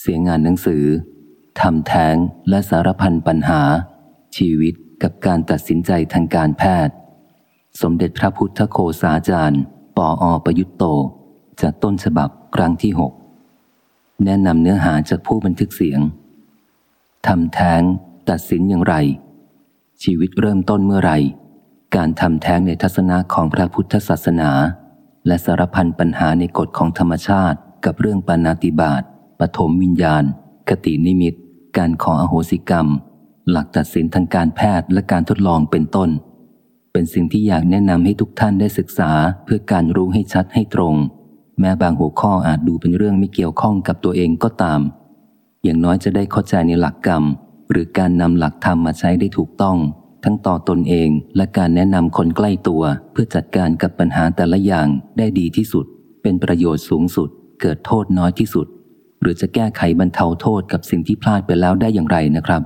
เสียงานหนังสือทำแท้งและสารพันปัญหา ชีวิตกับการตัดสินใจทางการแพทย์ สมเด็จพระพุทธโคสาจารย์ ปออประยุตโต จากต้นฉบับครั้งที่หกแนะนำเนื้อหาจากผู้บันทึกเสียงทำแท้งตัดสินอย่างไร ชีวิตเริ่มต้นเมื่อไรการทำแท้งในทัศนะของพระพุทธศาสนา และสารพันปัญหาในกฎของธรรมชาติกับเรื่องปานาติบาต ปฐมวิญญาณกตินิมิต การขออโหสิกรรม หลักตัดสินทางการแพทย์และการทดลองเป็นต้น เป็นสิ่งที่อยากแนะนำให้ทุกท่านได้ศึกษาเพื่อการรู้ให้ชัดให้ตรง แม้บางหัวข้ออาจดูเป็นเรื่องไม่เกี่ยวข้องกับตัวเองก็ตาม อย่างน้อยจะได้เข้าใจในหลักกรรม หรือการนำหลักธรรมมาใช้ได้ถูกต้อง ทั้งต่อตนเองและการแนะนำคนใกล้ตัว เพื่อจัดการกับปัญหาแต่ละอย่างได้ดีที่สุด เป็นประโยชน์สูงสุด เกิดโทษน้อยที่สุด หรือจะแก้ไขบรรเทาโทษกับสิ่งที่พลาดไปแล้วได้อย่างไรนะครับ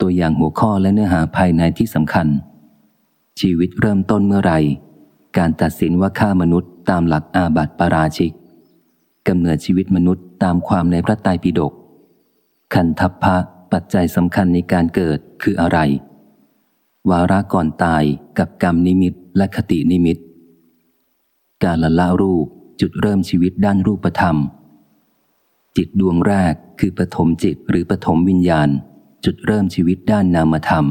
ตัวอย่างหัวข้อและเนื้อหาภายในที่สำคัญ ชีวิตเริ่มต้นเมื่อไรการตัดสินว่าฆ่ามนุษย์ตามหลักอาบัติปาราชิกกำเนิดชีวิตมนุษย์ตามความในพระไตรปิฎกขันทัพพะปัจจัยสำคัญในการเกิดคืออะไร วาระก่อนตายกับกรรมนิมิตและคตินิมิต การละละรูปจุดเริ่มชีวิตด้านรูปธรรม จิตดวงแรกคือปฐมจิตหรือปฐมวิญญาณ จุดเริ่มชีวิตด้านนามธรรม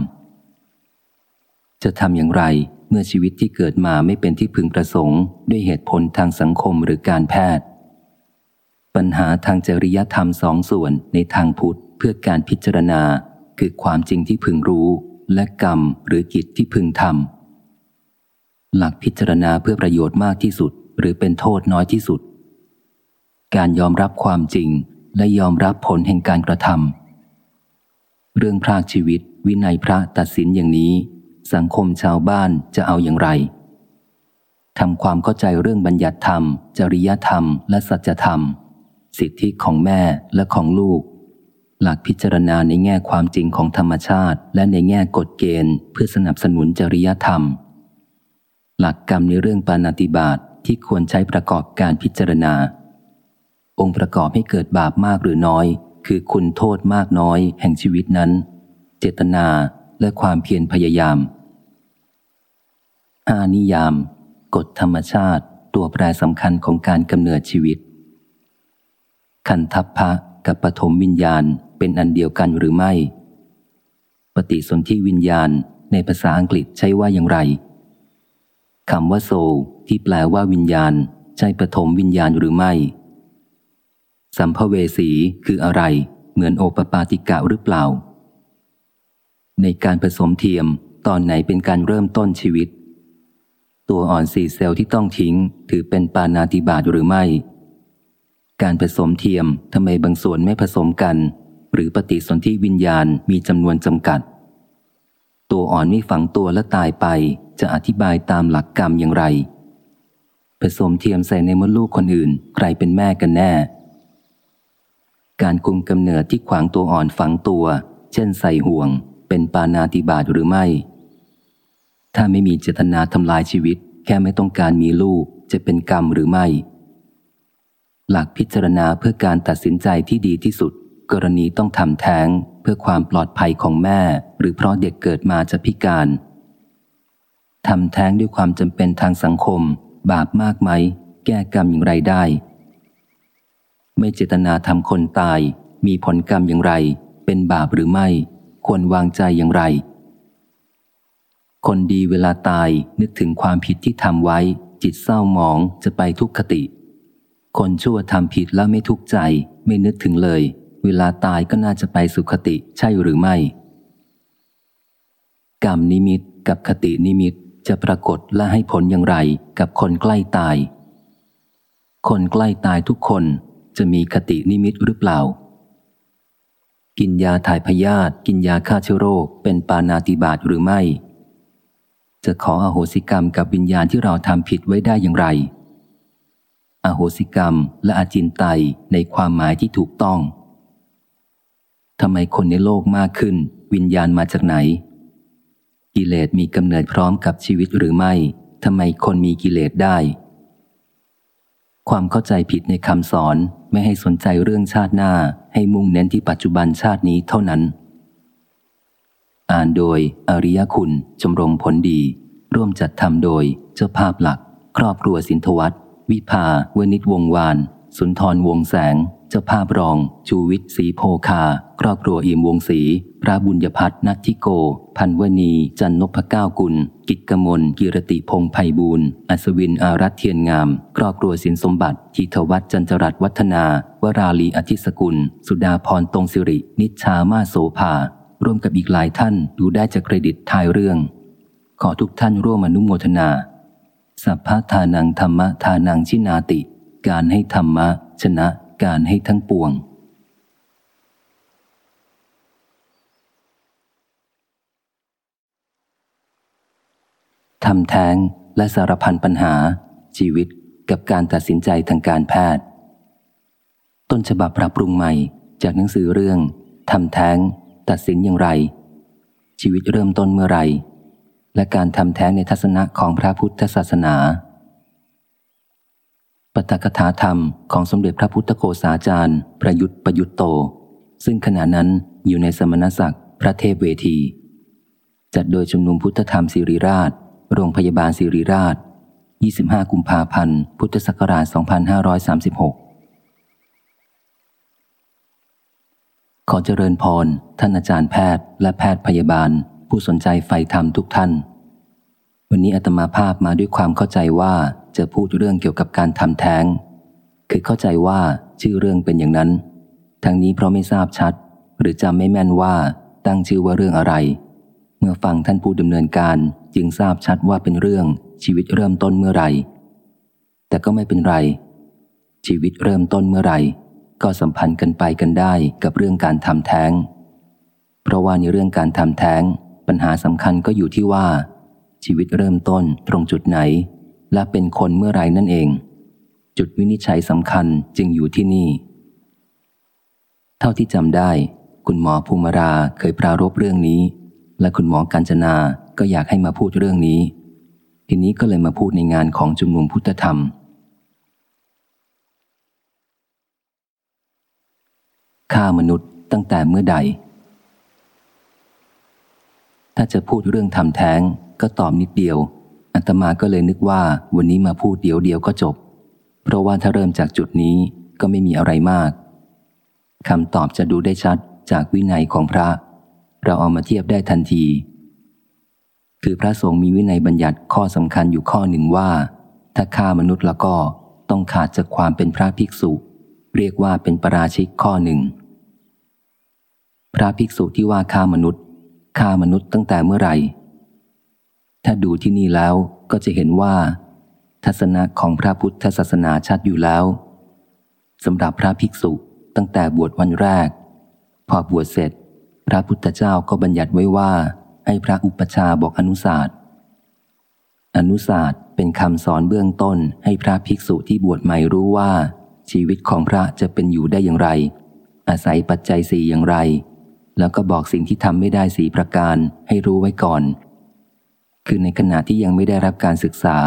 จะทำอย่างไรเมื่อชีวิตที่เกิดมาไม่เป็นที่พึงประสงค์ด้วยเหตุผลทางสังคมหรือการแพทย์ ปัญหาทางจริยธรรมสองส่วนในทางพุทธเพื่อการพิจารณาคือความจริงที่พึงรู้ และกรรมหรือกิจที่พึงทำหลักพิจารณาเพื่อประโยชน์มากที่สุด หรือเป็นโทษน้อยที่สุด การยอมรับความจริงและยอมรับผลแห่งการกระทำเรื่องพรากชีวิตวินัยพระตัดสินอย่างนี้ สังคมชาวบ้านจะเอาอย่างไรทำความเข้าใจเรื่องบัญญัติธรรม จริยธรรม และสัจธรรม สิทธิของแม่และของลูก หลักพิจารณาในแง่ความจริงของธรรมชาติ และในแง่กฎเกณฑ์ เพื่อสนับสนุนจริยธรรม หลักกรรมในเรื่องปานาติบาตทที่ควรใช้ประกอบการพิจารณา องค์ประกอบให้เกิดบาปมากหรือน้อย คือคุณโทษมากน้อยแห่งชีวิตนั้น เจตนาและความเพียรพยายามอานิยาม กฎธรรมชาติ ตัวแปรสำคัญของการกำเนิดชีวิตขันทัพพะกับปฐมวิญญาณเป็นอันเดียวกันหรือไม่ ปฏิสนธิวิญญาณในภาษาอังกฤษใช้ว่าอย่างไรคำว่าโซที่แปลว่าวิญญาณ ใช่ปฐมวิญญาณหรือไม่ สัมภเวสีคืออะไร เหมือนโอปปาติกะหรือเปล่า ในการผสมเทียมตอนไหนเป็นการเริ่มต้นชีวิต ตัวอ่อนสี่เซลล์ที่ต้องทิ้ง ถือเป็นปานาติบาตหรือไม่ การผสมเทียมทำไมบางส่วนไม่ผสมกัน หรือปฏิสนธิวิญญาณมีจำนวนจำกัด ตัวอ่อนไม่ฝังตัวและตายไป จะอธิบายตามหลักกรรมอย่างไร ผสมเทียมใส่ในมดลูกคนอื่น ใครเป็นแม่กันแน่ การคุมกำเนิดที่ขวางตัวอ่อนฝังตัว เช่นใส่ห่วง เป็นปานาติบาตหรือไม่ ถ้าไม่มีเจตนาทำลายชีวิต แค่ไม่ต้องการมีลูกจะเป็นกรรมหรือไม่ หลักพิจารณาเพื่อการตัดสินใจที่ดีที่สุด กรณีต้องทำแท้งเพื่อความปลอดภัยของแม่ หรือเพราะเด็กเกิดมาจะพิการทำแท้งด้วยความจำเป็นทางสังคม บาปมากไหม แก้กรรมอย่างไรได้ ไม่เจตนาทำคนตาย มีผลกรรมอย่างไร เป็นบาปหรือไม่ ควรวางใจอย่างไร คนดีเวลาตายนึกถึงความผิดที่ทำไว้ จิตเศร้าหมองจะไปทุกขติ คนชั่วทำผิดแล้วไม่ทุกข์ใจ ไม่นึกถึงเลย เวลาตายก็น่าจะไปสุขติใช่หรือไม่ กรรมนิมิตกับคตินิมิตจะปรากฏและให้ผลอย่างไรกับคนใกล้ตาย คนใกล้ตายทุกคน จะมีคตินิมิตหรือเปล่า กินยาถ่ายพยาธิกินยาฆ่าเชื้อโรค เป็นปานาติบาตหรือไม่ จะขออโหสิกรรมกับวิญญาณที่เราทำผิดไว้ได้อย่างไร อโหสิกรรมและอาจินไตในความหมายที่ถูกต้องทำไมคนในโลกมากขึ้น วิญญาณมาจากไหน กิเลสมีกำเนิดพร้อมกับชีวิตหรือไม่ทำไมคนมีกิเลสได้ ความเข้าใจผิดในคำสอนไม่ให้สนใจเรื่องชาติหน้าให้มุ่งเน้นที่ปัจจุบันชาตินี้เท่านั้น อ่านโดย อริยคุณ ชมรมผลดี ร่วมจัดทำโดย เจ้าภาพหลัก ครอบครัวสินทวัตวิภา เวนิตวงวาน สุนทรวงแสง เจ้าภาพรอง ชูวิทย์ศรีโพคา ครอบครัวอิมวงศรีพระบุญยพัฒนัทิโก พันวณี จันนพก้าวกุล กิจกมลกิรติพงไพบูลอัศวินอารัตเทียนงาม ครอบครัวสินสมบัติทิทวัฒจันจรัตวัฒนา วราลีอธิสกุล สุดาพรตรงสิริ นิชามาโสภา ร่วมกับอีกหลายท่านดูได้จากเครดิตท้ายเรื่อง ขอทุกท่านร่วมอนุโมทนา สัพพทานังธรรมทานังชินาติ การให้ธรรมะชนะ การให้ทั้งปวง ทำแท้งและสารพันปัญหา ชีวิตกับการตัดสินใจทางการแพทย์ ต้นฉบับปรับปรุงใหม่จากหนังสือเรื่องทำแท้ง ตัดสินอย่างไร ชีวิตเริ่มต้นเมื่อไร และการทำแท้งในทัศนะของพระพุทธศาสนา ปตกถาธรรมของสมเด็จพระพุทธโฆษาจารย์ ประยุทธ์ประยุทธ์โต ซึ่งขณะนั้นอยู่ในสมณศักดิ์พระเทพเวที จัดโดยชุมนุมพุทธธรรมศิริราช โรงพยาบาลศิริราช 25 กุมภาพันธ์ พุทธศักราช 2536 ขอเจริญพร ท่านอาจารย์แพทย์และแพทย์พยาบาล ผู้สนใจใฝ่ธรรมทุกท่าน วันนี้อาตมาภาพมาด้วยความเข้าใจว่าจะพูดเรื่องเกี่ยวกับการทำแท้ง คือเข้าใจว่าชื่อเรื่องเป็นอย่างนั้น ทั้งนี้เพราะไม่ทราบชัด หรือจำไม่แม่นว่าตั้งชื่อว่าเรื่องอะไร เมื่อฟังท่านผู้ดำเนินการจึงทราบชัดว่าเป็นเรื่องชีวิตเริ่มต้นเมื่อไหร่ แต่ก็ไม่เป็นไร ชีวิตเริ่มต้นเมื่อไหร่ ก็สัมพันธ์กันไปกันได้กับเรื่องการทำแท้ง เพราะว่าในเรื่องการทำแท้ง ปัญหาสำคัญก็อยู่ที่ว่า ชีวิตเริ่มต้นตรงจุดไหน และเป็นคนเมื่อไรนั่นเอง จุดวินิจฉัยสำคัญจึงอยู่ที่นี่ เท่าที่จำได้ คุณหมอภูมิราเคยปรารบเรื่องนี้ และคุณหมอกัญจนาก็อยากให้มาพูดเรื่องนี้ ทีนี้ก็เลยมาพูดในงานของจุมนุมพุทธธรรม ฆ่ามนุษย์ตั้งแต่เมื่อใด ถ้าจะพูดเรื่องทำแท้ง ก็ตอบนิดเดียวอัตมาก็เลยนึกว่าวันนี้มาพูดเดียวเดียวก็จบ เพราะว่าถ้าเริ่มจากจุดนี้ก็ไม่มีอะไรมากคำตอบจะดูได้ชัดจากวินัยของพระ เราเอามาเทียบได้ทันที คือพระสงฆ์มีวินัยบัญญัติข้อสำคัญอยู่ข้อหนึ่งว่า ถ้าฆ่ามนุษย์แล้วก็ต้องขาดจากความเป็นพระภิกษุ เรียกว่าเป็นประราชิกข้อหนึ่ง พระภิกษุที่ว่าฆ่ามนุษย์ฆ่ามนุษย์ตั้งแต่เมื่อไหร่ ถ้าดูที่นี่แล้วก็จะเห็นว่า ทัศนะของพระพุทธศาสนาชัดอยู่แล้วสำหรับพระภิกษุตั้งแต่บวชวันแรก พอบวชเสร็จ พระพุทธเจ้าก็บัญญัติไว้ว่า ให้พระอุปชาบอกอนุศาสตร์อนุศาสตร์เป็นคำสอนเบื้องต้นให้พระภิกษุที่บวชใหม่รู้ว่า ชีวิตของพระจะเป็นอยู่ได้อย่างไร อาศัยปัจจัยสี่อย่างไร แล้วก็บอกสิ่งที่ทำไม่ได้สีประการให้รู้ไว้ก่อน คือในขณะที่ยังไม่ได้รับการศึกษา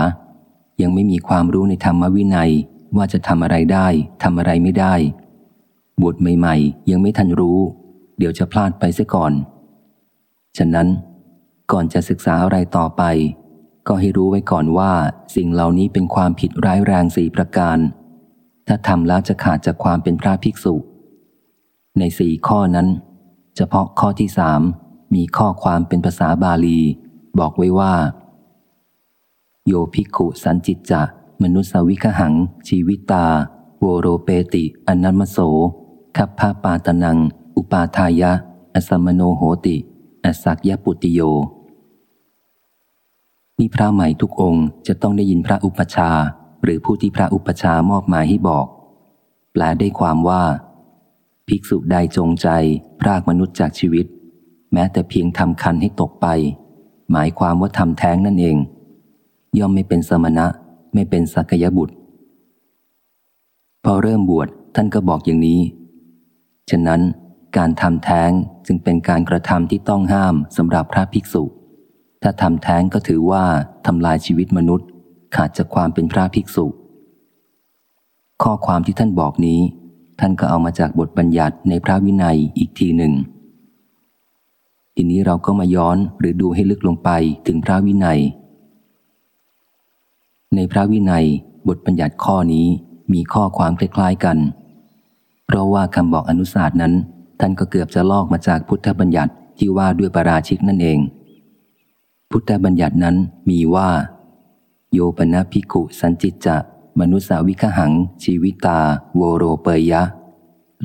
ยังไม่มีความรู้ในธรรมวินัยว่าจะทำอะไรได้ทำอะไรไม่ได้ บวชใหม่ๆ ยังไม่ทันรู้ เดี๋ยวจะพลาดไปเสียก่อน ฉะนั้นก่อนจะศึกษาอะไรต่อไป ก็ให้รู้ไว้ก่อนว่า สิ่งเหล่านี้เป็นความผิดร้ายแรงสี่ประการ ถ้าทำแล้วจะขาดจากความเป็นพระภิกษุ ในสี่ข้อนั้น เฉพาะข้อที่สามมีข้อความเป็นภาษาบาลี บอกไว้ว่า โยภิกขุสันจิตจะ มนุสวิคหัง ชีวิตา โวโรเปติอนัมโสคัพพาปาตนัง อุปาทายะ อสมโนโหติ อสักยปุติโยนี่พระใหม่ทุกองค์จะต้องได้ยินพระอุปชา หรือผู้ที่พระอุปชามอบหมายให้บอก แปลได้ความว่า ภิกษุใดจงใจพรากมนุษย์จากชีวิต แม้แต่เพียงทำคันให้ตกไป หมายความว่าทำแท้งนั่นเอง ย่อมไม่เป็นสมณะ ไม่เป็นสักยบุตร พอเริ่มบวชท่านก็บอกอย่างนี้ ฉะนั้นการทำแท้งจึงเป็นการกระทำที่ต้องห้ามสำหรับพระภิกษุ ถ้าทำแท้งก็ถือว่าทำลายชีวิตมนุษย์ ขาดจากความเป็นพระภิกษุ ข้อความที่ท่านบอกนี้ ท่านก็เอามาจากบทบัญญัติในพระวินัยอีกทีหนึ่ง ทีนี้เราก็มาย้อนหรือดูให้ลึกลงไปถึงพระวินัย ในพระวินัยบทบัญญัติข้อนี้มีข้อความคล้ายๆกัน เพราะว่าคำบอกอนุสาสนั้น ท่านก็เกือบจะลอกมาจากพุทธบัญญัติที่ว่าด้วยประราชิกนั่นเอง พุทธบัญญัตินั้นมีว่า โยปนาภิกุสันจิตจะ มนุสาวิคหัง ชีวิตา โวโรเปยยะ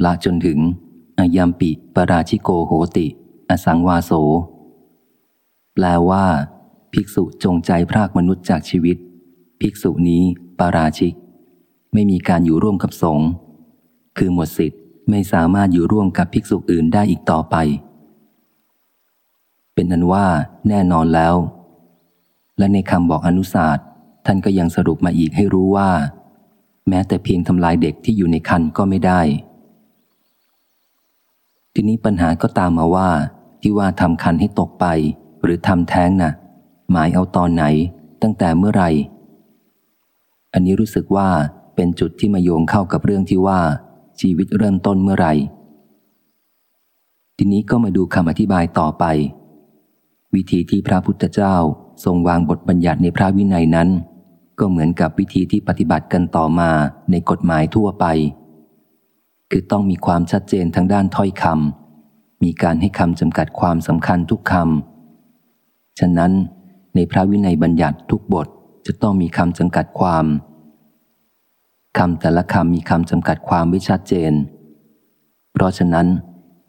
ละจนถึง อายามปิปราชิโกโหติ อสังวาโส แปลว่า ภิกษุจงใจพรากมนุษย์จากชีวิต ภิกษุนี้ปาราชิก ไม่มีการอยู่ร่วมกับสงฆ์คือหมดสิทธิ์ไม่สามารถอยู่ร่วมกับภิกษุอื่นได้อีกต่อไป เป็นนั้นว่า แน่นอนแล้ว และในคำบอกอนุสาสตร์ท่านก็ยังสรุปมาอีกให้รู้ว่า แม้แต่เพียงทำลายเด็กที่อยู่ในคันก็ไม่ได้ ทีนี้ปัญหาก็ตามมาว่า ที่ว่าทำคันให้ตกไป หรือทำแท้งนะ่ะ หมายเอาตอนไหน ตั้งแต่เมื่อไหร่ อันนี้รู้สึกว่าเป็นจุดที่มาโยงเข้ากับเรื่องที่ว่า ชีวิตเริ่มต้นเมื่อไหร่ ทีนี้ก็มาดูคำอธิบายต่อไป วิธีที่พระพุทธเจ้าทรงวางบทบัญญัติในพระวินัยนั้น ก็เหมือนกับวิธีที่ปฏิบัติกันต่อมาในกฎหมายทั่วไป คือต้องมีความชัดเจนทางด้านถ้อยคำ มีการให้คำจำกัดความสำคัญทุกคำ ฉะนั้นในพระวินัยบัญญัติทุกบทจะต้องมีคำจำกัดความคำแต่ละคำมีคำจำกัดความไว้ชัดเจน เพราะฉะนั้น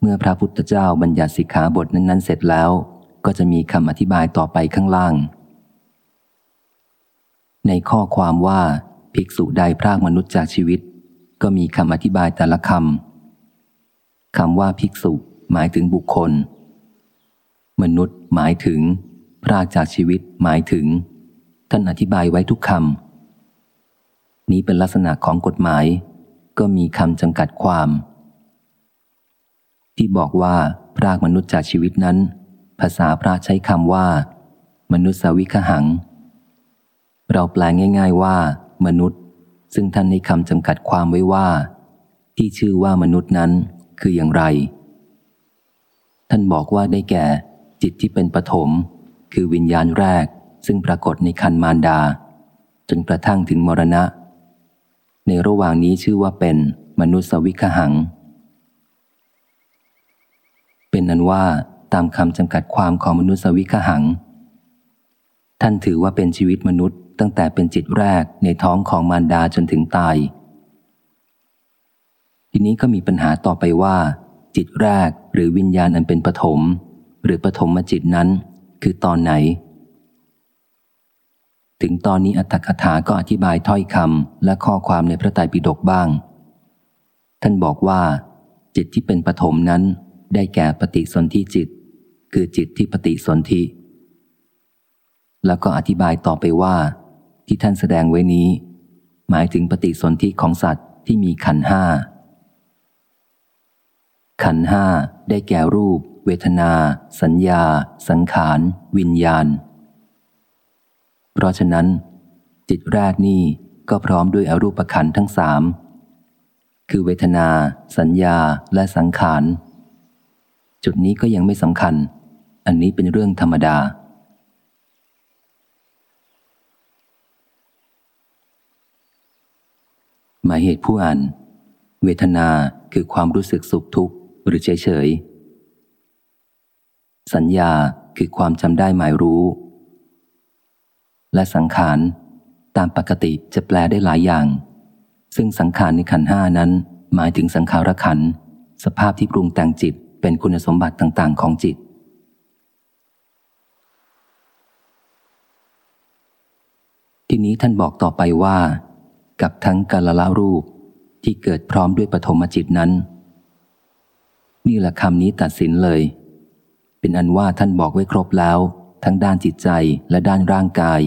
เมื่อพระพุทธเจ้าบัญญัติสิกขาบทนั้น ๆ เสร็จแล้ว ก็จะมีคำอธิบายต่อไปข้างล่าง ในข้อความว่าภิกษุใดพรากมนุษย์จากชีวิต ก็มีคำอธิบายแต่ละคำคำว่าภิกษุ หมายถึงบุคคล มนุษย์หมายถึงพรากจากชีวิตหมายถึง ท่านอธิบายไว้ทุกคำนี้เป็นลักษณะของกฎหมาย ก็มีคำจำกัดความ ที่บอกว่าพรากมนุษย์จากชีวิตนั้น ภาษาพระใช้คำว่า มนุษยวิคหัง เราแปลง่าย ๆว่า มนุษย์ ซึ่งท่านให้คำจำกัดความไว้ว่า ที่ชื่อว่ามนุษย์นั้นคืออย่างไร ท่านบอกว่าได้แก่ จิตที่เป็นปฐมคือวิญญาณแรก ซึ่งปรากฏในคันมารดา จนกระทั่งถึงมรณะ ในระหว่างนี้ชื่อว่าเป็นมนุษยวิคหัง เป็นนั้นว่าตามคำจำกัดความของมนุษยวิคหัง ท่านถือว่าเป็นชีวิตมนุษย์ตั้งแต่เป็นจิตแรกในท้องของมารดาจนถึงตาย ทีนี้ก็มีปัญหาต่อไปว่า จิตแรก หรือวิญญาณอันเป็นปฐมหรือปฐมมจิตนั้น คือตอนไหน ถึงตอนนี้อัตถกถาก็อธิบายถ้อยคำและข้อความในพระไตรปิฎกบ้าง ท่านบอกว่า จิตที่เป็นปฐมนั้น ได้แก่ปฏิสนธิจิต คือจิตที่ปฏิสนธิแล้วก็อธิบายต่อไปว่า ที่ท่านแสดงไว้นี้ หมายถึงปฏิสนธิของสัตว์ที่มีขันห้า ขันห้าได้แก่รูป เวทนา สัญญา สังขาร วิญญาณ เพราะฉะนั้น จิตแรกนี่ก็พร้อมด้วยอรูปขันทั้งสามคือเวทนา สัญญาและสังขาร จุดนี้ก็ยังไม่สำคัญ อันนี้เป็นเรื่องธรรมดา หมายเหตุผู้อ่าน เวทนาคือความรู้สึกสุขทุกข์ หรือเฉยเฉยสัญญาคือความจำได้หมายรู้ และสังขารตามปกติจะแปลได้หลายอย่าง ซึ่งสังขารในขันห้านั้น หมายถึงสังขารขัน สภาพที่ปรุงแต่งจิตเป็นคุณสมบัติต่าง ๆ ของจิต ทีนี้ท่านบอกต่อไปว่า กับทั้งกาลละรูปที่เกิดพร้อมด้วยปฐมจิตนั้น นี่แหละคำนี้ตัดสินเลย เป็นอันว่าท่านบอกไว้ครบแล้ว ทั้งด้านจิตใจและด้านร่างกาย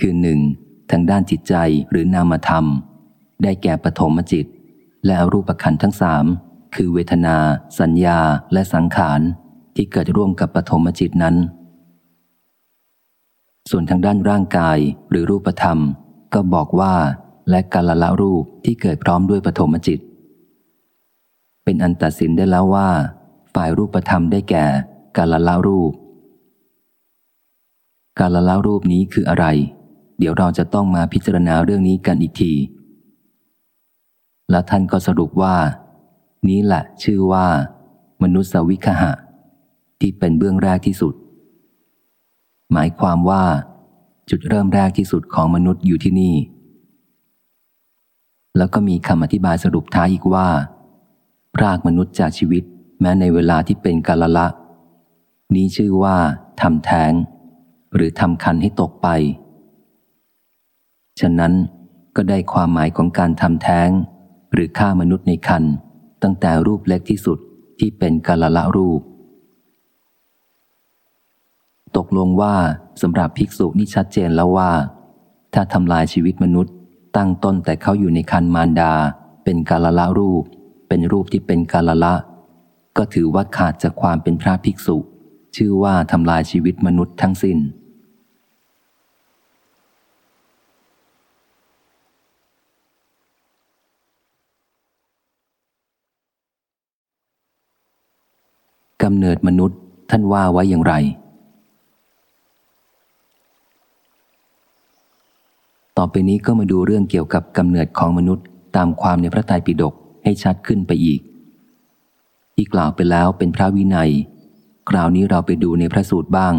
คือหนึ่งทั้งด้านจิตใจหรือนามธรรม ได้แก่ปฐมจิต และรูปขันทั้งสามคือเวทนา สัญญาและสังขาร ที่เกิดร่วมกับปฐมจิตนั้น ส่วนทางด้านร่างกายหรือรูปธรรม ก็บอกว่า และกาลละรูปที่เกิดพร้อมด้วยปฐมจิต เป็นอันตัดสินได้แล้วว่า ฝ่ายรูปธรรมได้แก่กาลละรูป กาลละรูปนี้คืออะไร เดี๋ยวเราจะต้องมาพิจารณาเรื่องนี้กันอีกที และท่านก็สรุปว่า นี้แหละชื่อว่า มนุษยวิคหะ ที่เป็นเบื้องแรกที่สุด หมายความว่า จุดเริ่มแรกที่สุดของมนุษย์อยู่ที่นี่แล้วก็มีคำอธิบายสรุปท้ายอีกว่า รากมนุษย์จากชีวิต แม้ในเวลาที่เป็นกาลละ นี้ชื่อว่าทำแท้ง หรือทำคันให้ตกไป ฉะนั้นก็ได้ความหมายของการทำแท้ง หรือฆ่ามนุษย์ในคันตั้งแต่รูปเล็กที่สุดที่เป็นกาลละรูป ตกลงว่าสำหรับภิกษุนี่ชัดเจนแล้วว่า ถ้าทำลายชีวิตมนุษย์ ตั้งต้นแต่เขาอยู่ในคันมารดา เป็นกาลละรูป เป็นรูปที่เป็นกาลละ ก็ถือว่าขาดจากความเป็นพระภิกษุ ชื่อว่าทำลายชีวิตมนุษย์ทั้งสิน้น กำเนิดมนุษย์ท่านว่าไว้อย่างไร ต่อไปนี้ก็มาดูเรื่องเกี่ยวกับกำเนิดของมนุษย์ตามความในพระไตรปิฎก ให้ชัดขึ้นไปอีก ที่กล่าวไปแล้วเป็นพระวินัย คราวนี้เราไปดูในพระสูตรบ้าง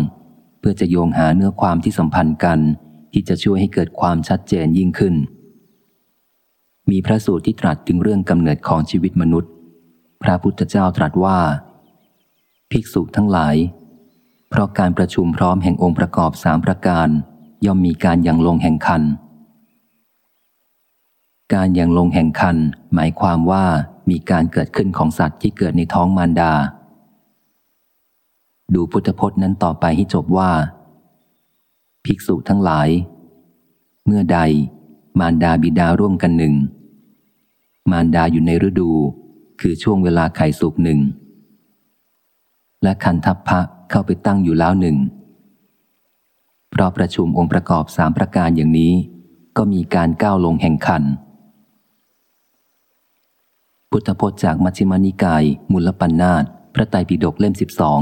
เพื่อจะโยงหาเนื้อความที่สัมพันธ์กัน ที่จะช่วยให้เกิดความชัดเจนยิ่งขึ้น มีพระสูตรที่ตรัสถึงเรื่องกำเนิดของชีวิตมนุษย์ พระพุทธเจ้าตรัสว่า ภิกษุทั้งหลาย เพราะการประชุมพร้อมแห่งองค์ประกอบสามประการ ย่อมมีการยังลงแห่งคัน การยังลงแห่งคันหมายความว่ามีการเกิดขึ้นของสัตว์ที่เกิดในท้องมารดา ดูพุทธพจน์นั้นต่อไปให้จบว่า ภิกษุทั้งหลาย เมื่อใด มารดาบิดาร่วมกันหนึ่ง มารดาอยู่ในฤดู คือช่วงเวลาไข่สุกหนึ่ง และคันทัพพะเข้าไปตั้งอยู่แล้วหนึ่งเพราะประชุมองค์ประกอบสามประการอย่างนี้ ก็มีการก้าวลงแห่งคัน พุทธพจน์จากมัชฌิมานิกายมุลปัญนาตพระไตรปิฎกเล่มสิบสอง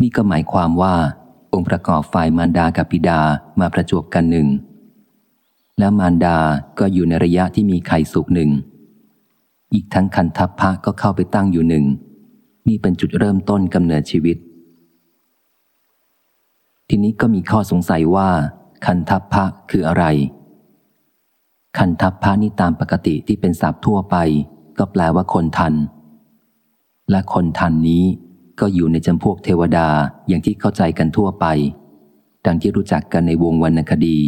นี่ก็หมายความว่า องค์ประกอบฝ่ายมารดากับปิดามาประจวบกันหนึ่ง แล้วมารดาก็อยู่ในระยะที่มีไข่สุกหนึ่ง อีกทั้งคันทัพพะก็เข้าไปตั้งอยู่หนึ่ง นี่เป็นจุดเริ่มต้นกำเนิดชีวิต ทีนี้ก็มีข้อสงสัยว่า คันทัพพะคืออะไร คันทัพพะนี่ตามปกติที่เป็นศัพท์ทั่วไป ก็แปลว่าคนทัน และคนทันนี้ก็อยู่ในจำพวกเทวดาอย่างที่เข้าใจกันทั่วไป ดังที่รู้จักกันในวงวรรณคดี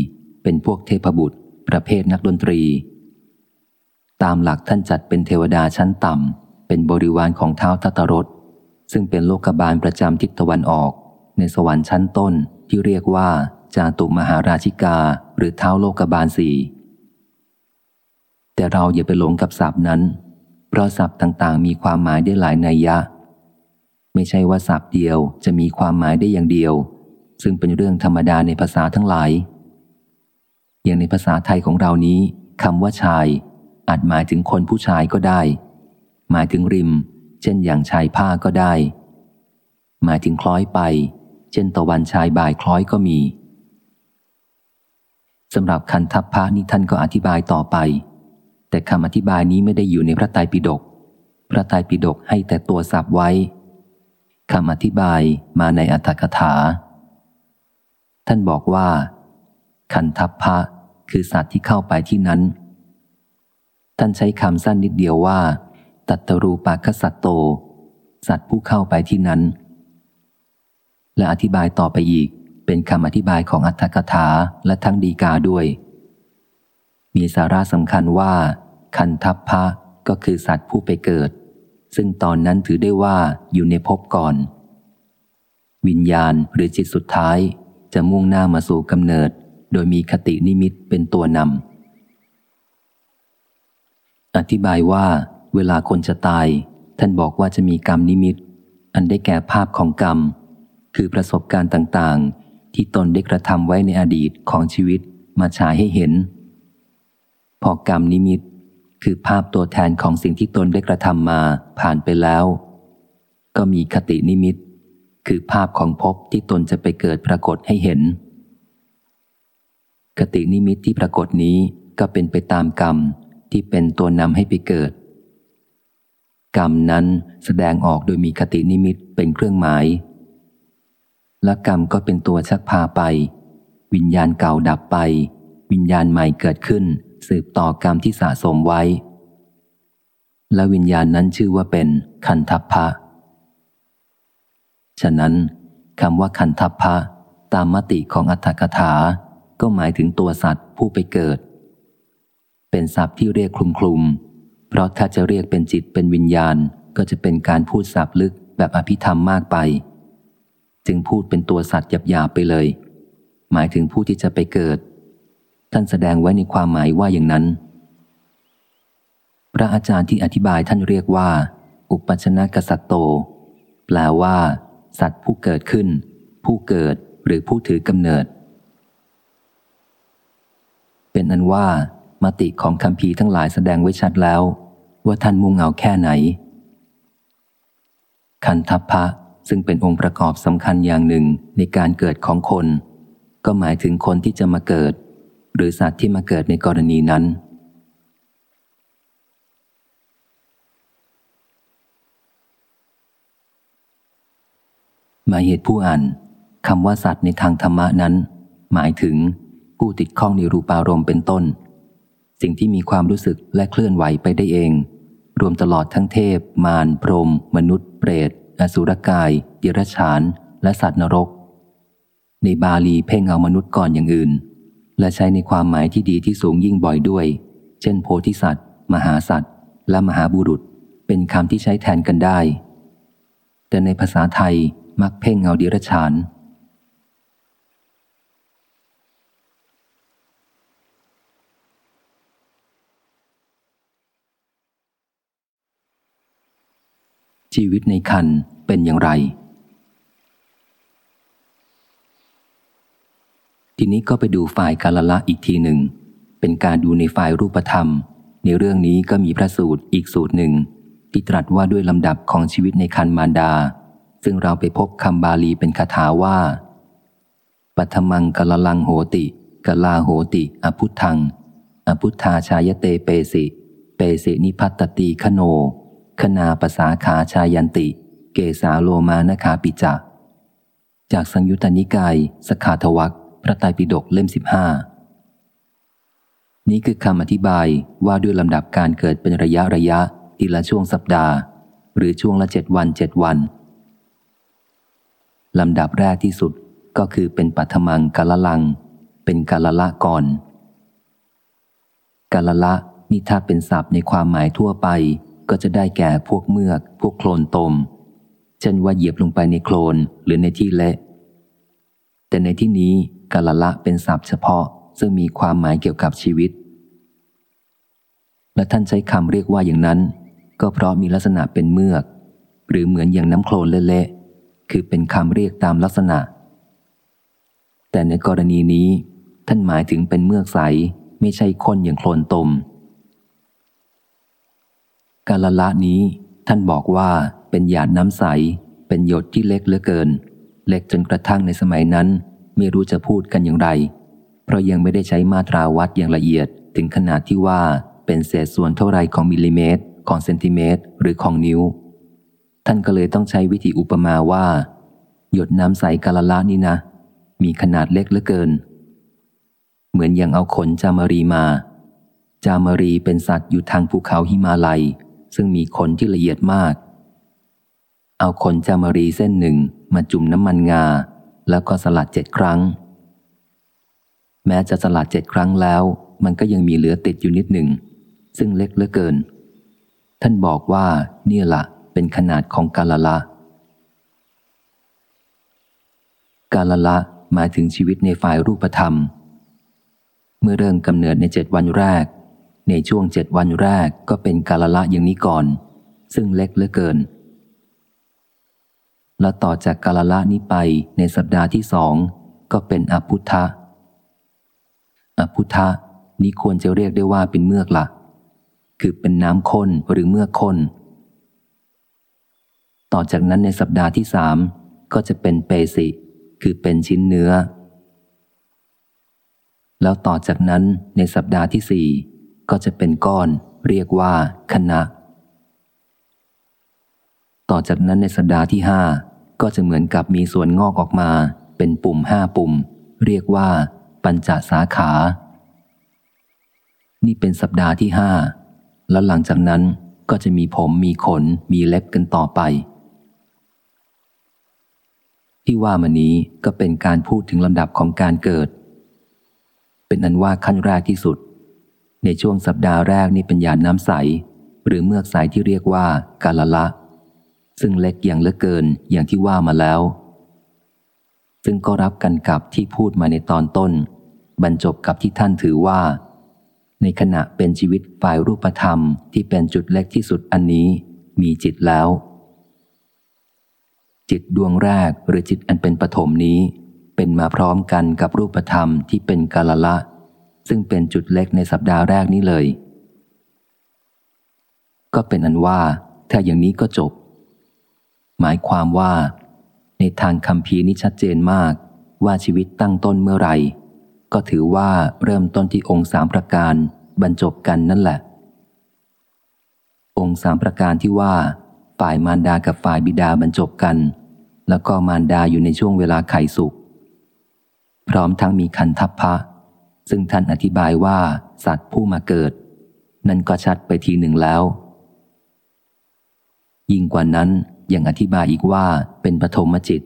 เป็นพวกเทพบุตร ประเภทนักดนตรี ตามหลักท่านจัดเป็นเทวดาชั้นต่ำเป็นบริวารของเท้าทัตรสซึ่งเป็นโลกบาลประจำทิศตะวันออก ในสวรรค์ชั้นต้นที่เรียกว่าจาตุมหาราชิกา หรือเท้าโลกบาลสี่ แต่เราอย่าไปหลงกับศัพท์นั้น เพราะศัพท์ต่างๆ มีความหมายได้หลายนัยยะ ไม่ใช่ว่าศัพท์เดียวจะมีความหมายได้อย่างเดียว ซึ่งเป็นเรื่องธรรมดาในภาษาทั้งหลาย อย่างในภาษาไทยของเรานี้คำว่าชาย อาจหมายถึงคนผู้ชายก็ได้ หมายถึงริม เช่นอย่างชายผ้าก็ได้ หมายถึงคล้อยไป เช่นตะวันชายบ่ายคล้อยก็มีสำหรับคันทัพพระนี้ท่านก็อธิบายต่อไป แต่คำอธิบายนี้ไม่ได้อยู่ในพระไตรปิฎก พระไตรปิฎกให้แต่ตัวสับไว้ คำอธิบายมาในอัตถกถา ท่านบอกว่า คันทัพพะคือสัตว์ที่เข้าไปที่นั้น ท่านใช้คำสั้นนิดเดียวว่า ตัตรูปากสัตโต สัตว์ผู้เข้าไปที่นั้น และอธิบายต่อไปอีก เป็นคำอธิบายของอัตถกถาและทั้งดีกาด้วยมีสาระสำคัญว่า คันทัพพะก็คือสัตว์ผู้ไปเกิด ซึ่งตอนนั้นถือได้ว่าอยู่ในภพก่อน วิญญาณหรือจิตสุดท้ายจะมุ่งหน้ามาสู่กำเนิด โดยมีคตินิมิตเป็นตัวนำอธิบายว่า เวลาคนจะตาย ท่านบอกว่าจะมีกรรมนิมิต อันได้แก่ภาพของกรรม คือประสบการณ์ต่างๆ ที่ที่ตนได้กระทำไว้ในอดีตของชีวิตมาฉายให้เห็น พอกรรมนิมิต คือภาพตัวแทนของสิ่งที่ตนได้กระทำมาผ่านไปแล้ว ก็มีคตินิมิต คือภาพของภพที่ตนจะไปเกิดปรากฏให้เห็น คตินิมิตที่ปรากฏนี้ก็เป็นไปตามกรรมที่เป็นตัวนำให้ไปเกิด กรรมนั้นแสดงออกโดยมีคตินิมิตเป็นเครื่องหมาย และกรรมก็เป็นตัวชักพาไป วิญญาณเก่าดับไป วิญญาณใหม่เกิดขึ้น สืบต่อกรรมที่สะสมไว้ และวิญญาณนั้นชื่อว่าเป็นคันทัพพะ ฉะนั้นคำว่าคันทัพพะ ตามมติของอัตถกถา ก็หมายถึงตัวสัตว์ผู้ไปเกิด เป็นศัพท์ที่เรียกคลุมคลุม เพราะถ้าจะเรียกเป็นจิตเป็นวิญญาณก็จะเป็นการพูดสับลึกแบบอภิธรรมมากไป จึงพูดเป็นตัวสัตว์หยาบๆไปเลย หมายถึงผู้ที่จะไปเกิด ท่านแสดงไว้ในความหมายว่าอย่างนั้น พระอาจารย์ที่อธิบายท่านเรียกว่า อุปชนะกษัตโต แปลว่า สัตว์ผู้เกิดขึ้น ผู้เกิดหรือผู้ถือกำเนิด เป็นอันว่า มติของคำพีทั้งหลายแสดงไว้ชัดแล้ว ว่าท่านมุ่งเอาแค่ไหน คันทัพพะซึ่งเป็นองค์ประกอบสำคัญอย่างหนึ่งในการเกิดของคน ก็หมายถึงคนที่จะมาเกิด หรือสัตว์ที่มาเกิดในกรณีนั้น หมายเหตุผู้อ่านคำว่าสัตว์ในทางธรรมะนั้น หมายถึงผู้ติดข้องในรูปารมณ์เป็นต้น สิ่งที่มีความรู้สึกและเคลื่อนไหวไปได้เอง รวมตลอดทั้งเทพ มาร พรหมมนุษย์ เปรต อสุรกายเดรัจฉาน และสัตว์นรก ในบาลีเพ่งเอามนุษย์ก่อนอย่างอื่น และใช้ในความหมายที่ดีที่สูงยิ่งบ่อยด้วย เช่น โพธิสัตว์ มหาสัตว์ และมหาบุรุษ เป็นคำที่ใช้แทนกันได้ แต่ในภาษาไทยมักเพ่งเงาดิรชานชีวิตในคันเป็นอย่างไร ทีนี้ก็ไปดูฝ่ายกาลละอีกทีหนึ่ง เป็นการดูในฝ่ายรูปธรรม ในเรื่องนี้ก็มีพระสูตรอีกสูตรหนึ่ง ที่ตรัสว่าด้วยลำดับของชีวิตในคันมารดา ซึ่งเราไปพบคำบาลีเป็นคาถาว่าปัทมังกลลังโหติกลาโหติ อพุทธัง อพุทธาชายเตเปสิ เปสินิพัตตีคโนคนาภาษาขาชายันติ เกสาโลมานคาปิจักจากสังยุตตนิกาย สขาทวัก พระไตรปิฎกเล่มสิบห้านี้คือคำอธิบายว่าด้วยลำดับการเกิดเป็นระยะระยะทีละช่วงสัปดาห์ หรือช่วงละเจ็ดวันเจ็ดวันลำดับแรกที่สุดก็คือเป็นปัทมังกาละลัง เป็นกาลละก่อน กาลละนี่ถ้าเป็นศัพท์ในความหมายทั่วไป ก็จะได้แก่พวกเมือก พวกโคลนตม เช่นว่าเหยียบลงไปในโคลนหรือในที่เละ แต่ในที่นี้ กาลละเป็นศัพท์เฉพาะ ซึ่งมีความหมายเกี่ยวกับชีวิต และท่านใช้คำเรียกว่าอย่างนั้น ก็เพราะมีลักษณะเป็นเมือก หรือเหมือนอย่างน้ำโคลนเละๆคือเป็นคำเรียกตามลักษณะ แต่ในกรณีนี้ ท่านหมายถึงเป็นเมือกใส ไม่ใช่ข้นอย่างโคลนตม กาลละนี้ ท่านบอกว่าเป็นหยาดน้ำใส เป็นหยดที่เล็กเหลือเกิน เล็กจนกระทั่งในสมัยนั้น ไม่รู้จะพูดกันอย่างไร เพราะยังไม่ได้ใช้มาตราวัดอย่างละเอียดถึงขนาดที่ว่าเป็นเศษส่วนเท่าไรของมิลลิเมตร ของเซนติเมตร หรือของนิ้ว ท่านก็เลยต้องใช้วิธีอุปมาว่า หยดน้ำใสกาลละนี่นะ มีขนาดเล็กเหลือเกิน เหมือนอย่างเอาขนจามารีมา จามารีเป็นสัตว์อยู่ทางภูเขาหิมาลัย ซึ่งมีขนที่ละเอียดมาก เอาขนจามารีเส้นหนึ่งมาจุ่มน้ำมันงา แล้วก็สลัดเจ็ดครั้ง แม้จะสลัดเจ็ดครั้งแล้ว มันก็ยังมีเหลือติดอยู่นิดหนึ่ง ซึ่งเล็กเหลือเกิน ท่านบอกว่านี่ละเป็นขนาดของกาลละ กาลละหมายถึงชีวิตในฝ่ายรูปธรรม เมื่อเริ่มกำเนิดในเจ็ดวันแรก ในช่วงเจ็ดวันแรกก็เป็นกาลละอย่างนี้ก่อน ซึ่งเล็กเหลือเกิน และต่อจากกาลละนี้ไปในสัปดาห์ที่สองก็เป็นอพุทธะ อพุทธะนี้ควรจะเรียกได้ว่าเป็นเมือกละคือเป็นน้ำข้นหรือเมือกข้น ต่อจากนั้นในสัปดาห์ที่สามก็จะเป็นเปสิ คือเป็นชิ้นเนื้อ แล้วต่อจากนั้นในสัปดาห์ที่สี่ก็จะเป็นก้อนเรียกว่าคณะ ต่อจากนั้นในสัปดาห์ที่ห้า ก็จะเหมือนกับมีส่วนงอกออกมา เป็นปุ่มห้าปุ่ม เรียกว่า ปัญจสาขา นี่เป็นสัปดาห์ที่ห้าแล้วหลังจากนั้นก็จะมีผมมีขนมีเล็บกันต่อไป ที่ว่ามานี้ก็เป็นการพูดถึงลำดับของการเกิด เป็นอันว่าขั้นแรกที่สุด ในช่วงสัปดาห์แรกนี่เป็นหยาดน้ำใส หรือเมือกใสที่เรียกว่ากาลละ ซึ่งเล็กอย่างเหลือเกินอย่างที่ว่ามาแล้ว ซึ่งก็รับกันกับที่พูดมาในตอนต้น บรรจบกับที่ท่านถือว่า ในขณะเป็นชีวิตฝ่ายรูปธรรมที่เป็นจุดเล็กที่สุดอันนี้มีจิตแล้ว จิตดวงแรกหรือจิตอันเป็นปฐมนี้ เป็นมาพร้อมกันกับรูปธรรมที่เป็นกาลละ ซึ่งเป็นจุดเล็กในสัปดาห์แรกนี้เลย ก็เป็นอันว่าถ้าอย่างนี้ก็จบ หมายความว่า ในทางคำพีนี้ชัดเจนมากว่าชีวิตตั้งต้นเมื่อไหร่ ก็ถือว่าเริ่มต้นที่องค์สามประการบรรจบกันนั่นแหละ องค์สามประการที่ว่า ฝ่ายมารดากับฝ่ายบิดาบรรจบกัน แล้วก็มารดาอยู่ในช่วงเวลาไข่สุกพร้อมทั้งมีคันทัพพะ ซึ่งท่านอธิบายว่าสัตว์ผู้มาเกิด นั่นก็ชัดไปทีหนึ่งแล้ว ยิ่งกว่านั้น ยังอธิบายอีกว่าเป็นปฐมจิต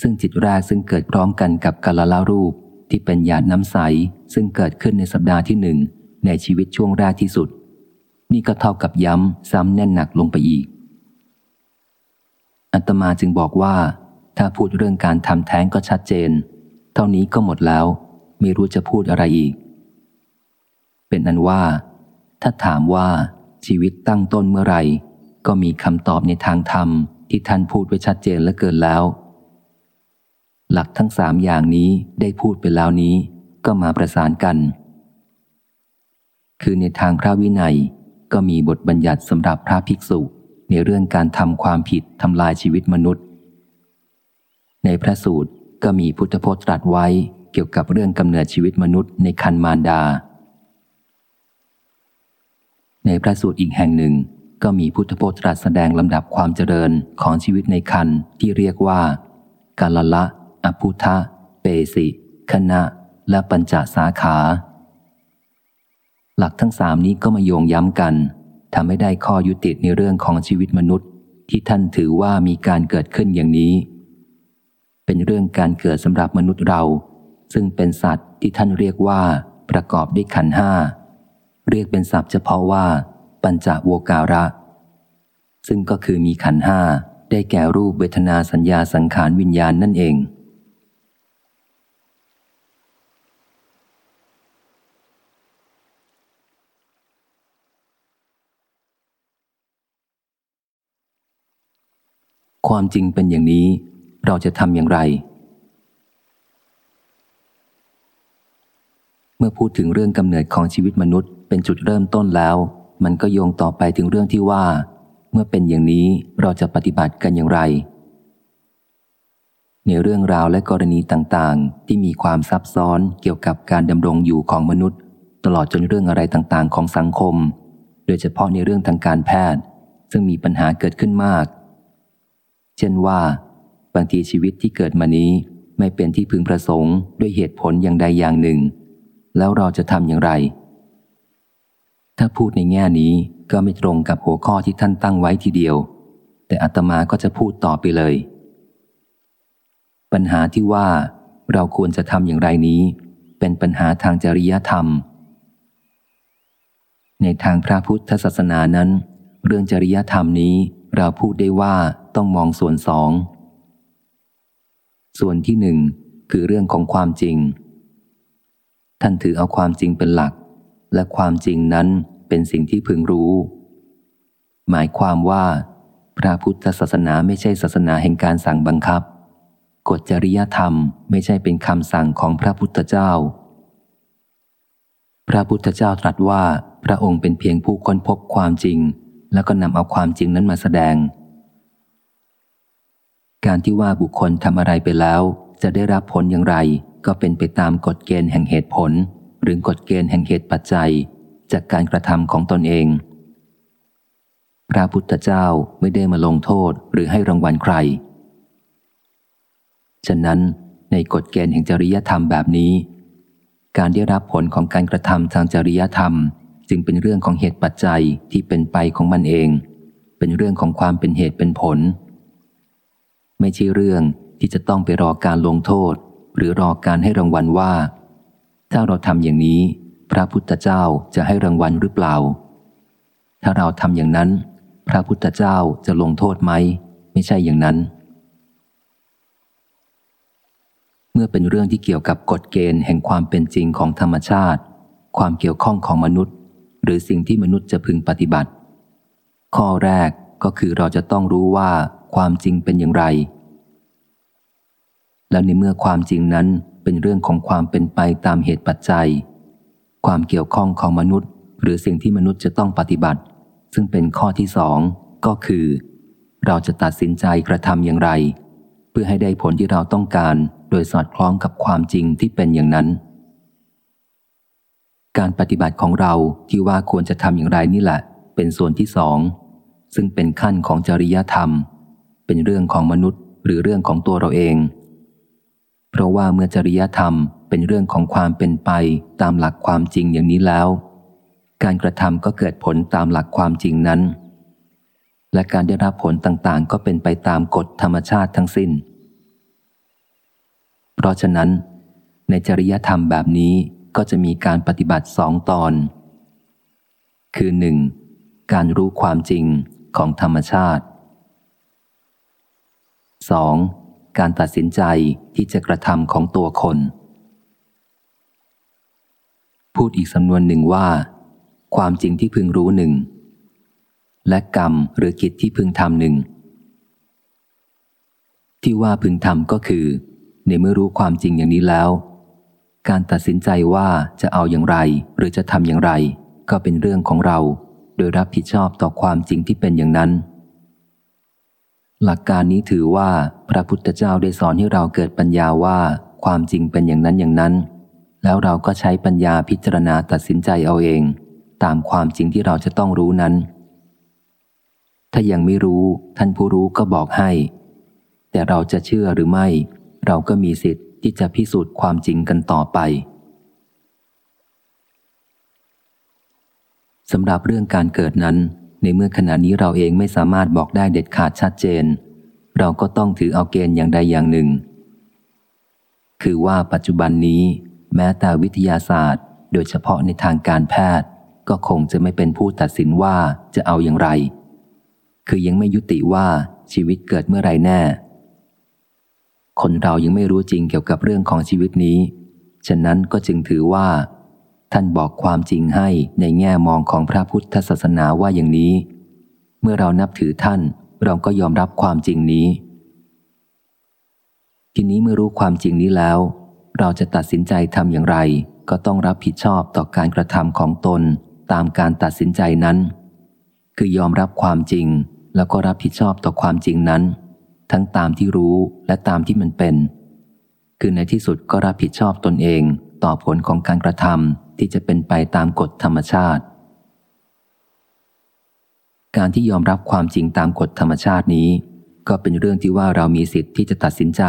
ซึ่งจิตแรกซึ่งเกิดพร้อมกันกับกาลลารูปที่เป็นหยาดน้ำใส ซึ่งเกิดขึ้นในสัปดาห์ที่หนึ่งในชีวิตช่วงแรกที่สุด นี่ก็เท่ากับย้ำซ้ำแน่นหนักลงไปอีก อัตมาจึงบอกว่า ถ้าพูดเรื่องการทำแท้งก็ชัดเจน เท่านี้ก็หมดแล้ว ไม่รู้จะพูดอะไรอีก เป็นอันว่า ถ้าถามว่าชีวิตตั้งต้นเมื่อไหร่ ก็มีคำตอบในทางธรรมที่ท่านพูดไว้ชัดเจนและเกินแล้ว หลักทั้งสามอย่างนี้ได้พูดไปแล้วนี้ ก็มาประสานกัน คือในทางพระวินัยก็มีบทบัญญัติสำหรับพระภิกษุ ในเรื่องการทำความผิดทำลายชีวิตมนุษย์ ในพระสูตรก็มีพุทธพจน์ตรัสไว้เกี่ยวกับเรื่องกำเนิดชีวิตมนุษย์ในคันมารดา ในพระสูตรอีกแห่งหนึ่ง ก็มีพุทธพจน์ตรัสแสดงลำดับความเจริญของชีวิตในคันที่เรียกว่ากาลละ อภุทะ เปสิคณะ และปัญจสาขา หลักทั้งสามนี้ก็มาโยงย้ำกันทำให้ได้ข้อยุติในเรื่องของชีวิตมนุษย์ ที่ท่านถือว่ามีการเกิดขึ้นอย่างนี้ เป็นเรื่องการเกิดสำหรับมนุษย์เรา ซึ่งเป็นสัตว์ที่ท่านเรียกว่า ประกอบด้วยขันห้าเรียกเป็นศัพท์เฉพาะว่า ปัญจโวการะ ซึ่งก็คือมีขันห้าได้แก่รูปเวทนาสัญญาสังขารวิญญาณนั่นเอง ความจริงเป็นอย่างนี้เราจะทำอย่างไร เมื่อพูดถึงเรื่องกำเนิดของชีวิตมนุษย์เป็นจุดเริ่มต้นแล้ว มันก็โยงต่อไปถึงเรื่องที่ว่า เมื่อเป็นอย่างนี้เราจะปฏิบัติกันอย่างไร ในเรื่องราวและกรณีต่างๆ ที่มีความซับซ้อนเกี่ยวกับการดำรงอยู่ของมนุษย์ ตลอดจนเรื่องอะไรต่างๆ ของสังคม โดยเฉพาะในเรื่องทางการแพทย์ ซึ่งมีปัญหาเกิดขึ้นมาก เช่นว่า บางทีชีวิตที่เกิดมานี้ไม่เป็นที่พึงประสงค์ด้วยเหตุผลอย่างใดอย่างหนึ่ง แล้วเราจะทำอย่างไร ถ้าพูดในแง่นี้ก็ไม่ตรงกับหัวข้อที่ท่านตั้งไว้ทีเดียว แต่อัตมาก็จะพูดต่อไปเลย ปัญหาที่ว่าเราควรจะทำอย่างไรนี้ เป็นปัญหาทางจริยธรรม ในทางพระพุทธศาสนานั้น เรื่องจริยธรรมนี้เราพูดได้ว่าต้องมองส่วนสอง ส่วนที่หนึ่งคือเรื่องของความจริง ท่านถือเอาความจริงเป็นหลัก และความจริงนั้นเป็นสิ่งที่พึงรู้ หมายความว่า พระพุทธศาสนาไม่ใช่ศาสนาแห่งการสั่งบังคับ กฎจริยธรรมไม่ใช่เป็นคำสั่งของพระพุทธเจ้า พระพุทธเจ้าตรัสว่าพระองค์เป็นเพียงผู้ค้นพบความจริง แล้วก็นำเอาความจริงนั้นมาแสดง การที่ว่าบุคคลทำอะไรไปแล้ว จะได้รับผลอย่างไร ก็เป็นไปตามกฎเกณฑ์แห่งเหตุผล หรือกฎเกณฑ์แห่งเหตุปัจจัยจากการกระทำของตนเอง พระพุทธเจ้าไม่ได้มาลงโทษหรือให้รางวัลใคร ฉะนั้นในกฎเกณฑ์แห่งจริยธรรมแบบนี้ การได้รับผลของการกระทำทางจริยธรรม จึงเป็นเรื่องของเหตุปัจจัยที่เป็นไปของมันเอง เป็นเรื่องของความเป็นเหตุเป็นผล ไม่ใช่เรื่องที่จะต้องไปรอการลงโทษ หรือรอการให้รางวัลว่า ถ้าเราทำอย่างนี้ พระพุทธเจ้าจะให้รางวัลหรือเปล่า ถ้าเราทำอย่างนั้น พระพุทธเจ้าจะลงโทษไหม ไม่ใช่อย่างนั้น เมื่อเป็นเรื่องที่เกี่ยวกับกฎเกณฑ์แห่งความเป็นจริงของธรรมชาติ ความเกี่ยวข้องของมนุษย์ หรือสิ่งที่มนุษย์จะพึงปฏิบัติ ข้อแรกก็คือเราจะต้องรู้ว่าความจริงเป็นอย่างไร แล้วในเมื่อความจริงนั้น เป็นเรื่องของความเป็นไปตามเหตุปัจจัย ความเกี่ยวข้องของมนุษย์ หรือสิ่งที่มนุษย์จะต้องปฏิบัติ ซึ่งเป็นข้อที่สองก็คือ เราจะตัดสินใจกระทำอย่างไร เพื่อให้ได้ผลที่เราต้องการ โดยสอดคล้องกับความจริงที่เป็นอย่างนั้น การปฏิบัติของเราที่ว่าควรจะทำอย่างไรนี่แหละ เป็นส่วนที่สองซึ่งเป็นขั้นของจริยธรรม เป็นเรื่องของมนุษย์หรือเรื่องของตัวเราเอง เพราะว่าเมื่อจริยธรรมเป็นเรื่องของความเป็นไปตามหลักความจริงอย่างนี้แล้ว การกระทำก็เกิดผลตามหลักความจริงนั้น และการได้รับผลต่างๆ ก็เป็นไปตามกฎธรรมชาติทั้งสิ้น เพราะฉะนั้น ในจริยธรรมแบบนี้ก็จะมีการปฏิบัติสองตอน คือหนึ่งการรู้ความจริงของธรรมชาติ 2. การตัดสินใจที่จะกระทำของตัวคน พูดอีกสำนวนหนึ่งว่า ความจริงที่พึงรู้หนึ่ง และกรรมหรือกิจที่พึงทำหนึ่ง ที่ว่าพึงทำก็คือ ในเมื่อรู้ความจริงอย่างนี้แล้ว การตัดสินใจว่าจะเอาอย่างไร หรือจะทำอย่างไร ก็เป็นเรื่องของเรา โดยรับผิดชอบต่อความจริงที่เป็นอย่างนั้น หลักการนี้ถือว่าพระพุทธเจ้าได้สอนให้เราเกิดปัญญาว่าความจริงเป็นอย่างนั้นอย่างนั้น แล้วเราก็ใช้ปัญญาพิจารณาตัดสินใจเอาเอง ตามความจริงที่เราจะต้องรู้นั้น ถ้ายังไม่รู้ท่านผู้รู้ก็บอกให้ แต่เราจะเชื่อหรือไม่ เราก็มีสิทธิ์ที่จะพิสูจน์ความจริงกันต่อไปสำหรับเรื่องการเกิดนั้น ในเมื่อขณะนี้เราเองไม่สามารถบอกได้เด็ดขาดชัดเจน เราก็ต้องถือเอาเกณฑ์อย่างใดอย่างหนึ่ง คือว่าปัจจุบันนี้แม้แต่วิทยาศาสตร์ โดยเฉพาะในทางการแพทย์ ก็คงจะไม่เป็นผู้ตัดสินว่าจะเอาอย่างไร คือยังไม่ยุติว่าชีวิตเกิดเมื่อไรแน่ คนเรายังไม่รู้จริงเกี่ยวกับเรื่องของชีวิตนี้ ฉะนั้นก็จึงถือว่า ท่านบอกความจริงให้ในแง่มองของพระพุทธศาสนาว่าอย่างนี้ เมื่อเรานับถือท่าน เราก็ยอมรับความจริงนี้ ทีนี้เมื่อรู้ความจริงนี้แล้ว เราจะตัดสินใจทำอย่างไร ก็ต้องรับผิดชอบต่อการกระทำของตนตามการตัดสินใจนั้น คือยอมรับความจริงแล้วก็รับผิดชอบต่อความจริงนั้น ทั้งตามที่รู้และตามที่มันเป็น คือในที่สุดก็รับผิดชอบตนเองต่อผลของการกระทำ ที่จะเป็นไปตามกฎธรรมชาติ การที่ยอมรับความจริงตามกฎธรรมชาตินี้ ก็เป็นเรื่องที่ว่าเรามีสิทธิ์ที่จะตัดสินใจ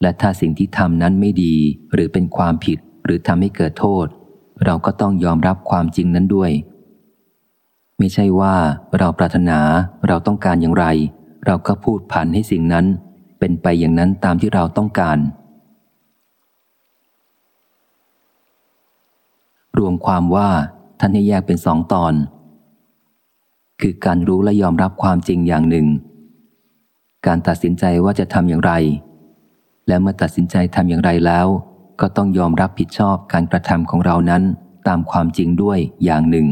และถ้าสิ่งที่ทำนั้นไม่ดีหรือเป็นความผิดหรือทำให้เกิดโทษ เราก็ต้องยอมรับความจริงนั้นด้วย ไม่ใช่ว่าเราปรารถนาเราต้องการอย่างไร เราก็พูดผันให้สิ่งนั้น เป็นไปอย่างนั้นตามที่เราต้องการ รวมความว่าท่านให้แยกเป็นสองตอน คือการรู้และยอมรับความจริงอย่างหนึ่ง การตัดสินใจว่าจะทำอย่างไร และเมื่อตัดสินใจทำอย่างไรแล้ว ก็ต้องยอมรับผิดชอบการกระทำของเรานั้นตามความจริงด้วยอย่างหนึ่ง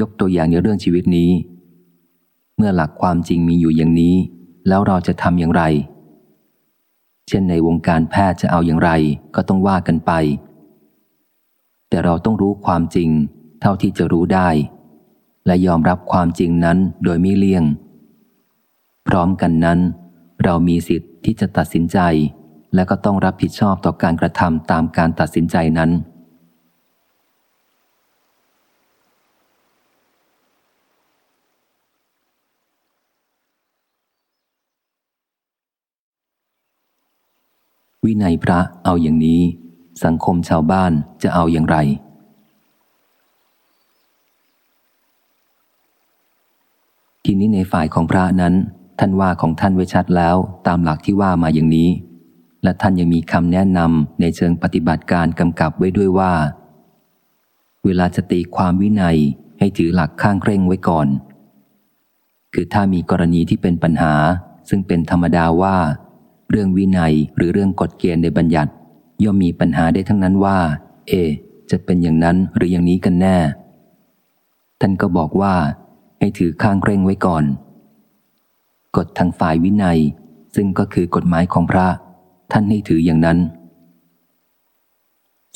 ยกตัวอย่างในเรื่องชีวิตนี้ เมื่อหลักความจริงมีอยู่อย่างนี้ แล้วเราจะทำอย่างไร เช่นในวงการแพทย์จะเอาอย่างไรก็ต้องว่ากันไป แต่เราต้องรู้ความจริง เท่าที่จะรู้ได้ และยอมรับความจริงนั้นโดยไม่เลี่ยง พร้อมกันนั้น เรามีสิทธิ์ที่จะตัดสินใจ และก็ต้องรับผิดชอบต่อการกระทำตามการตัดสินใจนั้น วินัยพระเอาอย่างนี้ สังคมชาวบ้านจะเอาอย่างไร ทีนี้ในฝ่ายของพระนั้น ท่านว่าของท่านไว้ชัดแล้วตามหลักที่ว่ามาอย่างนี้ และท่านยังมีคำแนะนำในเชิงปฏิบัติการกำกับไว้ด้วยว่า เวลาจะตีความวินัยให้ถือหลักข้างเคร่งไว้ก่อน คือถ้ามีกรณีที่เป็นปัญหา ซึ่งเป็นธรรมดาว่า เรื่องวินัยหรือเรื่องกฎเกณฑ์ในบัญญัติ ย่อมมีปัญหาได้ทั้งนั้นว่า เอ จะเป็นอย่างนั้นหรืออย่างนี้กันแน่ ท่านก็บอกว่า ให้ถือข้างเร่งไว้ก่อน กฎทางฝ่ายวินัย ซึ่งก็คือกฎหมายของพระ ท่านให้ถืออย่างนั้น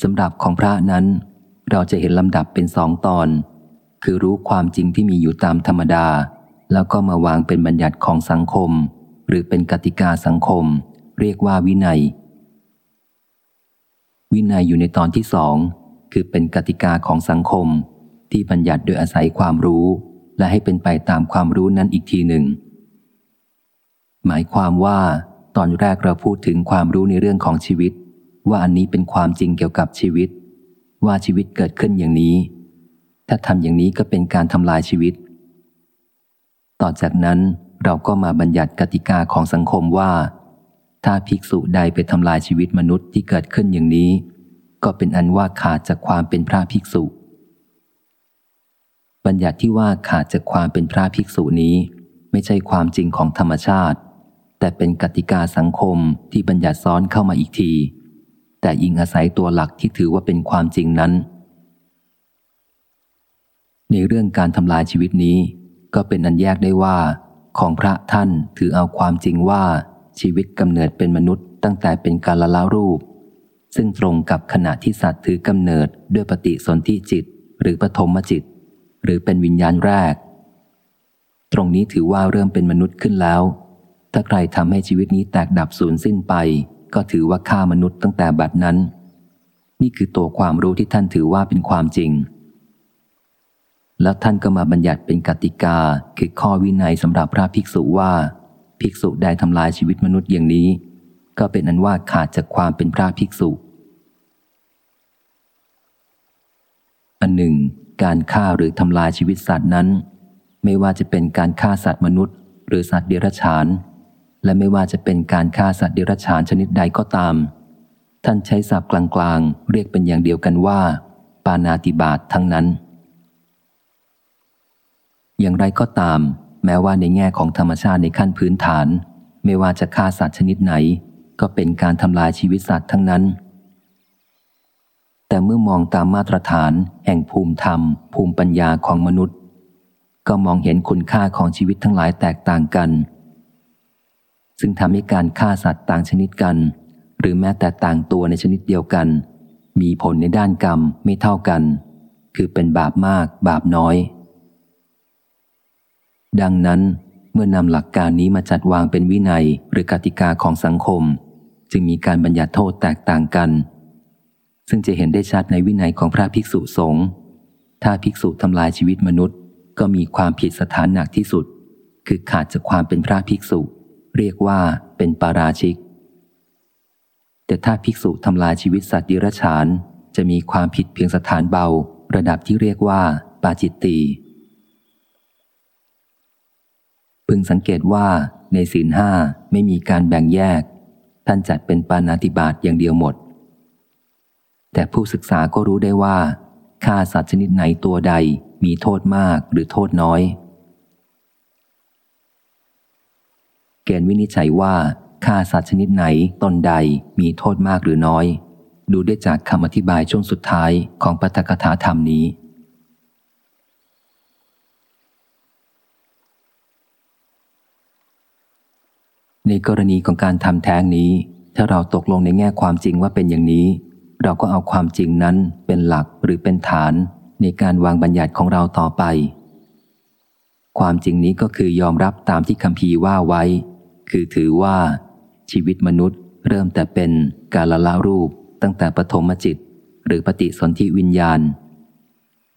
สำหรับของพระนั้น เราจะเห็นลำดับเป็นสองตอน คือรู้ความจริงที่มีอยู่ตามธรรมดา แล้วก็มาวางเป็นบัญญัติของสังคม หรือเป็นกติกาสังคม เรียกว่าวินัย วินัยอยู่ในตอนที่สองคือเป็นกติกาของสังคม ที่บัญญัติโดยอาศัยความรู้ และให้เป็นไปตามความรู้นั้นอีกทีหนึ่ง หมายความว่า ตอนแรกเราพูดถึงความรู้ในเรื่องของชีวิต ว่าอันนี้เป็นความจริงเกี่ยวกับชีวิต ว่าชีวิตเกิดขึ้นอย่างนี้ ถ้าทำอย่างนี้ก็เป็นการทำลายชีวิต ต่อจากนั้น เราก็มาบัญญัติกติกาของสังคมว่า ถ้าภิกษุใดไปทำลายชีวิตมนุษย์ที่เกิดขึ้นอย่างนี้ ก็เป็นอันว่าขาดจากความเป็นพระภิกษุ บัญญัติที่ว่าขาดจากความเป็นพระภิกษุนี้ ไม่ใช่ความจริงของธรรมชาติ แต่เป็นกติกาสังคมที่บัญญัติซ้อนเข้ามาอีกที แต่ยิงอาศัยตัวหลักที่ถือว่าเป็นความจริงนั้น ในเรื่องการทำลายชีวิตนี้ ก็เป็นอันแยกได้ว่า ของพระท่านถือเอาความจริงว่าชีวิตกำเนิดเป็นมนุษย์ตั้งแต่เป็นกาลละรูป ซึ่งตรงกับขณะที่สัตว์ถือกำเนิดด้วยปฏิสนธิจิต หรือปฐมจิต หรือเป็นวิญญาณแรก ตรงนี้ถือว่าเริ่มเป็นมนุษย์ขึ้นแล้ว ถ้าใครทำให้ชีวิตนี้แตกดับสูญสิ้นไป ก็ถือว่าฆ่ามนุษย์ตั้งแต่บัดนั้น นี่คือตัวความรู้ที่ท่านถือว่าเป็นความจริง แล้วท่านก็มาบัญญัติเป็นกติกาคือข้อวินัยสำหรับพระภิกษุว่า ภิกษุได้ทำลายชีวิตมนุษย์อย่างนี้ ก็เป็นอันว่าขาดจากความเป็นพระภิกษุ อันหนึ่ง การฆ่าหรือทำลายชีวิตสัตว์นั้น ไม่ว่าจะเป็นการฆ่าสัตว์มนุษย์ หรือสัตว์เดรัจฉาน และไม่ว่าจะเป็นการฆ่าสัตว์เดรัจฉานชนิดใดก็ตาม ท่านใช้ศัพท์กลางๆ เรียกเป็นอย่างเดียวกันว่า ปานาติบาตททั้งนั้น อย่างไรก็ตาม แม้ว่าในแง่ของธรรมชาติในขั้นพื้นฐาน ไม่ว่าจะฆ่าสัตว์ชนิดไหน ก็เป็นการทำลายชีวิตสัตว์ทั้งนั้น แต่เมื่อมองตามมาตรฐาน แห่งภูมิธรรม ภูมิปัญญาของมนุษย์ ก็มองเห็นคุณค่าของชีวิตทั้งหลายแตกต่างกัน ซึ่งทำให้การฆ่าสัตว์ต่างชนิดกัน หรือแม้แต่ต่างตัวในชนิดเดียวกัน มีผลในด้านกรรมไม่เท่ากัน คือเป็นบาปมาก บาปน้อย ดังนั้นเมื่อนำหลักการนี้มาจัดวางเป็นวินัยหรือกติกาของสังคม จึงมีการบัญญัติโทษแตกต่างกัน ซึ่งจะเห็นได้ชัดในวินัยของพระภิกษุสงฆ์ถ้าภิกษุทำลายชีวิตมนุษย์ ก็มีความผิดสถานหนักที่สุด คือขาดจากความเป็นพระภิกษุ เรียกว่าเป็นปาราชิก แต่ถ้าภิกษุทำลายชีวิตสัตว์ดิรัจฉาน จะมีความผิดเพียงสถานเบา ระดับที่เรียกว่าปาจิตตี พึงสังเกตว่าในศีลห้าไม่มีการแบ่งแยก ท่านจัดเป็นปานาติบาตอย่างเดียวหมด แต่ผู้ศึกษาก็รู้ได้ว่าฆ่าสัตว์ชนิดไหนตัวใดมีโทษมากหรือโทษน้อย เกณฑ์วินิจฉัยว่าฆ่าสัตว์ชนิดไหนตนใดมีโทษมากหรือน้อย ดูได้จากคำอธิบายช่วงสุดท้ายของปฐกถาธรรมนี้ ในกรณีของการทำแท้งนี้ ถ้าเราตกลงในแง่ความจริงว่าเป็นอย่างนี้ เราก็เอาความจริงนั้นเป็นหลักหรือเป็นฐาน ในการวางบัญญัติของเราต่อไป ความจริงนี้ก็คือยอมรับตามที่คำพีว่าไว้ คือถือว่า ชีวิตมนุษย์ เริ่มแต่เป็นกาลละรูป ตั้งแต่ปฐมจิต หรือปฏิสนธิวิญญาณ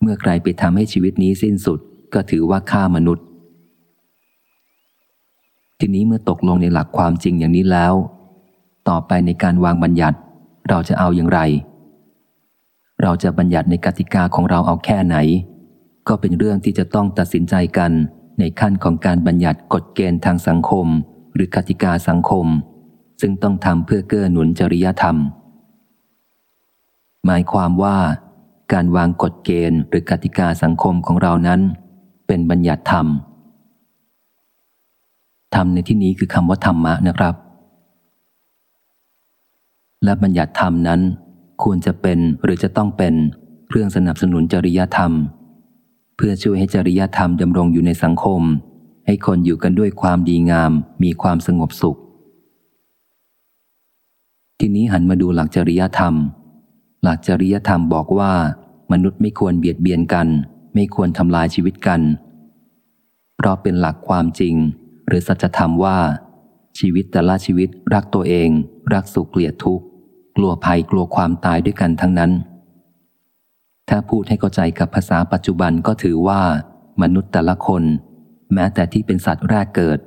เมื่อใครไปทำให้ชีวิตนี้สิ้นสุด ก็ถือว่าฆ่ามนุษย์ ทีนี้เมื่อตกลงในหลักความจริงอย่างนี้แล้ว ต่อไปในการวางบัญญัติ เราจะเอาอย่างไร เราจะบัญญัติในกติกาของเราเอาแค่ไหน ก็เป็นเรื่องที่จะต้องตัดสินใจกันในขั้นของการบัญญัติกฎเกณฑ์ทางสังคม หรือกติกาสังคม ซึ่งต้องทำเพื่อเกื้อหนุนจริยธรรม หมายความว่าการวางกฎเกณฑ์หรือกติกาสังคมของเรานั้น เป็นบัญญัติธรรม ธรรมในที่นี้คือคำว่าธรรมะนะครับ และบัญญัติธรรมนั้น ควรจะเป็นหรือจะต้องเป็นเครื่องสนับสนุนจริยธรรม เพื่อช่วยให้จริยธรรมดำรงอยู่ในสังคม ให้คนอยู่กันด้วยความดีงาม มีความสงบสุข ทีนี้หันมาดูหลักจริยธรรม หลักจริยธรรมบอกว่า มนุษย์ไม่ควรเบียดเบียนกัน ไม่ควรทำลายชีวิตกัน เพราะเป็นหลักความจริง หรือสัจธรรมว่า ชีวิตแต่ละชีวิตรักตัวเอง รักสุขเกลียดทุกข์กลัวภัยกลัวความตายด้วยกันทั้งนั้น ถ้าพูดให้เข้าใจกับภาษาปัจจุบันก็ถือว่า มนุษย์แต่ละคน แม้แต่ที่เป็นสัตว์แรกเกิด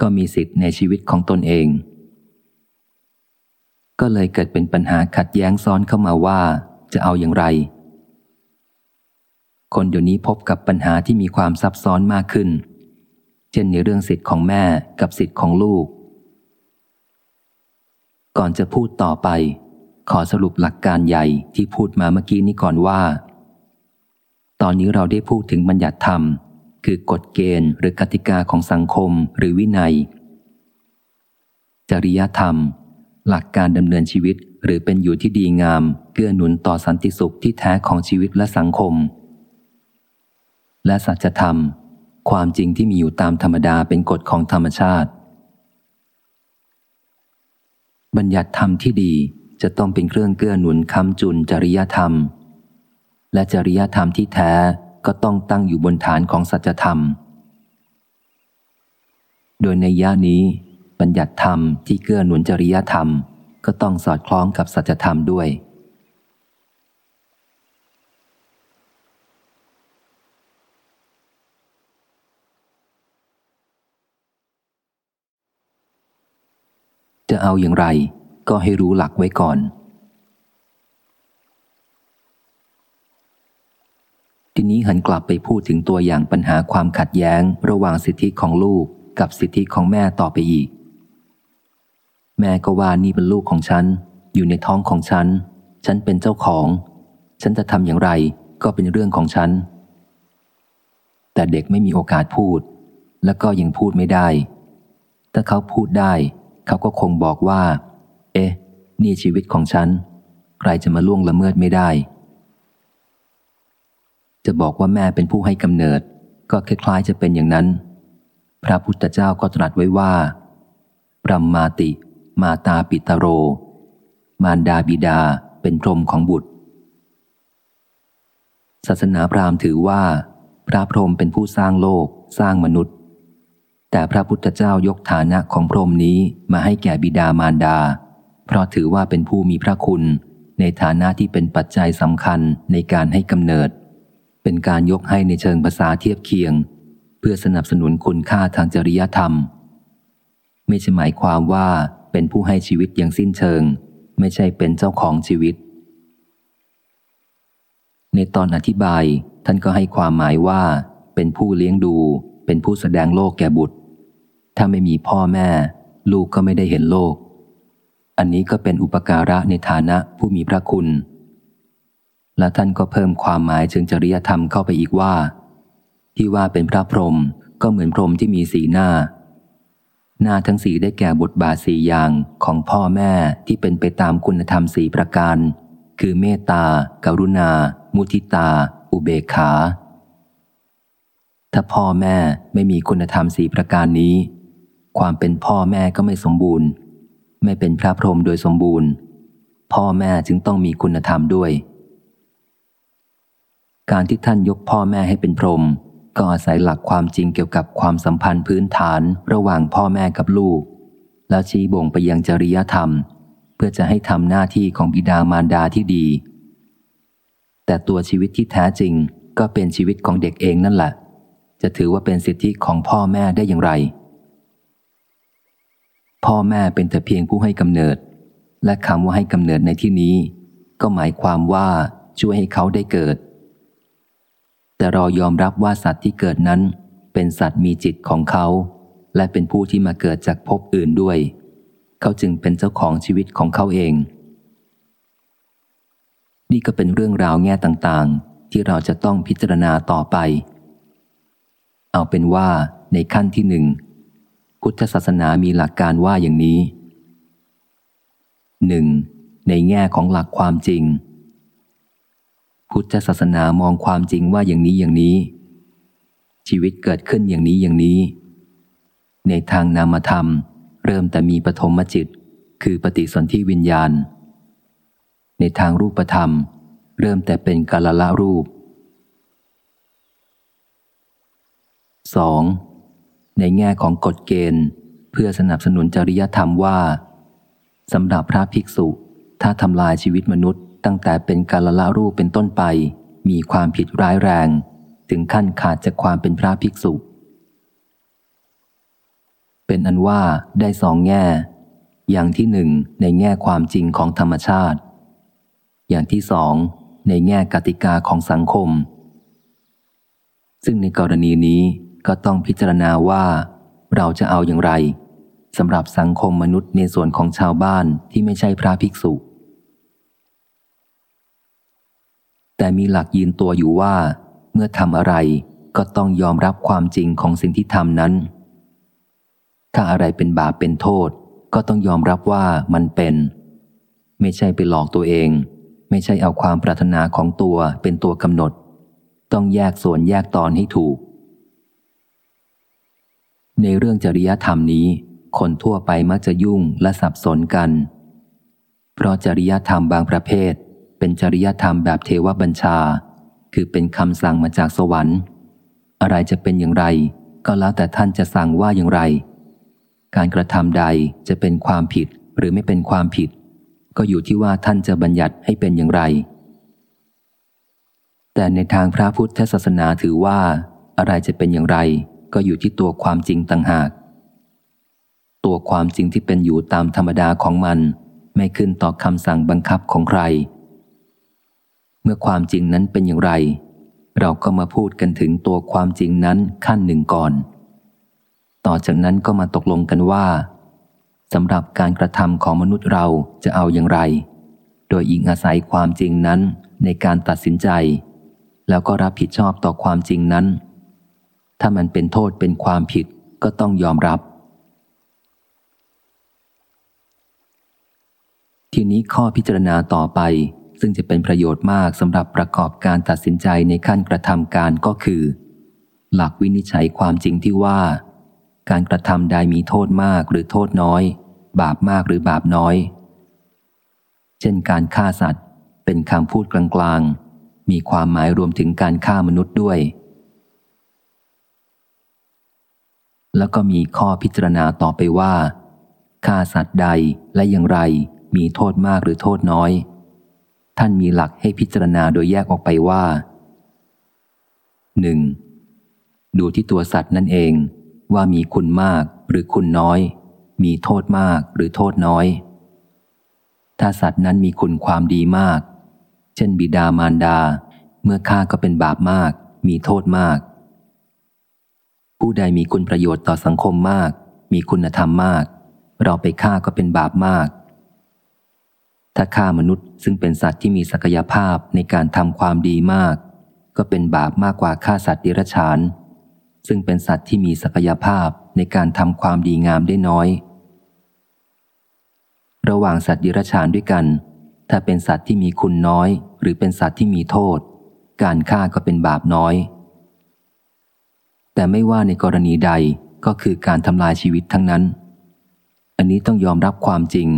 ก็มีสิทธิ์ในชีวิตของตนเอง ก็เลยเกิดเป็นปัญหาขัดแย้งซ้อนเข้ามาว่า จะเอาอย่างไร คนเดี๋ยวนี้พบกับปัญหาที่มีความซับซ้อนมากขึ้น เช่นในเรื่องสิทธิ์ของแม่กับสิทธิ์ของลูก ก่อนจะพูดต่อไป ขอสรุปหลักการใหญ่ที่พูดมาเมื่อกี้นี้ก่อนว่า ตอนนี้เราได้พูดถึงบัญญัติธรรม คือกฎเกณฑ์หรือกติกาของสังคมหรือวินัย จริยธรรม หลักการดำเนินชีวิตหรือเป็นอยู่ที่ดีงามเกื้อหนุนต่อสันติสุขที่แท้ของชีวิตและสังคม และสัจธรรม ความจริงที่มีอยู่ตามธรรมดาเป็นกฎของธรรมชาติ บัญญัติธรรมที่ดีจะต้องเป็นเครื่องเกื้อหนุนคำจุนจริยธรรม และจริยธรรมที่แท้ก็ต้องตั้งอยู่บนฐานของสัจธรรม โดยในย่านี้ บัญญัติธรรมที่เกื้อหนุนจริยธรรม ก็ต้องสอดคล้องกับสัจธรรมด้วย จะเอาอย่างไร ก็ให้รู้หลักไว้ก่อน ทีนี้หันกลับไปพูดถึงตัวอย่างปัญหาความขัดแย้ง ระหว่างสิทธิของลูกกับสิทธิของแม่ต่อไปอีก แม่ก็ว่านี่เป็นลูกของฉัน อยู่ในท้องของฉัน ฉันเป็นเจ้าของ ฉันจะทำอย่างไรก็เป็นเรื่องของฉัน แต่เด็กไม่มีโอกาสพูด และก็ยังพูดไม่ได้ ถ้าเขาพูดได้ เขาก็คงบอกว่า เอ๊ะ นี่ชีวิตของฉัน ใครจะมาล่วงละเมิดไม่ได้ จะบอกว่าแม่เป็นผู้ให้กำเนิด ก็คล้ายๆจะเป็นอย่างนั้น พระพุทธเจ้าก็ตรัสไว้ว่าปรัมมาติ มาตาปิตโร มารดาบิดาเป็นพรมของบุตร ศาสนาพราหมณ์ถือว่า พระพรหมเป็นผู้สร้างโลก สร้างมนุษย์ แต่พระพุทธเจ้ายกฐานะของพรหมนี้มาให้แก่บิดามารดา เพราะถือว่าเป็นผู้มีพระคุณ ในฐานะที่เป็นปัจจัยสำคัญในการให้กำเนิด เป็นการยกให้ในเชิงภาษาเทียบเคียง เพื่อสนับสนุนคุณค่าทางจริยธรรม ไม่ใช่หมายความว่าเป็นผู้ให้ชีวิตอย่างสิ้นเชิง ไม่ใช่เป็นเจ้าของชีวิต ในตอนอธิบายท่านก็ให้ความหมายว่า เป็นผู้เลี้ยงดู เป็นผู้แสดงโลกแก่บุตร ถ้าไม่มีพ่อแม่ ลูกก็ไม่ได้เห็นโลก อันนี้ก็เป็นอุปการะในฐานะผู้มีพระคุณ และท่านก็เพิ่มความหมายเชิงจริยธรรมเข้าไปอีกว่า ที่ว่าเป็นพระพรหมก็เหมือนพรหมที่มีสีหน้า หน้าทั้งสี่ได้แก่บทบาทสี่อย่างของพ่อแม่ที่เป็นไปตามคุณธรรมสี่ประการ คือเมตตากรุณา มุทิตา อุเบกขาถ้าพ่อแม่ไม่มีคุณธรรมสี่ประการนี้ ความเป็นพ่อแม่ก็ไม่สมบูรณ์ ไม่เป็นพระพรหมโดยสมบูรณ์ พ่อแม่จึงต้องมีคุณธรรมด้วย การที่ท่านยกพ่อแม่ให้เป็นพรหมก็อาศัยหลักความจริงเกี่ยวกับความสัมพันธ์พื้นฐานระหว่างพ่อแม่กับลูก แล้วชี้บ่งไปยังจริยธรรม เพื่อจะให้ทำหน้าที่ของบิดามารดาที่ดี แต่ตัวชีวิตที่แท้จริงก็เป็นชีวิตของเด็กเองนั่นแหละ จะถือว่าเป็นสิทธิของพ่อแม่ได้อย่างไร พ่อแม่เป็นแต่เพียงผู้ให้กำเนิด และคำว่าให้กำเนิดในที่นี้ ก็หมายความว่าช่วยให้เขาได้เกิด แต่เรายอมรับว่าสัตว์ที่เกิดนั้น เป็นสัตว์มีจิตของเขา และเป็นผู้ที่มาเกิดจากภพอื่นด้วย เขาจึงเป็นเจ้าของชีวิตของเขาเอง นี่ก็เป็นเรื่องราวแง่ต่างๆ ที่เราจะต้องพิจารณาต่อไป เอาเป็นว่าในขั้นที่หนึ่ง พุทธศาสนามีหลักการว่าอย่างนี้หนึ่งในแง่ของหลักความจริง พุทธศาสนามองความจริงว่าอย่างนี้อย่างนี้ ชีวิตเกิดขึ้นอย่างนี้อย่างนี้ ในทางนามธรรม เริ่มแต่มีปฐมจิต คือปฏิสนธิวิญญาณ ในทางรูปธรรม เริ่มแต่เป็นกาลละรูป 2. ในแง่ของกฎเกณฑ์ เพื่อสนับสนุนจริยธรรมว่าสำหรับพระภิกษุ ถ้าทำลายชีวิตมนุษย์ ตั้งแต่เป็นกาลละรูปเป็นต้นไป มีความผิดร้ายแรง ถึงขั้นขาดจากความเป็นพระภิกษุ เป็นอันว่าได้สองแง่ อย่างที่หนึ่งในแง่ความจริงของธรรมชาติ อย่างที่สองในแง่กติกาของสังคม ซึ่งในกรณีนี้ ก็ต้องพิจารณาว่าเราจะเอาอย่างไรสำหรับสังคมมนุษย์ในส่วนของชาวบ้านที่ไม่ใช่พระภิกษุ แต่มีหลักยืนตัวอยู่ว่า เมื่อทำอะไรก็ต้องยอมรับความจริงของสิ่งที่ทำนั้น ถ้าอะไรเป็นบาปเป็นโทษ ก็ต้องยอมรับว่ามันเป็น ไม่ใช่ไปหลอกตัวเอง ไม่ใช่เอาความปรารถนาของตัวเป็นตัวกำหนด ต้องแยกส่วนแยกตอนให้ถูก ในเรื่องจริยธรรมนี้ คนทั่วไปมักจะยุ่งและสับสนกัน เพราะจริยธรรมบางประเภท เป็นจริยธรรมแบบเทวบัญชา คือเป็นคำสั่งมาจากสวรรค์ อะไรจะเป็นอย่างไร ก็แล้วแต่ท่านจะสั่งว่าอย่างไร การกระทำใดจะเป็นความผิดหรือไม่เป็นความผิด ก็อยู่ที่ว่าท่านจะบัญญัติให้เป็นอย่างไร แต่ในทางพระพุทธศาสนาถือว่า อะไรจะเป็นอย่างไร ก็อยู่ที่ตัวความจริงต่างหาก ตัวความจริงที่เป็นอยู่ตามธรรมดาของมัน ไม่ขึ้นต่อคำสั่งบังคับของใคร เมื่อความจริงนั้นเป็นอย่างไร เราก็มาพูดกันถึงตัวความจริงนั้นขั้นหนึ่งก่อน ต่อจากนั้นก็มาตกลงกันว่าสำหรับการกระทำของมนุษย์เราจะเอาอย่างไร โดยอิงอาศัยความจริงนั้นในการตัดสินใจ แล้วก็รับผิดชอบต่อความจริงนั้น ถ้ามันเป็นโทษเป็นความผิดก็ต้องยอมรับ ทีนี้ข้อพิจารณาต่อไป ซึ่งจะเป็นประโยชน์มากสำหรับประกอบการตัดสินใจในขั้นกระทำการก็คือ หลักวินิจฉัยความจริงที่ว่า การกระทำใดมีโทษมากหรือโทษน้อย บาปมากหรือบาปน้อย เช่นการฆ่าสัตว์ เป็นคำพูดกลางๆ มีความหมายรวมถึงการฆ่ามนุษย์ด้วย แล้วก็มีข้อพิจารณาต่อไปว่าฆ่าสัตว์ใดและอย่างไรมีโทษมากหรือโทษน้อย ท่านมีหลักให้พิจารณาโดยแยกออกไปว่าหนึ่งดูที่ตัวสัตว์นั่นเองว่ามีคุณมากหรือคุณน้อย มีโทษมากหรือโทษน้อย ถ้าสัตว์นั้นมีคุณความดีมาก เช่นบิดามารดา เมื่อฆ่าก็เป็นบาปมาก มีโทษมาก ผู้ใดมีคุณประโยชน์ต่อสังคมมาก มีคุณธรรมมาก เราไปฆ่าก็เป็นบาปมาก ถ้าฆ่ามนุษย์ซึ่งเป็นสัตว์ที่มีศักยภาพในการทำความดีมาก ก็เป็นบาปมากกว่าฆ่าสัตว์เดรัจฉาน ซึ่งเป็นสัตว์ที่มีศักยภาพในการทำความดีงามได้น้อย ระหว่างสัตว์เดรัจฉานด้วยกัน ถ้าเป็นสัตว์ที่มีคุณน้อย หรือเป็นสัตว์ที่มีโทษ การฆ่าก็เป็นบาปน้อย แต่ไม่ว่าในกรณีใดก็คือการทำลายชีวิตทั้งนั้น อันนี้ต้องยอมรับความจริง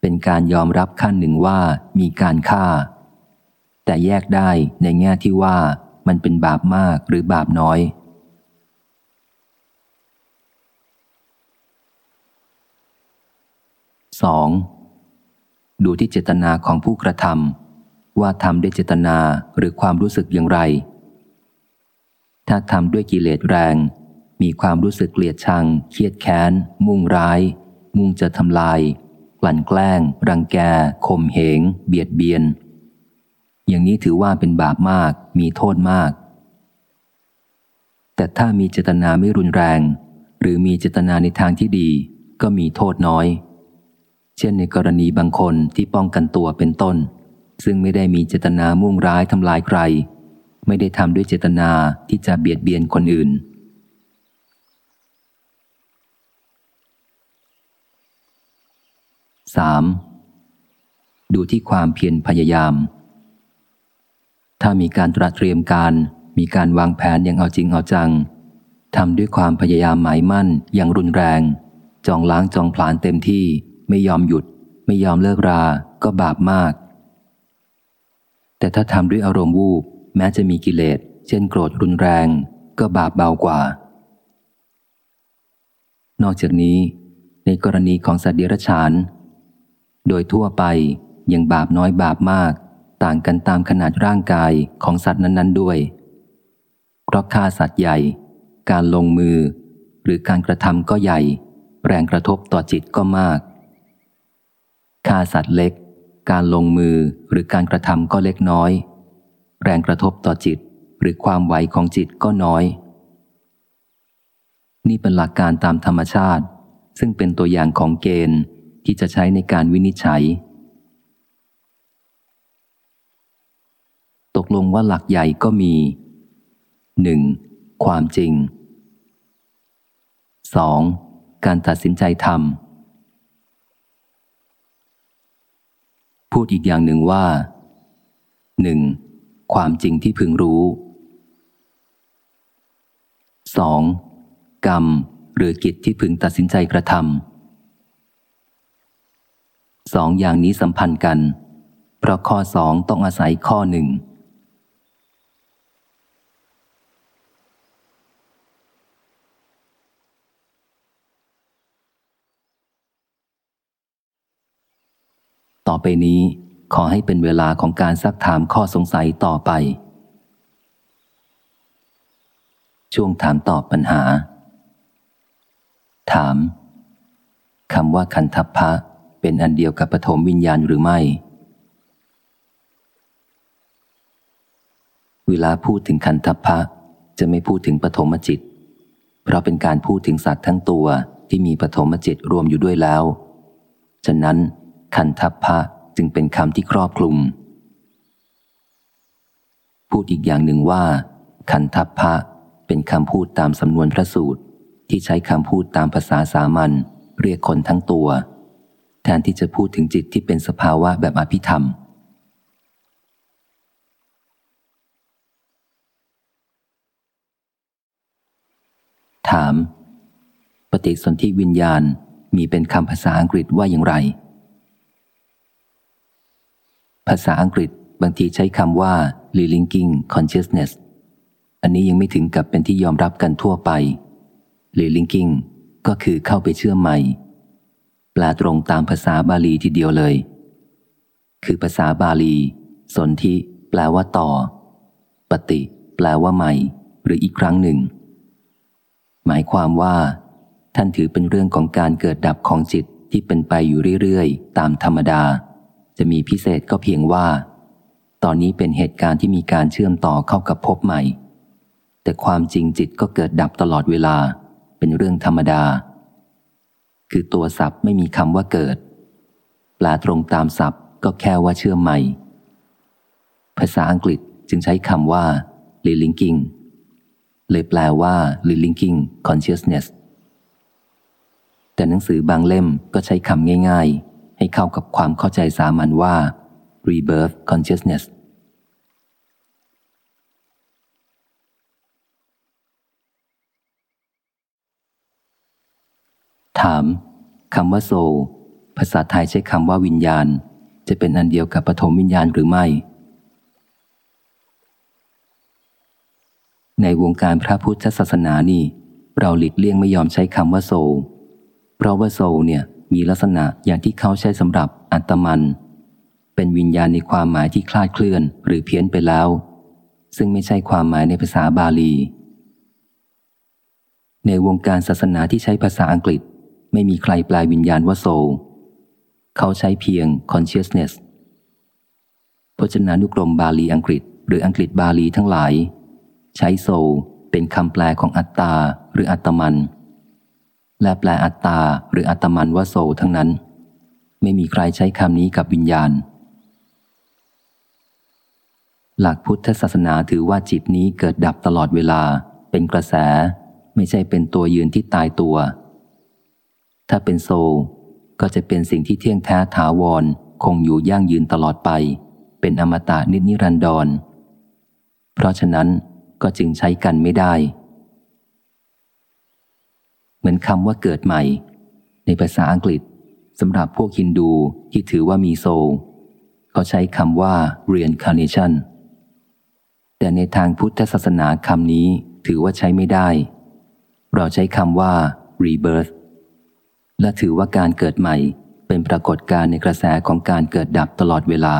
เป็นการยอมรับขั้นหนึ่งว่ามีการฆ่า แต่แยกได้ในแง่ที่ว่ามันเป็นบาปมากหรือบาปน้อย 2. ดูที่เจตนาของผู้กระทำว่าทำด้วยเจตนาหรือความรู้สึกอย่างไร ถ้าทำด้วยกิเลสแรง มีความรู้สึกเกลียดชัง เครียดแค้น มุ่งร้าย มุ่งจะทำลาย กลั่นแกล้ง รังแกข่มเหง เบียดเบียน อย่างนี้ถือว่าเป็นบาปมาก มีโทษมาก แต่ถ้ามีเจตนาไม่รุนแรง หรือมีเจตนาในทางที่ดี ก็มีโทษน้อย เช่นในกรณีบางคนที่ป้องกันตัวเป็นต้น ซึ่งไม่ได้มีเจตนามุ่งร้ายทำลายใคร ไม่ได้ทำด้วยเจตนาที่จะเบียดเบียนคนอื่น 3. ดูที่ความเพียรพยายาม ถ้ามีการตระเตรียมการ มีการวางแผนอย่างเอาจริงเอาจังทำด้วยความพยายามหมายมั่นอย่างรุนแรง จองล้างจองผลานเต็มที่ ไม่ยอมหยุด ไม่ยอมเลิกรา ก็บาปมาก แต่ถ้าทำด้วยอารมณ์วูบ แม้จะมีกิเลส เช่นโกรธรุนแรง ก็บาปเบากว่า นอกจากนี้ ในกรณีของสัตว์เดรัจฉาน โดยทั่วไปยังบาปน้อยบาปมาก ต่างกันตามขนาดร่างกายของสัตว์นั้น ๆด้วย เพราะฆ่าสัตว์ใหญ่ การลงมือ หรือการกระทำก็ใหญ่ แรงกระทบต่อจิตก็มากฆ่าสัตว์เล็ก การลงมือหรือการกระทำก็เล็กน้อย แรงกระทบต่อจิตหรือความไหวของจิตก็น้อย นี่เป็นหลักการตามธรรมชาติ ซึ่งเป็นตัวอย่างของเกณฑ์ที่จะใช้ในการวินิจฉัย ตกลงว่าหลักใหญ่ก็มี 1. ความจริง 2. การตัดสินใจทำพูดอีกอย่างหนึ่งว่าหนึ่ง ความจริงที่พึงรู้ 2. กรรม หรือกิจที่พึงตัดสินใจกระทำสองอย่างนี้สัมพันธ์กัน เพราะข้อสองต้องอาศัยข้อหนึ่งต่อไปนี้ ขอให้เป็นเวลาของการซักถามข้อสงสัยต่อไป ช่วงถามตอบปัญหา ถามคำว่าคันทัพพะเป็นอันเดียวกับปฐมวิญญาณหรือไม่ เวลาพูดถึงคันทัพพะจะไม่พูดถึงปฐมจิต เพราะเป็นการพูดถึงสัตว์ทั้งตัวที่มีปฐมจิตรวมอยู่ด้วยแล้ว ฉะนั้นคันทัพพะ จึงเป็นคำที่ครอบคลุม พูดอีกอย่างหนึ่งว่า คันทัพพะเป็นคำพูดตามสำนวนพระสูตร ที่ใช้คำพูดตามภาษาสามัญเรียกคนทั้งตัว แทนที่จะพูดถึงจิตที่เป็นสภาวะแบบอภิธรรมถาม ปฏิสนธิวิญญาณมีเป็นคำภาษาอังกฤษว่าอย่างไร ภาษาอังกฤษบางทีใช้คำว่า relinking consciousness อันนี้ยังไม่ถึงกับเป็นที่ยอมรับกันทั่วไป relinking ก็คือเข้าไปเชื่อมใหม่ แปลตรงตามภาษาบาลีทีเดียวเลย คือภาษาบาลี สนธิแปลว่าต่อ ปฏิ แปลว่าใหม่ หรืออีกครั้งหนึ่ง หมายความว่า ท่านถือเป็นเรื่องของการเกิดดับของจิตที่เป็นไปอยู่เรื่อยๆ ตามธรรมดา จะมีพิเศษก็เพียงว่า ตอนนี้เป็นเหตุการณ์ที่มีการเชื่อมต่อเข้ากับภพใหม่ แต่ความจริงจิตก็เกิดดับตลอดเวลา เป็นเรื่องธรรมดา คือตัวศัพท์ไม่มีคำว่าเกิดแปลตรงตามศัพท์ก็แค่ว่าเชื่อมใหม่ ภาษาอังกฤษจึงใช้คำว่า relinking เลยแปลว่า relinking consciousness แต่หนังสือบางเล่มก็ใช้คำง่าย ๆ ให้เข้ากับความเข้าใจสามัญว่า rebirth consciousness ถามคำว่าโซ ภาษาไทยใช้คำว่าวิญญาณ จะเป็นอันเดียวกับปฐมวิญญาณหรือไม่ ในวงการพระพุทธศาสนานี่ เราหลีกเลี่ยงไม่ยอมใช้คำว่าโซ เพราะว่าโซเนี่ย มีลักษณะอย่างที่เขาใช้สำหรับอัตมัน เป็นวิญญาณในความหมายที่คลาดเคลื่อนหรือเพี้ยนไปแล้ว ซึ่งไม่ใช่ความหมายในภาษาบาลี ในวงการศาสนาที่ใช้ภาษาอังกฤษ ไม่มีใครแปลวิญญาณว่าโซเขาใช้เพียง consciousness พจนานุกรมบาลีอังกฤษ หรืออังกฤษบาลีทั้งหลาย ใช้โซเป็นคำแปลของอัตตาหรืออัตมัน และแปลอัตตาหรืออัตมันว่าโซทั้งนั้น ไม่มีใครใช้คำนี้กับวิญญาณ หลักพุทธศาสนาถือว่าจิตนี้เกิดดับตลอดเวลา เป็นกระแส ไม่ใช่เป็นตัวยืนที่ตายตัว ถ้าเป็นโซก็จะเป็นสิ่งที่เที่ยงแท้ถาวร คงอยู่ยั่งยืนตลอดไป เป็นอมตะนิจนิรันดร เพราะฉะนั้นก็จึงใช้กันไม่ได้ เหมือนคำว่าเกิดใหม่ ในภาษาอังกฤษสำหรับพวกฮินดูที่ถือว่ามีโซลเขาใช้คำว่า reincarnation แต่ในทางพุทธศาสนาคำนี้ถือว่าใช้ไม่ได้ เราใช้คำว่า rebirth และถือว่าการเกิดใหม่เป็นปรากฏการณ์ในกระแสของการเกิดดับตลอดเวลา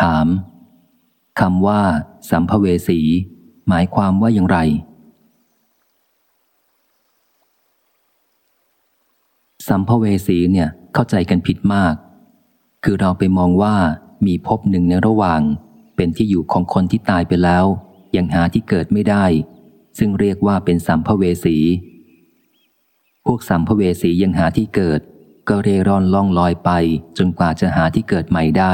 ถามคำว่า สัมภเวสี หมายความว่าอย่างไร สัมภเวสีเนี่ยเข้าใจกันผิดมาก คือเราไปมองว่ามีภพหนึ่งในระหว่าง เป็นที่อยู่ของคนที่ตายไปแล้ว ยังหาที่เกิดไม่ได้ ซึ่งเรียกว่าเป็นสัมภเวสี พวกสัมภเวสียังหาที่เกิด ก็เร่ร่อนล่องลอยไป จนกว่าจะหาที่เกิดใหม่ได้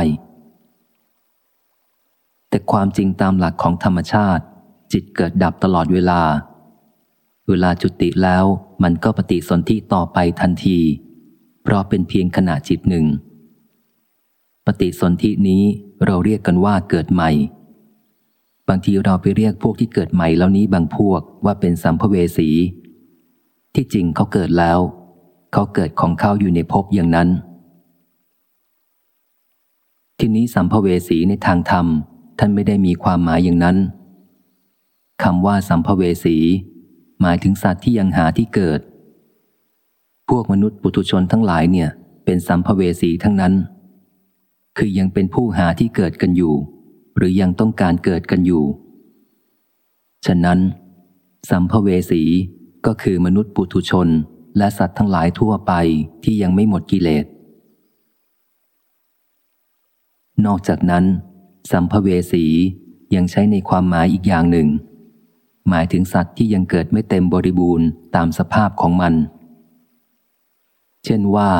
แต่ความจริงตามหลักของธรรมชาติ จิตเกิดดับตลอดเวลา เวลาจุติแล้วมันก็ปฏิสนธิต่อไปทันที เพราะเป็นเพียงขณะจิตหนึ่ง ปฏิสนธินี้เราเรียกกันว่าเกิดใหม่ บางทีเราไปเรียกพวกที่เกิดใหม่แล้วนี้บางพวกว่าเป็นสัมภเวสี ที่จริงเขาเกิดแล้ว เขาเกิดของเขาอยู่ในภพอย่างนั้น ทีนี้สัมภเวสีในทางธรรม ท่านไม่ได้มีความหมายอย่างนั้นคำว่าสัมภเวสี หมายถึงสัตว์ที่ยังหาที่เกิด พวกมนุษย์ปุถุชนทั้งหลายเนี่ย เป็นสัมภเวสีทั้งนั้น คือยังเป็นผู้หาที่เกิดกันอยู่ หรือยังต้องการเกิดกันอยู่ ฉะนั้น สัมภเวสีก็คือมนุษย์ปุถุชน และสัตว์ทั้งหลายทั่วไปที่ยังไม่หมดกิเลส นอกจากนั้น สัมภเวสียังใช้ในความหมายอีกอย่างหนึ่ง หมายถึงสัตว์ที่ยังเกิดไม่เต็มบริบูรณ์ตามสภาพของมัน เช่นว่า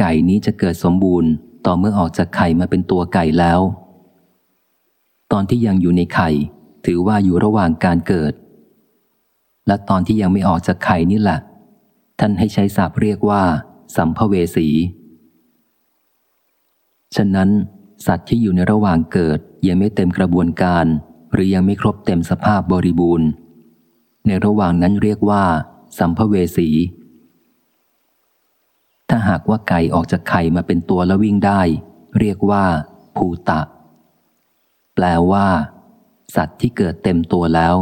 ไก่นี้จะเกิดสมบูรณ์ ต่อเมื่อออกจากไข่มาเป็นตัวไก่แล้ว ตอนที่ยังอยู่ในไข่ ถือว่าอยู่ระหว่างการเกิด และตอนที่ยังไม่ออกจากไข่นี่แหละ ท่านให้ใช้ศัพท์เรียกว่า สัมภเวสี ฉะนั้น สัตว์ที่อยู่ในระหว่างเกิดยังไม่เต็มกระบวนการ หรือยังไม่ครบเต็มสภาพบริบูรณ์ ในระหว่างนั้นเรียกว่า สัมภเวสี ถ้าหากว่าไก่ออกจากไข่มาเป็นตัวแล้ววิ่งได้ เรียกว่า ภูตะ แปลว่า สัตว์ที่เกิดเต็มตัวแล้ว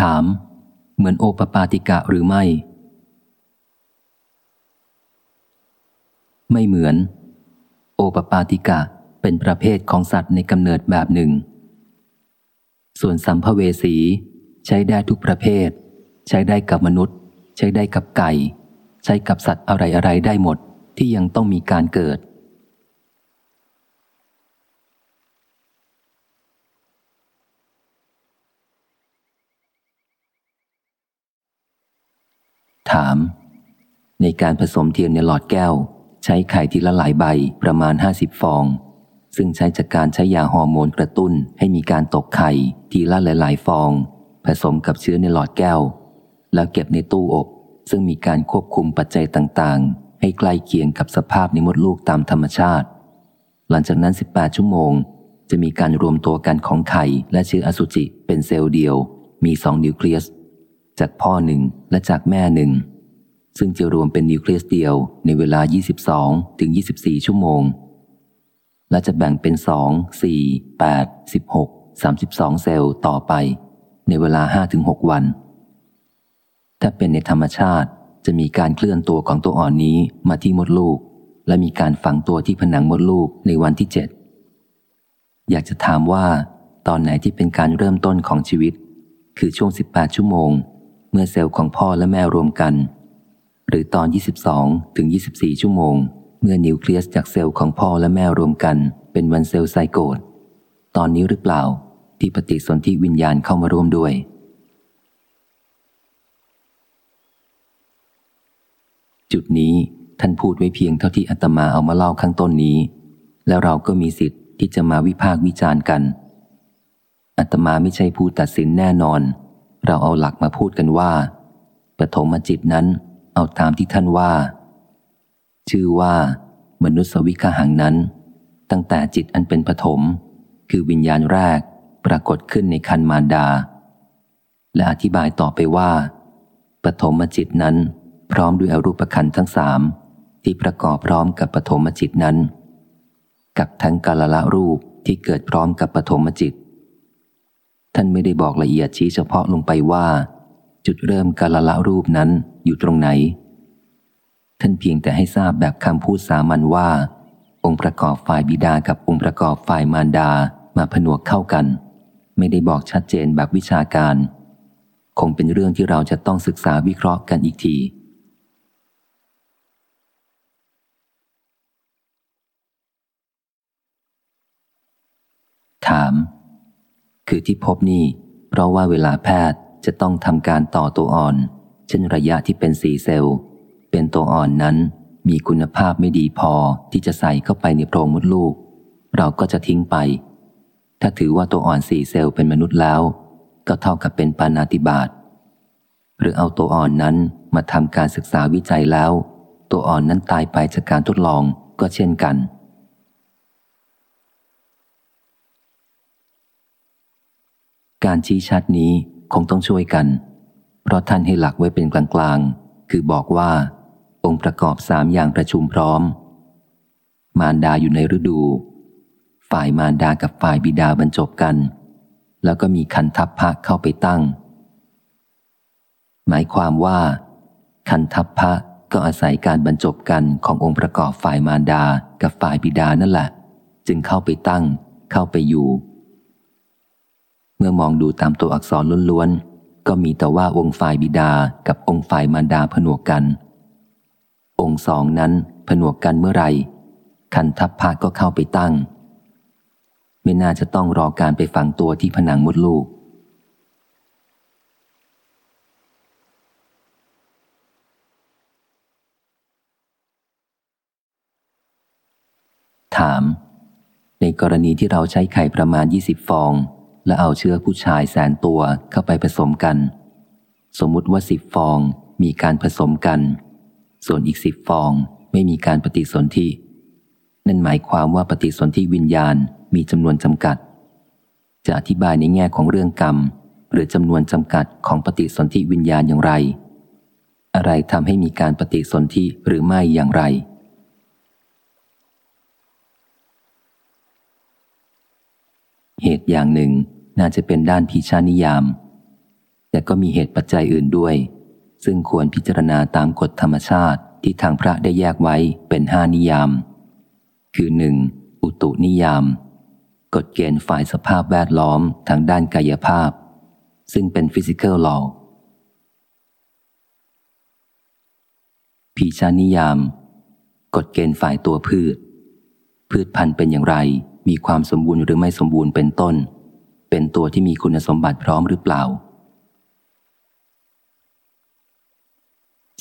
ถาม เหมือนโอปปาติกะหรือไม่ ไม่เหมือน โอปปาติกะเป็นประเภทของสัตว์ในกำเนิดแบบหนึ่ง ส่วนสัมภเวสีใช้ได้ทุกประเภท ใช้ได้กับมนุษย์ ใช้ได้กับไก่ ใช้กับสัตว์อะไรอะไรได้หมดที่ยังต้องมีการเกิด ถาม ในการผสมเทียนในหลอดแก้ว ใช้ไข่ทีละหลายใบประมาณ 50 ฟอง ซึ่งใช้จากการใช้ยาฮอร์โมนกระตุ้นให้มีการตกไข่ทีละหลาย ๆ ฟอง ผสมกับเชื้อในหลอดแก้ว แล้วเก็บในตู้อบ ซึ่งมีการควบคุมปัจจัยต่างๆ ให้ใกล้เคียงกับสภาพในมดลูกตามธรรมชาติ หลังจากนั้น 18 ชั่วโมง จะมีการรวมตัวกันของไข่และเชื้ออสุจิเป็นเซลล์เดียว มีสองนิวเคลียส จากพ่อหนึ่งและจากแม่หนึ่ง ซึ่งจะรวมเป็นนิวเคลียสเดียวในเวลา 22 ถึง 24 ชั่วโมง และจะแบ่งเป็น 2 4 8 16 32 เซลล์ต่อไป ในเวลา 5-6 วัน ถ้าเป็นในธรรมชาติจะมีการเคลื่อนตัวของตัวอ่อนนี้มาที่มดลูก และมีการฝังตัวที่ผนังมดลูกในวันที่เจ็ดอยากจะถามว่า ตอนไหนที่เป็นการเริ่มต้นของชีวิต คือช่วง 18 ชั่วโมง เมื่อเซลล์ของพ่อและแม่รวมกัน หรือตอน 22 ถึง 24 ชั่วโมง เมื่อนิวเคลียสจากเซลล์ของพ่อและแม่รวมกัน เป็นวันเซลล์ไซโกตตอนนี้หรือเปล่า ที่ปฏิสนธิวิญญาณเข้ามาร่วมด้วย จุดนี้ท่านพูดไว้เพียงเท่าที่อาตมาเอามาเล่าข้างต้นนี้ แล้วเราก็มีสิทธิ์ที่จะมาวิพากษ์วิจารณ์กันอาตมาไม่ใช่ผู้ตัดสินแน่นอน เราเอาหลักมาพูดกันว่าปฐมจิตนั้น เอาตามที่ท่านว่า ชื่อว่ามนุษวิคหังนั้น ตั้งแต่จิตอันเป็นปฐมคือวิญญาณแรกปรากฏขึ้นในคันมารดา และอธิบายต่อไปว่าปฐมจิตนั้นพร้อมด้วยอรูปขันธ์ทั้งสามที่ประกอบพร้อมกับปฐมจิตนั้น กับทั้งกาลละรูปที่เกิดพร้อมกับปฐมจิต ท่านไม่ได้บอกละเอียดชี้เฉพาะลงไปว่า จุดเริ่มกาลละรูปนั้น อยู่ตรงไหน ท่านเพียงแต่ให้ทราบแบบคำพูดสามัญว่า องค์ประกอบฝ่ายบิดากับองค์ประกอบฝ่ายมารดามาผนวกเข้ากัน ไม่ได้บอกชัดเจนแบบวิชาการ คงเป็นเรื่องที่เราจะต้องศึกษาวิเคราะห์กันอีกทีถาม คือที่พบนี่ เพราะว่าเวลาแพทย์จะต้องทำการต่อตัวอ่อน เช่นระยะที่เป็นสีเซลล์ เป็นตัวอ่อนนั้น มีคุณภาพไม่ดีพอที่จะใส่เข้าไปในโพรงมดลูก เราก็จะทิ้งไป ถ้าถือว่าตัวอ่อนสี่เซลล์เป็นมนุษย์แล้ว ก็เท่ากับเป็นปานาติบาตหรือเอาตัวอ่อนนั้นมาทำการศึกษาวิจัยแล้ว ตัวอ่อนนั้นตายไปจากการทดลองก็เช่นกันการชี้ชัดนี้คงต้องช่วยกัน ราะท่านให้หลักไว้เป็นกลางๆ คือบอกว่า องค์ประกอบสามอย่างประชุมพร้อม มารดาอยู่ในฤดู ฝ่ายมารดากับฝ่ายบิดาบรรจบกัน แล้วก็มีคันทัพพระเข้าไปตั้ง หมายความว่า คันทัพพระก็อาศัยการบรรจบกันขององค์ประกอบฝ่ายมารดากับฝ่ายบิดานั่นแหละ จึงเข้าไปตั้ง เข้าไปอยู่ เมื่อมองดูตามตัวอักษรล้วนๆ ก็มีแต่ว่าองค์ฝ่ายบิดากับองค์ฝ่ายมารดาผนวกกัน องค์สองนั้นผนวกกันเมื่อไรคันทัพพระก็เข้าไปตั้ง ไม่น่าจะต้องรอการไปฝังตัวที่ผนังมดลูก ถาม ในกรณีที่เราใช้ไข่ประมาณ 20 ฟอง และเอาเชื้อผู้ชายแสนตัวเข้าไปผสมกัน สมมุติว่า10ฟองมีการผสมกัน ส่วนอีก10ฟองไม่มีการปฏิสนธิ นั่นหมายความว่าปฏิสนธิวิญญาณมีจำนวนจำกัด จะอธิบายในแง่ของเรื่องกรรม หรือจำนวนจำกัดของปฏิสนธิวิญญาณอย่างไร อะไรทำให้มีการปฏิสนธิหรือไม่อย่างไร เหตุอย่างหนึ่งน่าจะเป็นด้านพิชานิยาม แต่ก็มีเหตุปัจจัยอื่นด้วย ซึ่งควรพิจารณาตามกฎธรรมชาติที่ทางพระได้แยกไว้เป็นห้านิยาม คือหนึ่งอุตุนิยาม กฎเกณฑ์ฝ่ายสภาพแวดล้อมทางด้านกายภาพ ซึ่งเป็น physical law พีชานิยาม กฎเกณฑ์ฝ่ายตัวพืช พืชพันธุ์เป็นอย่างไร มีความสมบูรณ์หรือไม่สมบูรณ์เป็นต้น เป็นตัวที่มีคุณสมบัติพร้อมหรือเปล่า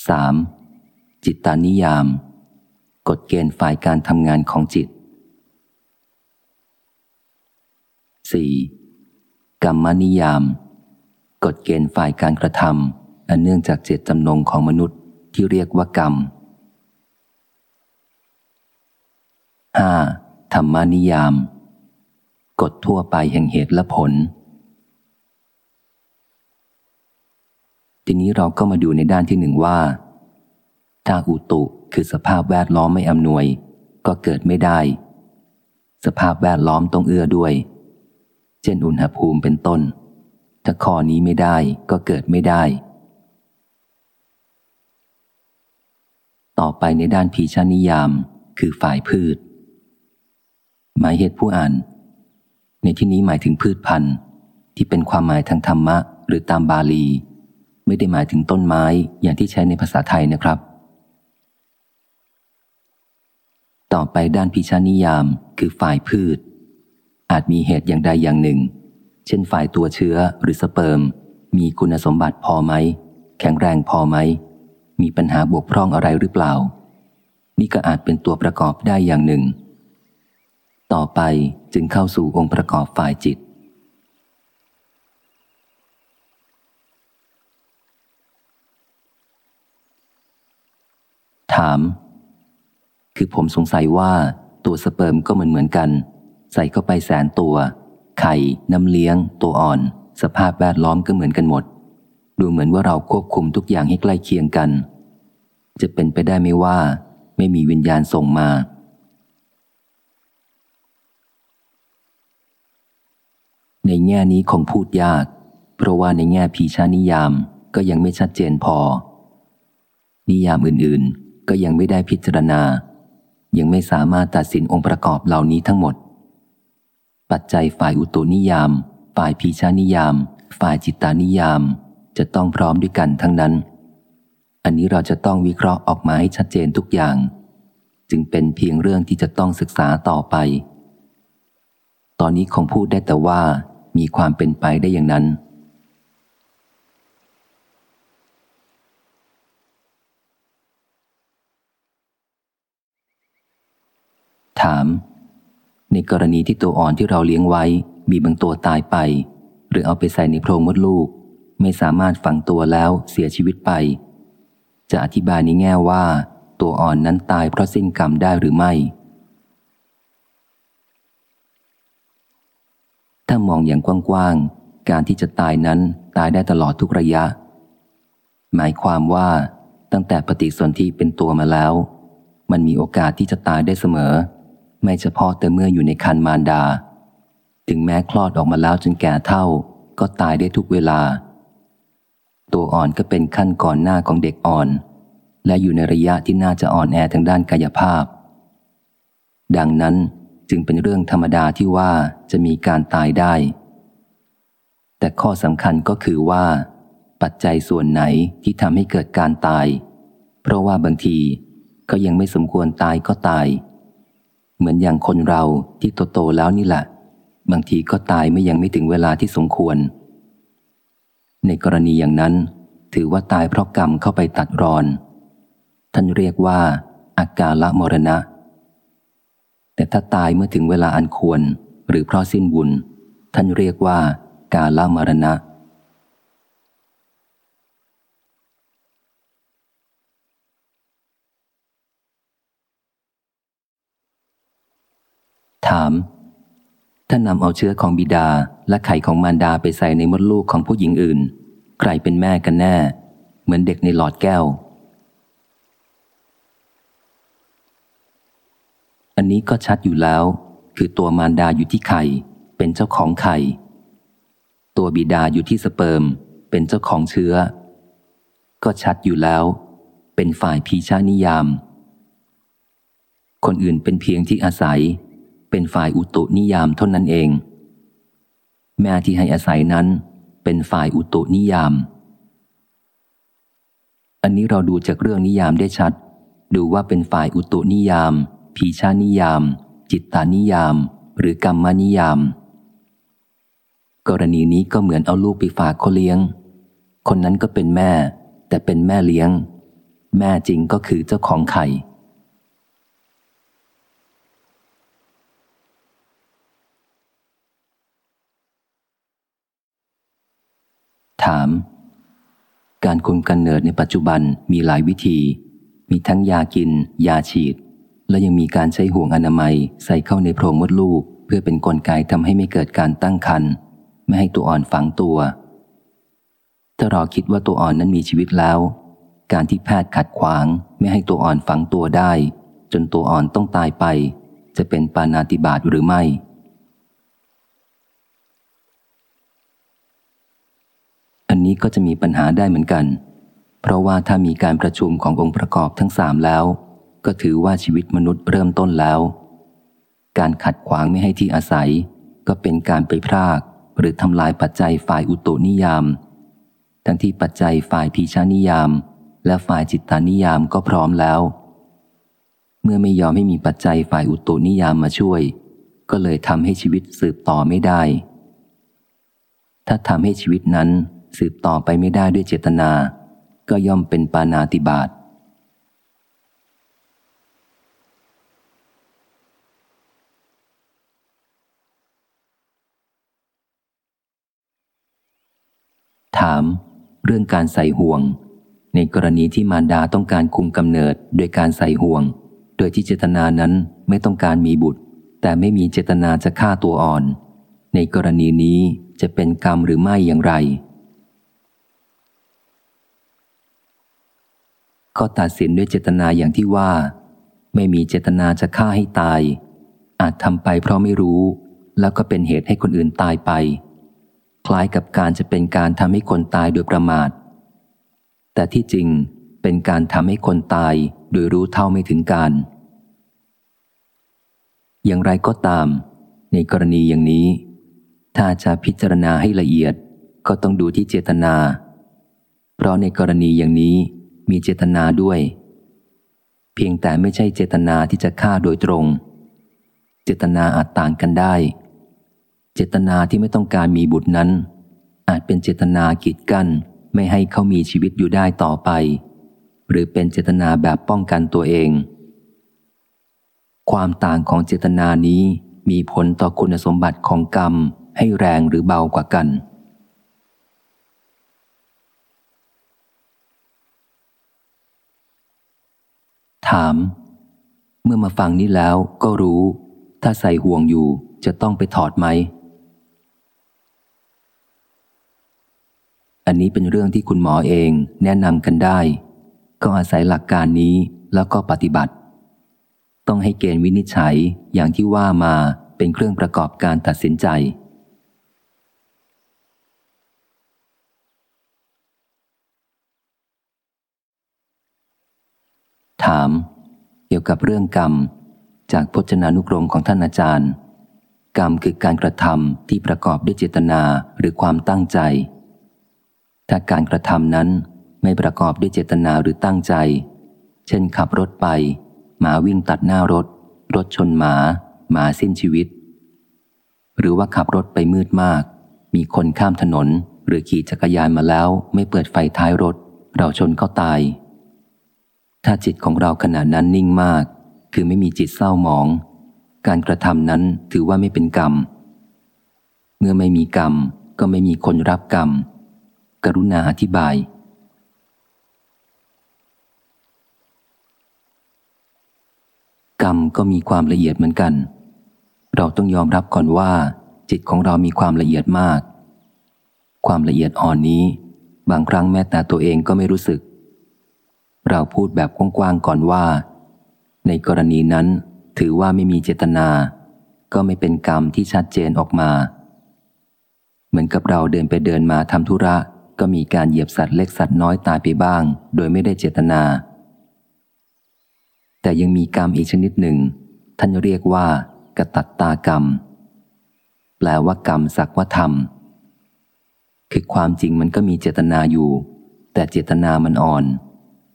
3. จิตตานิยาม กฎเกณฑ์ฝ่ายการทำงานของจิต 4. กรรมนิยาม กฎเกณฑ์ฝ่ายการกระทำอันเนื่องจากเจตจำนงของมนุษย์ที่เรียกว่ากรรม 5. ธรรมานิยาม กฎทั่วไปแห่งเหตุและผล ทีนี้เราก็มาดูในด้านที่หนึ่งว่า ถ้าอุตุคือสภาพแวดล้อมไม่อำนวย ก็เกิดไม่ได้ สภาพแวดล้อมต้องเอื้อด้วย เช่นอุณหภูมิเป็นต้น ถ้าข้อนี้ไม่ได้ก็เกิดไม่ได้ ต่อไปในด้านพีชานิยามคือฝ่ายพืช หมายเหตุผู้อ่าน ในที่นี้หมายถึงพืชพันธุ์ ที่เป็นความหมายทางธรรมะ หรือตามบาลี ไม่ได้หมายถึงต้นไม้อย่างที่ใช้ในภาษาไทยนะครับ ต่อไปด้านพิชานิยามคือฝ่ายพืช อาจมีเหตุอย่างใดอย่างหนึ่ง เช่นฝ่ายตัวเชื้อหรือสเปิร์ม มีคุณสมบัติพอไหม แข็งแรงพอไหม มีปัญหาบวกพร่องอะไรหรือเปล่า นี่ก็อาจเป็นตัวประกอบได้อย่างหนึ่ง ต่อไปจึงเข้าสู่องค์ประกอบฝ่ายจิต ถาม คือผมสงสัยว่าตัวสเปิร์มก็เหมือนเหมือนกัน ใส่เข้าไปแสนตัว ไข่ น้ำเลี้ยง ตัวอ่อน สภาพแวดล้อมก็เหมือนกันหมด ดูเหมือนว่าเราควบคุมทุกอย่างให้ใกล้เคียงกัน จะเป็นไปได้ไหมว่า ไม่มีวิญญาณส่งมา ในแง่นี้คงพูดยาก เพราะว่าในแง่พีชานิยามก็ยังไม่ชัดเจนพอ นิยามอื่นๆ ก็ยังไม่ได้พิจารณา ยังไม่สามารถตัดสินองค์ประกอบเหล่านี้ทั้งหมด ปัจจัยฝ่ายอุตุนิยาม ฝ่ายพีชานิยาม ฝ่ายจิตตานิยาม จะต้องพร้อมด้วยกันทั้งนั้น อันนี้เราจะต้องวิเคราะห์ออกมาให้ชัดเจนทุกอย่าง จึงเป็นเพียงเรื่องที่จะต้องศึกษาต่อไป ตอนนี้คงพูดได้แต่ว่า มีความเป็นไปได้อย่างนั้น ถาม ในกรณีที่ตัวอ่อนที่เราเลี้ยงไว้ มีบางตัวตายไป หรือเอาไปใส่ในโพรงมดลูก ไม่สามารถฝังตัวแล้วเสียชีวิตไป จะอธิบายในแง่ว่า ตัวอ่อนนั้นตายเพราะสิ้นกรรมได้หรือไม่ ถ้ามองอย่างกว้างๆ การที่จะตายนั้นตายได้ตลอดทุกระยะ หมายความว่าตั้งแต่ปฏิสนธิเป็นตัวมาแล้ว มันมีโอกาสที่จะตายได้เสมอ ไม่เฉพาะแต่เมื่ออยู่ในคันมารดา ถึงแม้คลอดออกมาแล้วจนแก่เท่า ก็ตายได้ทุกเวลา ตัวอ่อนก็เป็นขั้นก่อนหน้าของเด็กอ่อน และอยู่ในระยะที่น่าจะอ่อนแอทางด้านกายภาพ ดังนั้น จึงเป็นเรื่องธรรมดาที่ว่าจะมีการตายได้ แต่ข้อสำคัญก็คือว่า ปัจจัยส่วนไหนที่ทำให้เกิดการตาย เพราะว่าบางทีก็ยังไม่สมควรตายก็ตาย เหมือนอย่างคนเราที่โตๆแล้วนี่แหละบางทีก็ตายไม่ยังไม่ถึงเวลาที่สมควร ในกรณีอย่างนั้น ถือว่าตายเพราะกรรมเข้าไปตัดรอน ท่านเรียกว่า อากาละมรณะ แต่ถ้าตายเมื่อถึงเวลาอันควร หรือเพราะสิ้นบุญ ท่านเรียกว่ากาละมรณะ ถาม ถ้านำเอาเชื้อของบิดาและไข่ของมารดาไปใส่ในมดลูกของผู้หญิงอื่น ใครเป็นแม่กันแน่ เหมือนเด็กในหลอดแก้ว อันนี้ก็ชัดอยู่แล้ว คือตัวมารดาอยู่ที่ไข่ เป็นเจ้าของไข่ ตัวบิดาอยู่ที่สเปิร์ม เป็นเจ้าของเชื้อ ก็ชัดอยู่แล้ว เป็นฝ่ายพีชานิยาม คนอื่นเป็นเพียงที่อาศัย เป็นฝ่ายอุตุนิยามเท่านั้นเอง แม่ที่ให้อาศัยนั้น เป็นฝ่ายอุตุนิยาม อันนี้เราดูจากเรื่องนิยามได้ชัด ดูว่าเป็นฝ่ายอุตุนิยาม พีชานิยาม จิตตานิยาม หรือกรรมนิยาม กรณีนี้ก็เหมือนเอาลูกไปฝากเขาเลี้ยง คนนั้นก็เป็นแม่ แต่เป็นแม่เลี้ยง แม่จริงก็คือเจ้าของไข่ถาม การคุมกันเนิดในปัจจุบันมีหลายวิธี มีทั้งยากิน ยาฉีด และยังมีการใช้ห่วงอนามัยใส่เข้าในโพรงมดลูก เพื่อเป็นนกลไกทำให้ไม่เกิดการตั้งครรภ์ไม่ให้ตัวอ่อนฝังตัว ถ้าเราคิดว่าตัวอ่อนนั้นมีชีวิตแล้ว การที่แพทย์ขัดขวาง ไม่ให้ตัวอ่อนฝังตัวได้ จนตัวอ่อนต้องตายไป จะเป็นปานาติบาตหรือไม่อันนี้ก็จะมีปัญหาได้เหมือนกัน เพราะว่าถ้ามีการประชุมขององค์ประกอบทั้งสามแล้ว ก็ถือว่าชีวิตมนุษย์เริ่มต้นแล้ว การขัดขวางไม่ให้ที่อาศัย ก็เป็นการไปพราก หรือทำลายปัจจัยฝ่ายอุตุนิยาม ทั้งที่ปัจจัยฝ่ายพีชานิยาม และฝ่ายจิตตานิยามก็พร้อมแล้ว เมื่อไม่ยอมให้มีปัจจัยฝ่ายอุตุนิยามมาช่วย ก็เลยทำให้ชีวิตสืบต่อไม่ได้ ถ้าทำให้ชีวิตนั้นสืบต่อไปไม่ได้ด้วยเจตนา ก็ย่อมเป็นปานาติบาต ถาม เรื่องการใส่ห่วง ในกรณีที่มารดาต้องการคุมกำเนิดโดยการใส่ห่วง โดยที่เจตนานั้นไม่ต้องการมีบุตร แต่ไม่มีเจตนาจะฆ่าตัวอ่อน ในกรณีนี้จะเป็นกรรมหรือไม่อย่างไร ก็ตัดสินด้วยเจตนาอย่างที่ว่า ไม่มีเจตนาจะฆ่าให้ตาย อาจทำไปเพราะไม่รู้ แล้วก็เป็นเหตุให้คนอื่นตายไป ล้ายกับการจะเป็นการทำให้คนตายโดยประมาท แต่ที่จริงเป็นการทำให้คนตายโดยรู้เท่าไม่ถึงการ อย่างไรก็ตาม ในกรณีอย่างนี้ ถ้าจะพิจารณาให้ละเอียดก็ต้องดูที่เจตนา เพราะในกรณีอย่างนี้มีเจตนาด้วย เพียงแต่ไม่ใช่เจตนาที่จะฆ่าโดยตรง เจตนาอาจต่างกันได้ เจตนาที่ไม่ต้องการมีบุตรนั้น อาจเป็นเจตนากีดกั้นไม่ให้เขามีชีวิตอยู่ได้ต่อไป หรือเป็นเจตนาแบบป้องกันตัวเอง ความต่างของเจตนานี้มีผลต่อคุณสมบัติของกรรมให้แรงหรือเบากว่ากัน ถาม เมื่อมาฟังนี้แล้วก็รู้ ถ้าใส่ห่วงอยู่จะต้องไปถอดไหม อันนี้เป็นเรื่องที่คุณหมอเองแนะนำกันได้ ก็อาศัยหลักการนี้แล้วก็ปฏิบัติ ต้องให้เกณฑ์วินิจฉัยอย่างที่ว่ามาเป็นเครื่องประกอบการตัดสินใจ ถาม เกี่ยวกับเรื่องกรรม จากพจนานุกรมของท่านอาจารย์ กรรมคือการกระทำที่ประกอบด้วยเจตนาหรือความตั้งใจ ถ้าการกระทำนั้นไม่ประกอบด้วยเจตนาหรือตั้งใจ เช่นขับรถไป หมาวิ่งตัดหน้ารถ รถชนหมา หมาสิ้นชีวิต หรือว่าขับรถไปมืดมาก มีคนข้ามถนน หรือขี่จักรยานมาแล้ว ไม่เปิดไฟท้ายรถ เราชนเขาตาย ถ้าจิตของเราขณะนั้นนิ่งมาก คือไม่มีจิตเศร้าหมอง การกระทำนั้นถือว่าไม่เป็นกรรม เมื่อไม่มีกรรมก็ไม่มีคนรับกรรม กรุณาอธิบาย กรรมก็มีความละเอียดเหมือนกัน เราต้องยอมรับก่อนว่า จิตของเรามีความละเอียดมาก ความละเอียดอ่อนนี้ บางครั้งแม้แต่ตัวเองก็ไม่รู้สึก เราพูดแบบกว้างๆก่อนว่า ในกรณีนั้นถือว่าไม่มีเจตนา ก็ไม่เป็นกรรมที่ชัดเจนออกมา เหมือนกับเราเดินไปเดินมาทำธุระ ก็มีการเหยียบสัตว์เล็กสัตว์น้อยตายไปบ้าง โดยไม่ได้เจตนา แต่ยังมีกรรมอีกชนิดหนึ่ง ท่านเรียกว่ากตัตตากรรม แปลว่ากรรมสักว่าธรรม คือความจริงมันก็มีเจตนาอยู่ แต่เจตนามันอ่อน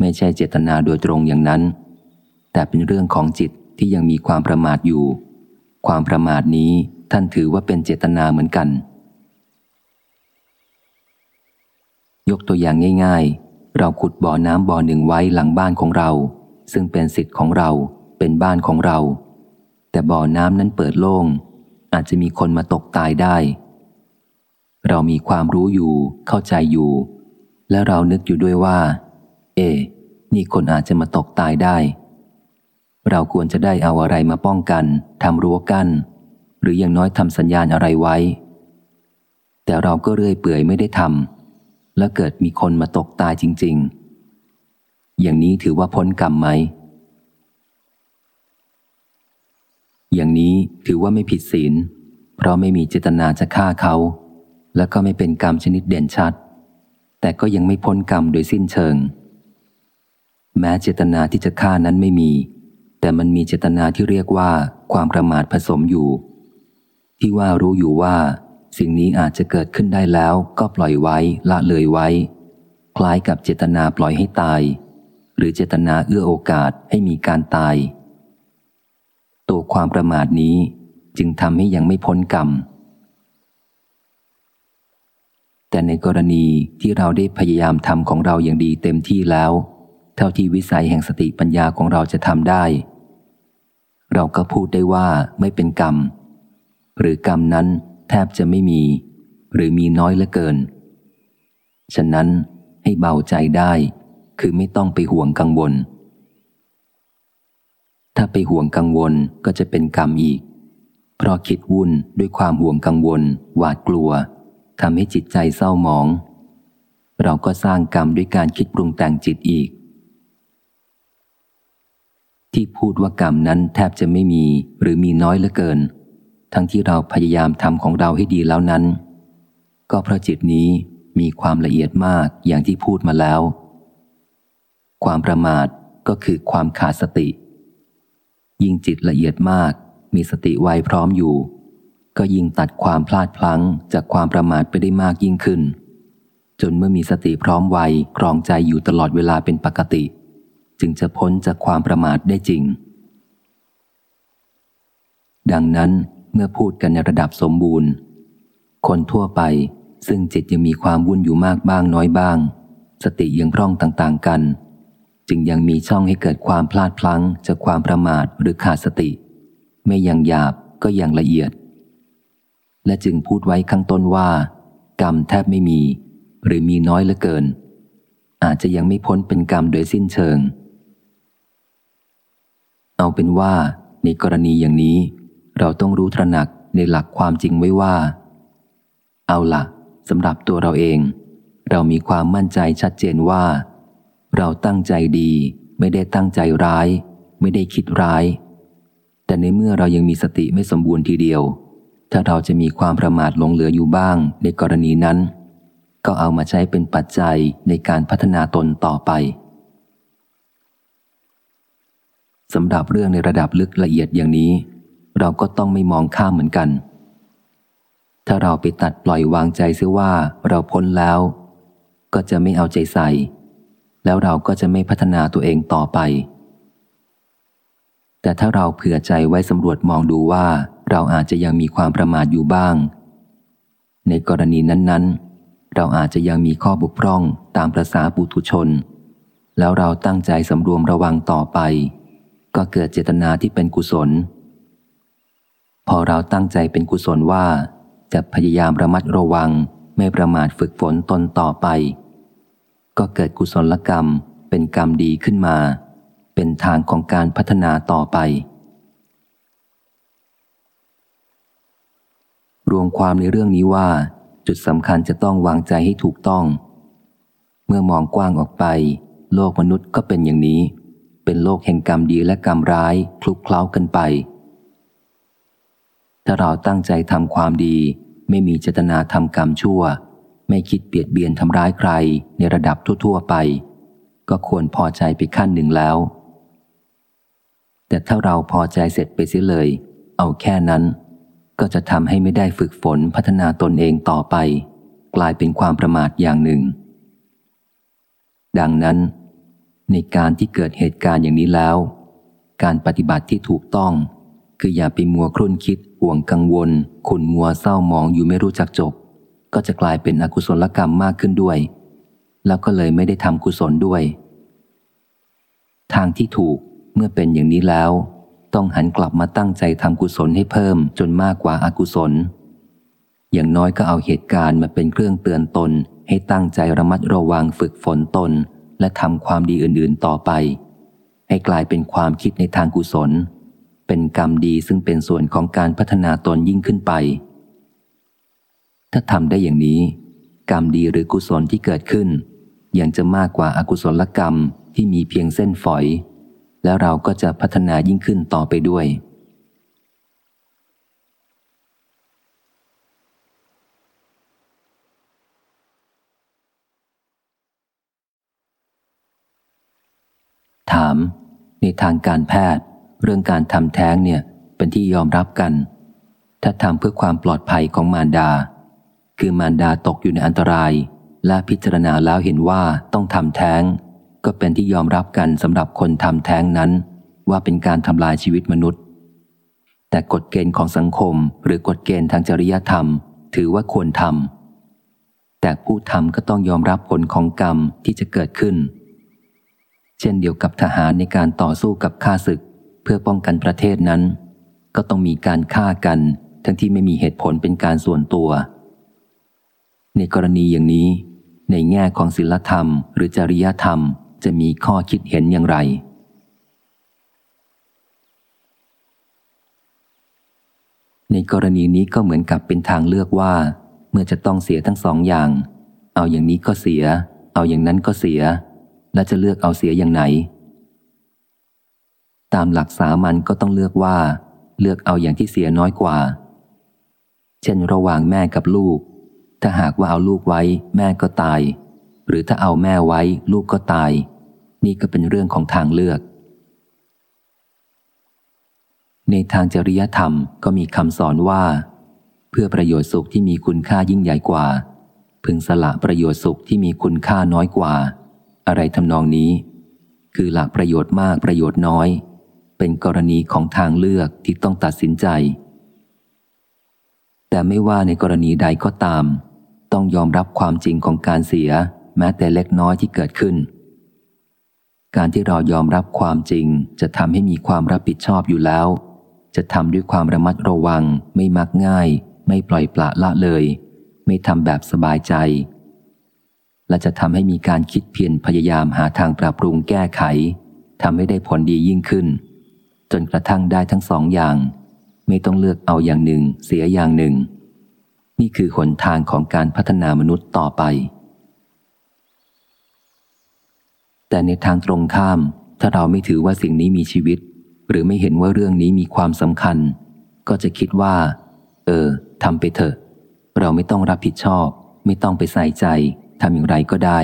ไม่ใช่เจตนาโดยตรงอย่างนั้น แต่เป็นเรื่องของจิตที่ยังมีความประมาทอยู่ ความประมาทนี้ท่านถือว่าเป็นเจตนาเหมือนกัน ยกตัวอย่างง่าย ๆ เราขุดบ่อน้ำบ่อหนึ่งไว้หลังบ้านของเรา ซึ่งเป็นสิทธิ์ของเราเป็นบ้านของเรา แต่บ่อน้ำนั้นเปิดโล่ง อาจจะมีคนมาตกตายได้ เรามีความรู้อยู่ เข้าใจอยู่ และเรานึกอยู่ด้วยว่า เอ นี่คนอาจจะมาตกตายได้ เราควรจะได้เอาอะไรมาป้องกันทำรั้วกัน้นหรืออย่างน้อยทำสัญญาณอะไรไว้ แต่เราก็เรื่อยเปื่อยไม่ได้ทำ แล้วเกิดมีคนมาตกตายจริง ๆ อย่างนี้ถือว่าพ้นกรรมไหม อย่างนี้ถือว่าไม่ผิดศีล เพราะไม่มีเจตนาจะฆ่าเขา และก็ไม่เป็นกรรมชนิดเด่นชัด แต่ก็ยังไม่พ้นกรรมโดยสิ้นเชิง แม้เจตนาที่จะฆ่านั้นไม่มี แต่มันมีเจตนาที่เรียกว่าความประมาทผสมอยู่ ที่ว่ารู้อยู่ว่า สิ่งนี้อาจจะเกิดขึ้นได้แล้วก็ปล่อยไว้ละเลยไว้ คล้ายกับเจตนาปล่อยให้ตาย หรือเจตนาเอื้อโอกาสให้มีการตาย ตัวความประมาทนี้จึงทำให้ยังไม่พ้นกรรม แต่ในกรณีที่เราได้พยายามทำของเราอย่างดีเต็มที่แล้ว เท่าที่วิสัยแห่งสติปัญญาของเราจะทำได้ เราก็พูดได้ว่าไม่เป็นกรรม หรือกรรมนั้น แทบจะไม่มี หรือมีน้อยเหลือเกิน ฉะนั้นให้เบาใจได้ คือไม่ต้องไปห่วงกังวล ถ้าไปห่วงกังวลก็จะเป็นกรรมอีก เพราะคิดวุ่นด้วยความห่วงกังวล หวาดกลัวทำให้จิตใจเศร้าหมอง เราก็สร้างกรรมด้วยการคิดปรุงแต่งจิตอีก ที่พูดว่ากรรมนั้นแทบจะไม่มีหรือมีน้อยเหลือเกิน ทั้งที่เราพยายามทำของเราให้ดีแล้วนั้น ก็เพราะจิตนี้มีความละเอียดมากอย่างที่พูดมาแล้ว ความประมาทก็คือความขาดสติ ยิ่งจิตละเอียดมาก มีสติไวพร้อมอยู่ ก็ยิ่งตัดความพลาดพลั้งจากความประมาทไปได้มากยิ่งขึ้น จนเมื่อมีสติพร้อมไวครองใจอยู่ตลอดเวลาเป็นปกติ จึงจะพ้นจากความประมาทได้จริง ดังนั้น เมื่อพูดกันในระดับสมบูรณ์ คนทั่วไปซึ่งจิตยังมีความวุ่นอยู่มากบ้างน้อยบ้าง สติยังร่องต่างๆกัน จึงยังมีช่องให้เกิดความพลาดพลั้งจากความประมาทหรือขาดสติ ไม่ยังหยาบก็ยังละเอียด และจึงพูดไว้ข้างต้นว่า กรรมแทบไม่มี หรือมีน้อยเหลือเกิน อาจจะยังไม่พ้นเป็นกรรมโดยสิ้นเชิง เอาเป็นว่าในกรณีอย่างนี้ เราต้องรู้ตระหนักในหลักความจริงไว้ว่า เอาละสำหรับตัวเราเอง เรามีความมั่นใจชัดเจนว่า เราตั้งใจดี ไม่ได้ตั้งใจร้าย ไม่ได้คิดร้าย แต่ในเมื่อเรายังมีสติไม่สมบูรณ์ทีเดียว ถ้าเราจะมีความประมาทหลงเหลืออยู่บ้างในกรณีนั้น ก็เอามาใช้เป็นปัจจัยในการพัฒนาตนต่อไปสำหรับเรื่องในระดับลึกละเอียดอย่างนี้ เราก็ต้องไม่มองข้ามเหมือนกัน ถ้าเราไปตัดปล่อยวางใจเสียว่าเราพ้นแล้ว ก็จะไม่เอาใจใส่ แล้วเราก็จะไม่พัฒนาตัวเองต่อไป แต่ถ้าเราเผื่อใจไว้สำรวจมองดูว่าเราอาจจะยังมีความประมาทอยู่บ้าง ในกรณีนั้นๆ เราอาจจะยังมีข้อบกพร่องตามประษาปุถุชน แล้วเราตั้งใจสำรวมระวังต่อไป ก็เกิดเจตนาที่เป็นกุศล พอเราตั้งใจเป็นกุศลว่า จะพยายามระมัดระวังไม่ประมาทฝึกฝนตนต่อไป ก็เกิดกุศลกรรมเป็นกรรมดีขึ้นมา เป็นทางของการพัฒนาต่อไป รวมความในเรื่องนี้ว่า จุดสำคัญจะต้องวางใจให้ถูกต้อง เมื่อมองกว้างออกไป โลกมนุษย์ก็เป็นอย่างนี้ เป็นโลกแห่งกรรมดีและกรรมร้ายคลุกเคล้ากันไป ถ้าเราตั้งใจทำความดี ไม่มีเจตนาทำกรรมชั่ว ไม่คิดเบียดเบียนทำร้ายใครในระดับทั่ว ๆ ไป ก็ควรพอใจไปขั้นหนึ่งแล้ว แต่ถ้าเราพอใจเสร็จไปเสียเลย เอาแค่นั้น ก็จะทำให้ไม่ได้ฝึกฝนพัฒนาตนเองต่อไป กลายเป็นความประมาทอย่างหนึ่ง ดังนั้น ในการที่เกิดเหตุการณ์อย่างนี้แล้ว การปฏิบัติที่ถูกต้อง คืออย่าไปมัวครุ่นคิดห่วงกังวล ขุนมัวเศร้ามองอยู่ไม่รู้จักจบ ก็จะกลายเป็นอกุศลกรรมมากขึ้นด้วย แล้วก็เลยไม่ได้ทำกุศลด้วย ทางที่ถูกเมื่อเป็นอย่างนี้แล้ว ต้องหันกลับมาตั้งใจทำกุศลให้เพิ่มจนมากกว่าอากุศล อย่างน้อยก็เอาเหตุการณ์มาเป็นเครื่องเตือนตน ให้ตั้งใจระมัดระวังฝึกฝนตน และทำความดีอื่นๆต่อไป ให้กลายเป็นความคิดในทางกุศล เป็นกรรมดีซึ่งเป็นส่วนของการพัฒนาตนยิ่งขึ้นไป ถ้าทำได้อย่างนี้ กรรมดีหรือกุศลที่เกิดขึ้น ยังจะมากกว่าอากุศลกรรมที่มีเพียงเส้นฝอย แล้วเราก็จะพัฒนายิ่งขึ้นต่อไปด้วย ถาม ในทางการแพทย์ เรื่องการทำแท้งเนี่ยเป็นที่ยอมรับกัน ถ้าทำเพื่อความปลอดภัยของมารดา คือมารดาตกอยู่ในอันตราย และพิจารณาแล้วเห็นว่าต้องทำแท้ง ก็เป็นที่ยอมรับกันสำหรับคนทำแท้งนั้น ว่าเป็นการทำลายชีวิตมนุษย์ แต่กฎเกณฑ์ของสังคมหรือกฎเกณฑ์ทางจริยธรรม ถือว่าควรทำแต่ผู้ทำก็ต้องยอมรับผลของกรรมที่จะเกิดขึ้น เช่นเดียวกับทหารในการต่อสู้กับข้าศึก เพื่อป้องกันประเทศนั้น ก็ต้องมีการฆ่ากัน ทั้งที่ไม่มีเหตุผลเป็นการส่วนตัว ในกรณีอย่างนี้ ในแง่ของศีลธรรม หรือจริยธรรมจะมีข้อคิดเห็นอย่างไร ในกรณีนี้ก็เหมือนกับเป็นทางเลือกว่า เมื่อจะต้องเสียทั้งสองอย่าง เอาอย่างนี้ก็เสีย เอาอย่างนั้นก็เสีย และจะเลือกเอาเสียอย่างไหน ตามหลักสามัญก็ต้องเลือกว่า เลือกเอาอย่างที่เสียน้อยกว่า เช่นระหว่างแม่กับลูก ถ้าหากว่าเอาลูกไว้ แม่ก็ตาย หรือถ้าเอาแม่ไว้ ลูกก็ตาย นี่ก็เป็นเรื่องของทางเลือก ในทางจริยธรรมก็มีคำสอนว่า เพื่อประโยชน์สุขที่มีคุณค่ายิ่งใหญ่กว่า พึงสละประโยชน์สุขที่มีคุณค่าน้อยกว่า อะไรทำนองนี้ คือหลักประโยชน์มากประโยชน์น้อย เป็นกรณีของทางเลือกที่ต้องตัดสินใจ แต่ไม่ว่าในกรณีใดก็ตาม ต้องยอมรับความจริงของการเสีย แม้แต่เล็กน้อยที่เกิดขึ้น การที่เรายอมรับความจริงจะทำให้มีความรับผิดชอบอยู่แล้ว จะทำด้วยความระมัดระวัง ไม่มักง่าย ไม่ปล่อยปละละเลย ไม่ทำแบบสบายใจ และจะทำให้มีการคิดเพียรพยายามหาทางปรับปรุงแก้ไขทำให้ได้ผลดียิ่งขึ้น จนกระทั่งได้ทั้งสองอย่าง ไม่ต้องเลือกเอาอย่างหนึ่ง เสียอย่างหนึ่ง นี่คือหนทางของการพัฒนามนุษย์ต่อไป แต่ในทางตรงข้าม ถ้าเราไม่ถือว่าสิ่งนี้มีชีวิต หรือไม่เห็นว่าเรื่องนี้มีความสำคัญ ก็จะคิดว่า เออทำไปเถอะ เราไม่ต้องรับผิดชอบ ไม่ต้องไปใส่ใจทำอย่างไรก็ได้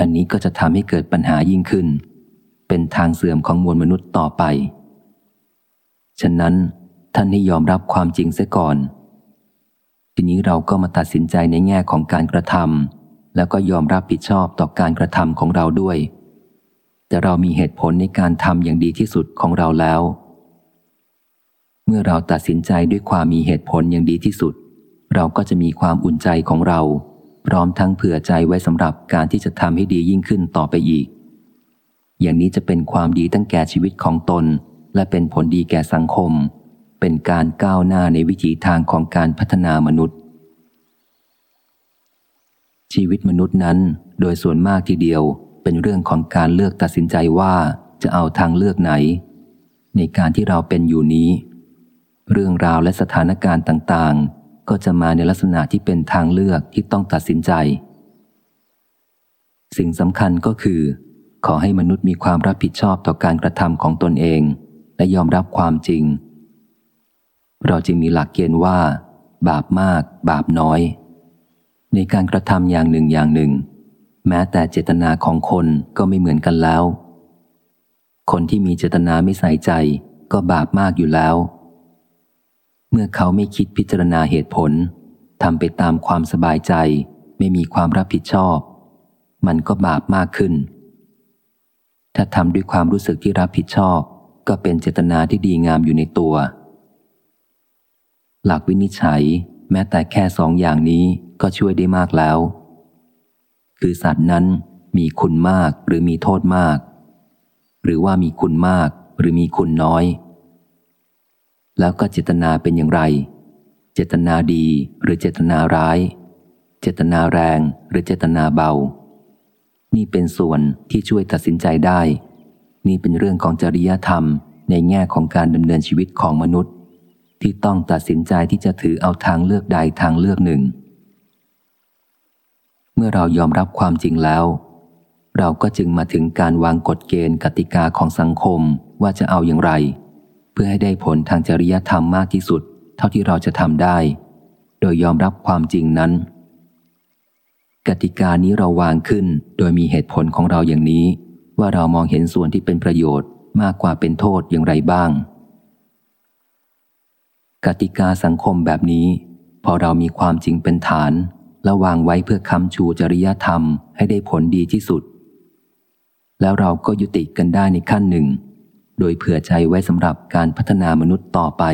อันนี้ก็จะทำให้เกิดปัญหายิ่งขึ้น เป็นทางเสื่อมของมวลมนุษย์ต่อไป ฉะนั้นท่านให้ยอมรับความจริงเสียก่อน ทีนี้เราก็มาตัดสินใจในแง่ของการกระทำแล้วก็ยอมรับผิดชอบต่อการกระทำของเราด้วย แต่เรามีเหตุผลในการทำอย่างดีที่สุดของเราแล้ว เมื่อเราตัดสินใจด้วยความมีเหตุผลอย่างดีที่สุด เราก็จะมีความอุ่นใจของเรา พร้อมทั้งเผื่อใจไว้สำหรับการที่จะทำให้ดียิ่งขึ้นต่อไปอีก อย่างนี้จะเป็นความดีตั้งแก่ชีวิตของตน และเป็นผลดีแก่สังคม เป็นการก้าวหน้าในวิถีทางของการพัฒนามนุษย์ ชีวิตมนุษย์นั้น โดยส่วนมากทีเดียว เป็นเรื่องของการเลือกตัดสินใจว่าจะเอาทางเลือกไหน ในการที่เราเป็นอยู่นี้ เรื่องราวและสถานการณ์ต่างๆ ก็จะมาในลักษณะที่เป็นทางเลือกที่ต้องตัดสินใจ สิ่งสำคัญก็คือ ขอให้มนุษย์มีความรับผิดชอบต่อการกระทำของตนเอง และยอมรับความจริง เราจึงมีหลักเกณฑ์ว่า บาปมาก บาปน้อย ในการกระทำอย่างหนึ่งอย่างหนึ่ง แม้แต่เจตนาของคนก็ไม่เหมือนกันแล้ว คนที่มีเจตนาไม่ใส่ใจก็บาปมากอยู่แล้ว เมื่อเขาไม่คิดพิจารณาเหตุผลทำไปตามความสบายใจ ไม่มีความรับผิดชอบ มันก็บาปมากขึ้น ถ้าทำด้วยความรู้สึกที่รับผิดชอบ ก็เป็นเจตนาที่ดีงามอยู่ในตัว หลักวินิจฉัย แม้แต่แค่สองอย่างนี้ก็ช่วยได้มากแล้ว คือสัตว์นั้นมีคุณมากหรือมีโทษมาก หรือว่ามีคุณมากหรือมีคุณน้อย แล้วก็เจตนาเป็นอย่างไร เจตนาดีหรือเจตนาร้าย เจตนาแรงหรือเจตนาเบา นี่เป็นส่วนที่ช่วยตัดสินใจได้ นี่เป็นเรื่องของจริยธรรม ในแง่ของการดำเนินชีวิตของมนุษย์ ที่ต้องตัดสินใจที่จะถือเอาทางเลือกใดทางเลือกหนึ่ง เมื่อเรายอมรับความจริงแล้ว เราก็จึงมาถึงการวางกฎเกณฑ์กติกาของสังคมว่าจะเอาอย่างไร เพื่อให้ได้ผลทางจริยธรรมมากที่สุด เท่าที่เราจะทำได้ โดยยอมรับความจริงนั้น กติกานี้เราวางขึ้นโดยมีเหตุผลของเราอย่างนี้ ว่าเรามองเห็นส่วนที่เป็นประโยชน์มากกว่าเป็นโทษอย่างไรบ้าง กติกาสังคมแบบนี้ พอเรามีความจริงเป็นฐาน และวางไว้เพื่อค้ำชูจริยธรรมให้ได้ผลดีที่สุด แล้วเราก็ยุติกันได้ในขั้นหนึ่ง โดยเผื่อใจไว้สำหรับการพัฒนามนุษย์ต่อไป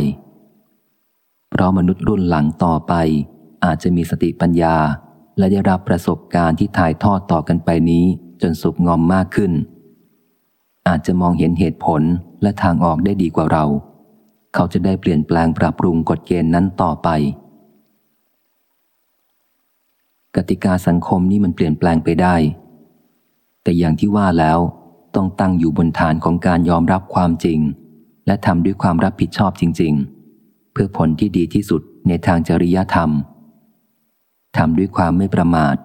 เพราะมนุษย์รุ่นหลังต่อไป อาจจะมีสติปัญญา และได้รับประสบการณ์ที่ถ่ายทอดต่อกันไปนี้ จนสุกงอมมากขึ้น อาจจะมองเห็นเหตุผลและทางออกได้ดีกว่าเรา เขาจะได้เปลี่ยนแปลงปรับปรุงกฎเกณฑ์นั้นต่อไป กติกาสังคมนี้มันเปลี่ยนแปลงไปได้ แต่อย่างที่ว่าแล้วต้องตั้งอยู่บนฐานของการยอมรับความจริง และทำด้วยความรับผิดชอบจริง ๆ เพื่อผลที่ดีที่สุดในทางจริยธรรม ทำด้วยความไม่ประมาท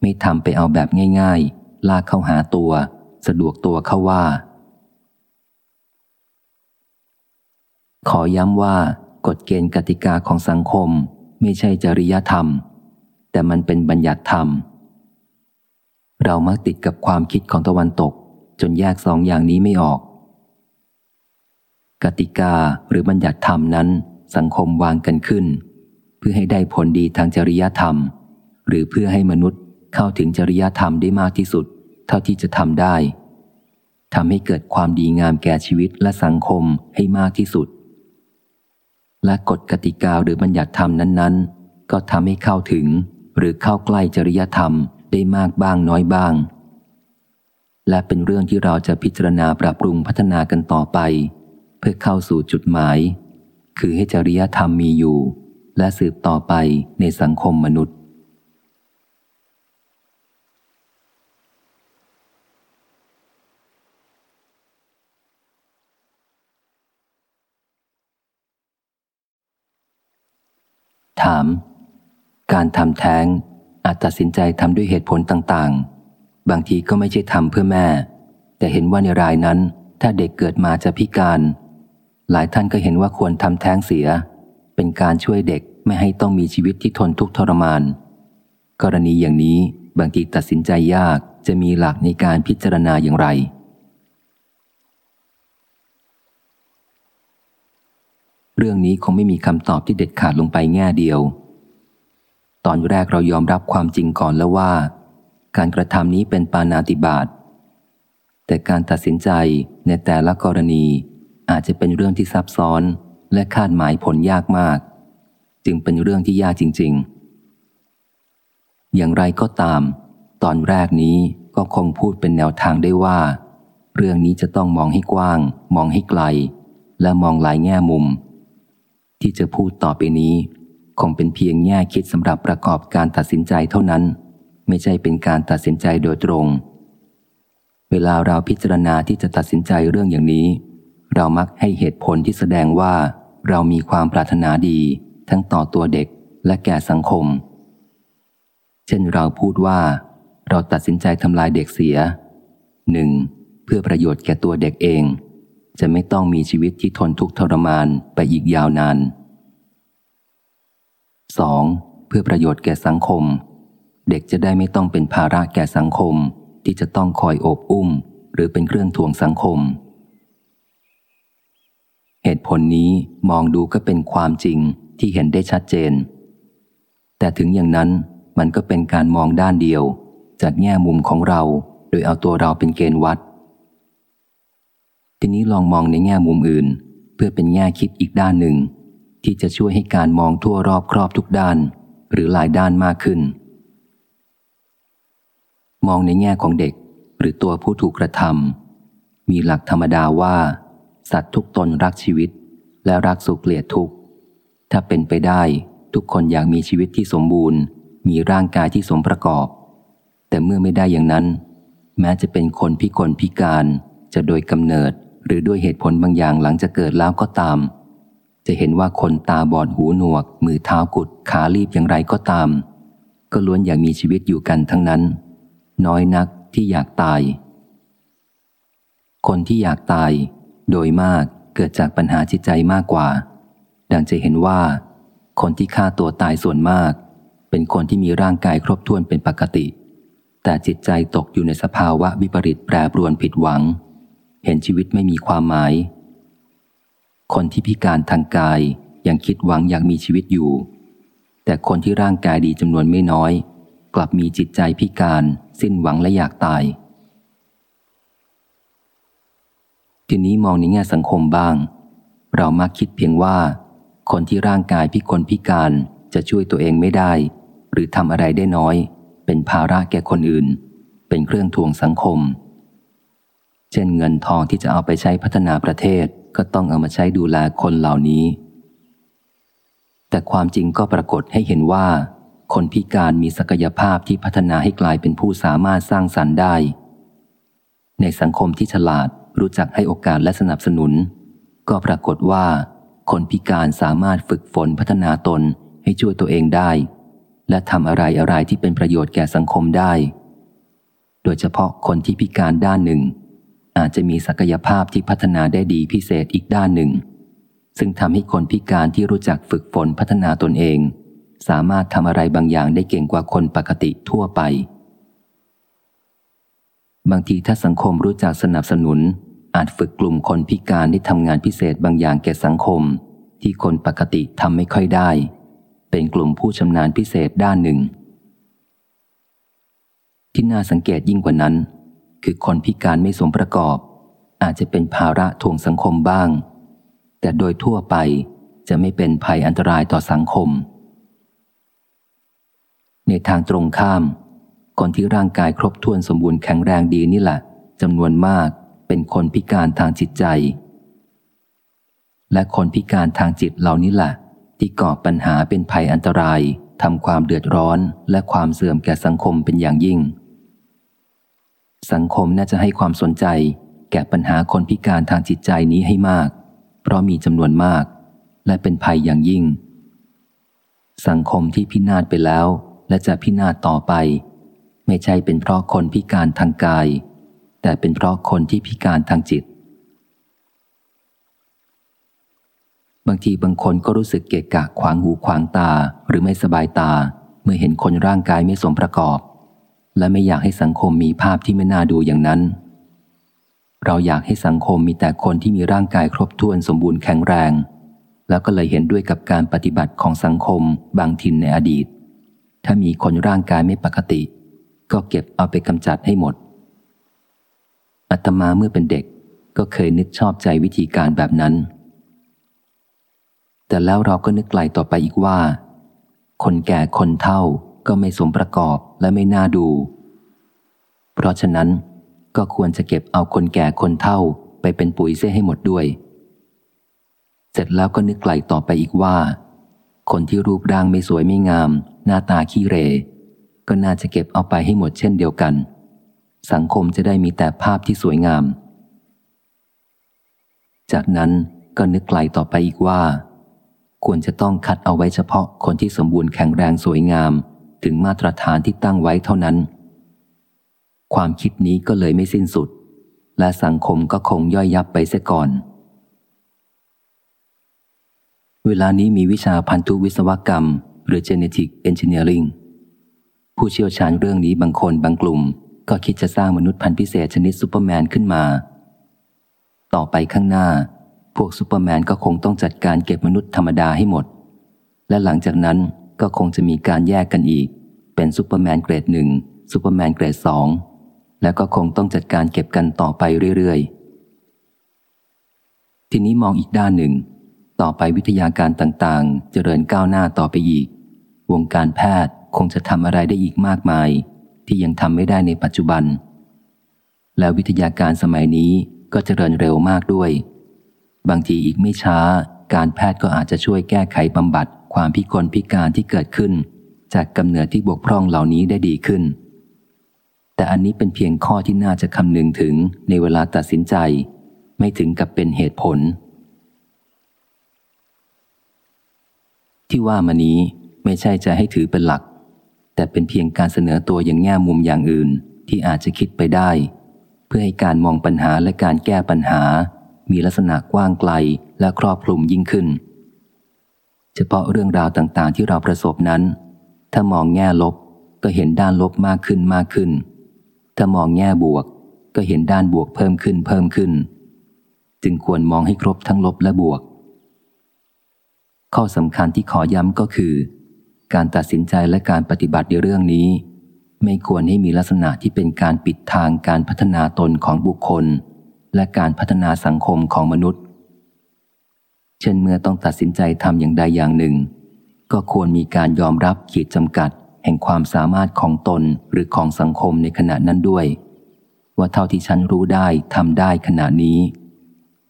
ไม่ทำไปเอาแบบง่าย ๆ ลากเข้าหาตัว สะดวกตัวเข้าว่า ขอย้ำว่ากฎเกณฑ์กติกาของสังคมไม่ใช่จริยธรรม แต่มันเป็นบัญญัติธรรม เรามักติดกับความคิดของตะวันตก จนแยกสองอย่างนี้ไม่ออก กติกาหรือบัญญัติธรรมนั้น สังคมวางกันขึ้น พื่อให้ได้ผลดีทางจริยธรรม หรือเพื่อให้มนุษย์เข้าถึงจริยธรรมได้มากที่สุด เท่าที่จะทำได้ทำให้เกิดความดีงามแก่ชีวิตและสังคมให้มากที่สุด และกฎกติกาหรือบัญญัติธรรมนั้นๆ ก็ทำให้เข้าถึงหรือเข้าใกล้จริยธรรมได้มากบ้างน้อยบ้าง และเป็นเรื่องที่เราจะพิจารณาปรับปรุงพัฒนากันต่อไป เพื่อเข้าสู่จุดหมาย คือให้จริยธรรมมีอยู่ และสืบต่อไปในสังคมมนุษย์ ถาม การทำแท้งอาจตัดสินใจทำด้วยเหตุผลต่างๆ บางทีก็ไม่ใช่ทำเพื่อแม่ แต่เห็นว่าในรายนั้นถ้าเด็กเกิดมาจะพิการ หลายท่านก็เห็นว่าควรทำแท้งเสีย เป็นการช่วยเด็กไม่ให้ต้องมีชีวิตที่ทนทุกข์ทรมาน กรณีอย่างนี้บางทีตัดสินใจยากจะมีหลักในการพิจารณาอย่างไร เรื่องนี้คงไม่มีคำตอบที่เด็ดขาดลงไปแง่เดียว ตอนแรกเรายอมรับความจริงก่อนแล้วว่า การกระทำนี้เป็นปานาติบาตแต่การตัดสินใจในแต่ละกรณีอาจจะเป็นเรื่องที่ซับซ้อน และคาดหมายผลยากมาก จึงเป็นเรื่องที่ยากจริง ๆ อย่างไรก็ตาม ตอนแรกนี้ก็คงพูดเป็นแนวทางได้ว่า เรื่องนี้จะต้องมองให้กว้าง มองให้ไกล และมองหลายแง่มุม ที่จะพูดต่อไปนี้ คงเป็นเพียงแง่คิดสำหรับประกอบการตัดสินใจเท่านั้น ไม่ใช่เป็นการตัดสินใจโดยตรง เวลาเราพิจารณาที่จะตัดสินใจเรื่องอย่างนี้เรามักให้เหตุผลที่แสดงว่า เรามีความปรารถนาดีทั้งต่อตัวเด็กและแก่สังคม เช่นเราพูดว่า เราตัดสินใจทำลายเด็กเสียหนึ่งเพื่อประโยชน์แก่ตัวเด็กเอง จะไม่ต้องมีชีวิตที่ทนทุกข์ทรมานไปอีกยาวนาน 2. เพื่อประโยชน์แก่สังคม เด็กจะได้ไม่ต้องเป็นภาระแก่สังคมที่จะต้องคอยโอบอุ้ม หรือเป็นเครื่องทวงสังคม เหตุผลนี้มองดูก็เป็นความจริงที่เห็นได้ชัดเจน แต่ถึงอย่างนั้นมันก็เป็นการมองด้านเดียว จากแง่มุมของเรา โดยเอาตัวเราเป็นเกณฑ์วัด ทีนี้ลองมองในแง่มุมอื่น เพื่อเป็นแง่คิดอีกด้านหนึ่ง ที่จะช่วยให้การมองทั่วรอบครอบทุกด้าน หรือหลายด้านมากขึ้น มองในแง่ของเด็ก หรือตัวผู้ถูกกระทำมีหลักธรรมดาว่า สัตว์ทุกตนรักชีวิต และรักสุขเกลียดทุกข์ ถ้าเป็นไปได้ทุกคนอยากมีชีวิตที่สมบูรณ์ มีร่างกายที่สมประกอบ แต่เมื่อไม่ได้อย่างนั้น แม้จะเป็นคนพิกลพิการ จะโดยกำเนิดหรือด้วยเหตุผลบางอย่างหลังจะเกิดแล้วก็ตาม จะเห็นว่าคนตาบอดหูหนวก มือเท้ากุดขาลีบอย่างไรก็ตาม ก็ล้วนอยากมีชีวิตอยู่กันทั้งนั้น น้อยนักที่อยากตาย คนที่อยากตาย โดยมากเกิดจากปัญหาจิตใจมากกว่า ดังจะเห็นว่า คนที่ฆ่าตัวตายส่วนมาก เป็นคนที่มีร่างกายครบถ้วนเป็นปกติ แต่จิตใจตกอยู่ในสภาวะวิปริตแปรปรวนผิดหวัง เห็นชีวิตไม่มีความหมาย คนที่พิการทางกายยังคิดหวังอยากมีชีวิตอยู่ แต่คนที่ร่างกายดีจำนวนไม่น้อย กลับมีจิตใจพิการ สิ้นหวังและอยากตาย ทีนี้มองในแง่สังคมบ้าง เรามักคิดเพียงว่า คนที่ร่างกายพิกลพิการจะช่วยตัวเองไม่ได้ หรือทำอะไรได้น้อย เป็นภาระแก่คนอื่น เป็นเครื่องทวงสังคม เช่นเงินทองที่จะเอาไปใช้พัฒนาประเทศก็ต้องเอามาใช้ดูแลคนเหล่านี้ แต่ความจริงก็ปรากฏให้เห็นว่า คนพิการมีศักยภาพที่พัฒนาให้กลายเป็นผู้สามารถสร้างสรรค์ได้ ในสังคมที่ฉลาด รู้จักให้โอกาสและสนับสนุน ก็ปรากฏว่า คนพิการสามารถฝึกฝนพัฒนาตนให้ช่วยตัวเองได้ และทำอะไรอะไรที่เป็นประโยชน์แก่สังคมได้ โดยเฉพาะคนที่พิการด้านหนึ่ง อาจจะมีศักยภาพที่พัฒนาได้ดีพิเศษอีกด้านหนึ่ง ซึ่งทำให้คนพิการที่รู้จักฝึกฝนพัฒนาตนเอง สามารถทำอะไรบางอย่างได้เก่งกว่าคนปกติทั่วไปบางทีถ้าสังคมรู้จักสนับสนุน อาจฝึกกลุ่มคนพิการที่ทำงานพิเศษบางอย่างแก่สังคม ที่คนปกติทำไม่ค่อยได้ เป็นกลุ่มผู้ชำนาญพิเศษด้านหนึ่ง ที่น่าสังเกตยิ่งกว่านั้น คือคนพิการไม่สมประกอบ อาจจะเป็นภาระทวงสังคมบ้าง แต่โดยทั่วไปจะไม่เป็นภัยอันตรายต่อสังคม ในทางตรงข้าม คนที่ร่างกายครบถ้วนสมบูรณ์แข็งแรงดีนี่แหละจำนวนมาก เป็นคนพิการทางจิตใจ และคนพิการทางจิตเหล่านี้แหละที่ก่อปัญหาเป็นภัยอันตรายทำความเดือดร้อนและความเสื่อมแก่สังคมเป็นอย่างยิ่ง สังคมน่าจะให้ความสนใจ แก่ปัญหาคนพิการทางจิตใจนี้ให้มาก เพราะมีจำนวนมาก และเป็นภัยอย่างยิ่ง สังคมที่พินาศไปแล้ว และจะพินาศต่อไป ไม่ใช่เป็นเพราะคนพิการทางกาย แต่เป็นเพราะคนที่พิการทางจิต บางทีบางคนก็รู้สึกเกะกะขวางหูขวางตาหรือไม่สบายตา เมื่อเห็นคนร่างกายไม่สมประกอบ และไม่อยากให้สังคมมีภาพที่ไม่น่าดูอย่างนั้น เราอยากให้สังคมมีแต่คนที่มีร่างกายครบถ้วนสมบูรณ์แข็งแรง แล้วก็เลยเห็นด้วยกับการปฏิบัติของสังคมบางถิ่นในอดีต ถ้ามีคนร่างกายไม่ปกติ ก็เก็บเอาไปกำจัดให้หมด อัตมาเมื่อเป็นเด็กก็เคยนึกชอบใจวิธีการแบบนั้น แต่แล้วเราก็นึกไกลต่อไปอีกว่า คนแก่คนเฒ่าก็ไม่สมประกอบและไม่น่าดู เพราะฉะนั้นก็ควรจะเก็บเอาคนแก่คนเฒ่าไปเป็นปุ๋ยเสียให้หมดด้วย เสร็จแล้วก็นึกไกลต่อไปอีกว่า คนที่รูปร่างไม่สวยไม่งาม หน้าตาขี้เร ก็น่าจะเก็บเอาไปให้หมดเช่นเดียวกัน สังคมจะได้มีแต่ภาพที่สวยงาม จากนั้นก็นึกไกลต่อไปอีกว่า ควรจะต้องคัดเอาไว้เฉพาะคนที่สมบูรณ์แข็งแรงสวยงาม ถึงมาตรฐานที่ตั้งไว้เท่านั้น ความคิดนี้ก็เลยไม่สิ้นสุด และสังคมก็คงย่อยยับไปเสียก่อน เวลานี้มีวิชาพันธุวิศวกรรม หรือ genetic engineering ผู้เชี่ยวชาญเรื่องนี้บางคนบางกลุ่ม ก็คิดจะสร้างมนุษย์พันธุ์พิเศษชนิดซูเปอร์แมนขึ้นมา ต่อไปข้างหน้า พวกซูเปอร์แมนก็คงต้องจัดการเก็บมนุษย์ธรรมดาให้หมด และหลังจากนั้นก็คงจะมีการแยกกันอีก เป็นซูเปอร์แมนเกรดหนึ่งซูเปอร์แมนเกรดสองแล้วก็คงต้องจัดการเก็บกันต่อไปเรื่อยๆ ทีนี้มองอีกด้านหนึ่ง ต่อไปวิทยาการต่างๆ เจริญก้าวหน้าต่อไปอีก วงการแพทย์คงจะทำอะไรได้อีกมากมาย ที่ยังทำไม่ได้ในปัจจุบัน แล้ววิทยาการสมัยนี้ก็เจริญเร็วมากด้วย บางทีอีกไม่ช้า การแพทย์ก็อาจจะช่วยแก้ไขบำบัดความพิกลพิการที่เกิดขึ้น จากกำเนิดที่บกพร่องเหล่านี้ได้ดีขึ้น แต่อันนี้เป็นเพียงข้อที่น่าจะคำนึงถึงในเวลาตัดสินใจ ไม่ถึงกับเป็นเหตุผล ที่ว่ามานี้ไม่ใช่จะให้ถือเป็นหลัก แต่เป็นเพียงการเสนอตัวอย่างแง่มุมอย่างอื่นที่อาจจะคิดไปได้ เพื่อให้การมองปัญหาและการแก้ปัญหา มีลักษณะกว้างไกลและครอบคลุมยิ่งขึ้น เฉพาะเรื่องราวต่างๆ ที่เราประสบนั้น ถ้ามองแง่ลบก็เห็นด้านลบมากขึ้นมากขึ้น ถ้ามองแง่บวก ก็เห็นด้านบวกเพิ่มขึ้นเพิ่มขึ้น จึงควรมองให้ครบทั้งลบและบวก ข้อสำคัญที่ขอย้ำก็คือ การตัดสินใจและการปฏิบัติในเรื่องนี้ ไม่ควรให้มีลักษณะที่เป็นการปิดทางการพัฒนาตนของบุคคล และการพัฒนาสังคมของมนุษย์ เช่นเมื่อต้องตัดสินใจทำอย่างใดอย่างหนึ่ง ก็ควรมีการยอมรับขีดจำกัด แห่งความสามารถของตนหรือของสังคมในขณะนั้นด้วย ว่าเท่าที่ฉันรู้ได้ทำได้ขณะนี้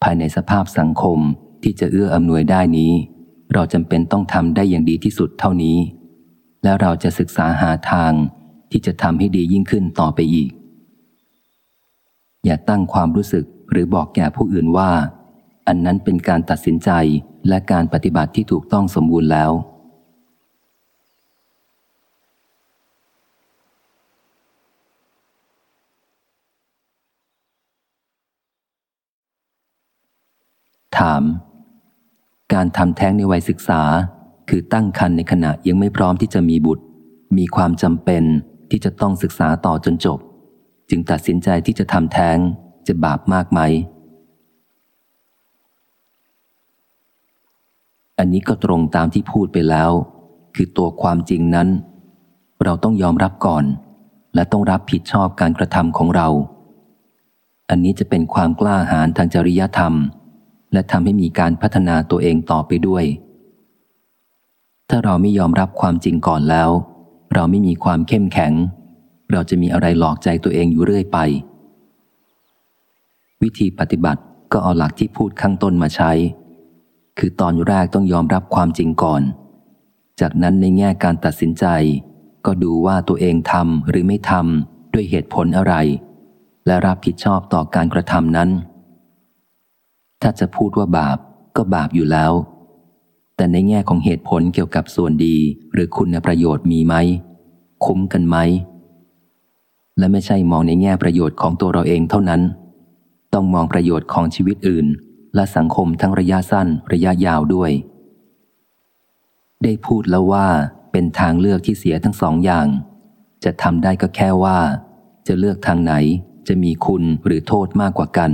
ภายในสภาพสังคมที่จะเอื้ออำนวยได้นี้ เราจำเป็นต้องทำได้อย่างดีที่สุดเท่านี้ และเราจะศึกษาหาทางที่จะทำให้ดียิ่งขึ้นต่อไปอีก อย่าตั้งความรู้สึกหรือบอกแก่ผู้อื่นว่า อันนั้นเป็นการตัดสินใจและการปฏิบัติที่ถูกต้องสมบูรณ์แล้ว ถาม การทำแท้งในวัยศึกษา คือตั้งครรภ์ในขณะยังไม่พร้อมที่จะมีบุตร มีความจำเป็นที่จะต้องศึกษาต่อจนจบ จึงตัดสินใจที่จะทำแท้งจะบาปมากไหม อันนี้ก็ตรงตามที่พูดไปแล้ว คือตัวความจริงนั้น เราต้องยอมรับก่อน และต้องรับผิดชอบการกระทำของเรา อันนี้จะเป็นความกล้าหาญทางจริยธรรม และทำให้มีการพัฒนาตัวเองต่อไปด้วย ถ้าเราไม่ยอมรับความจริงก่อนแล้ว เราไม่มีความเข้มแข็ง เราจะมีอะไรหลอกใจตัวเองอยู่เรื่อยไป วิธีปฏิบัติก็เอาหลักที่พูดข้างต้นมาใช้ คือตอนแรกต้องยอมรับความจริงก่อน จากนั้นในแง่การตัดสินใจ ก็ดูว่าตัวเองทำหรือไม่ทำด้วยเหตุผลอะไร และรับผิดชอบต่อการกระทำนั้น ถ้าจะพูดว่าบาปก็บาปอยู่แล้ว แต่ในแง่ของเหตุผลเกี่ยวกับส่วนดีหรือคุณประโยชน์มีไหม คุ้มกันไหม และไม่ใช่มองในแง่ประโยชน์ของตัวเราเองเท่านั้น ต้องมองประโยชน์ของชีวิตอื่น และสังคมทั้งระยะสั้นระยะยาวด้วย ได้พูดแล้วว่าเป็นทางเลือกที่เสียทั้งสองอย่าง จะทำได้ก็แค่ว่า จะเลือกทางไหนจะมีคุณหรือโทษมากกว่ากัน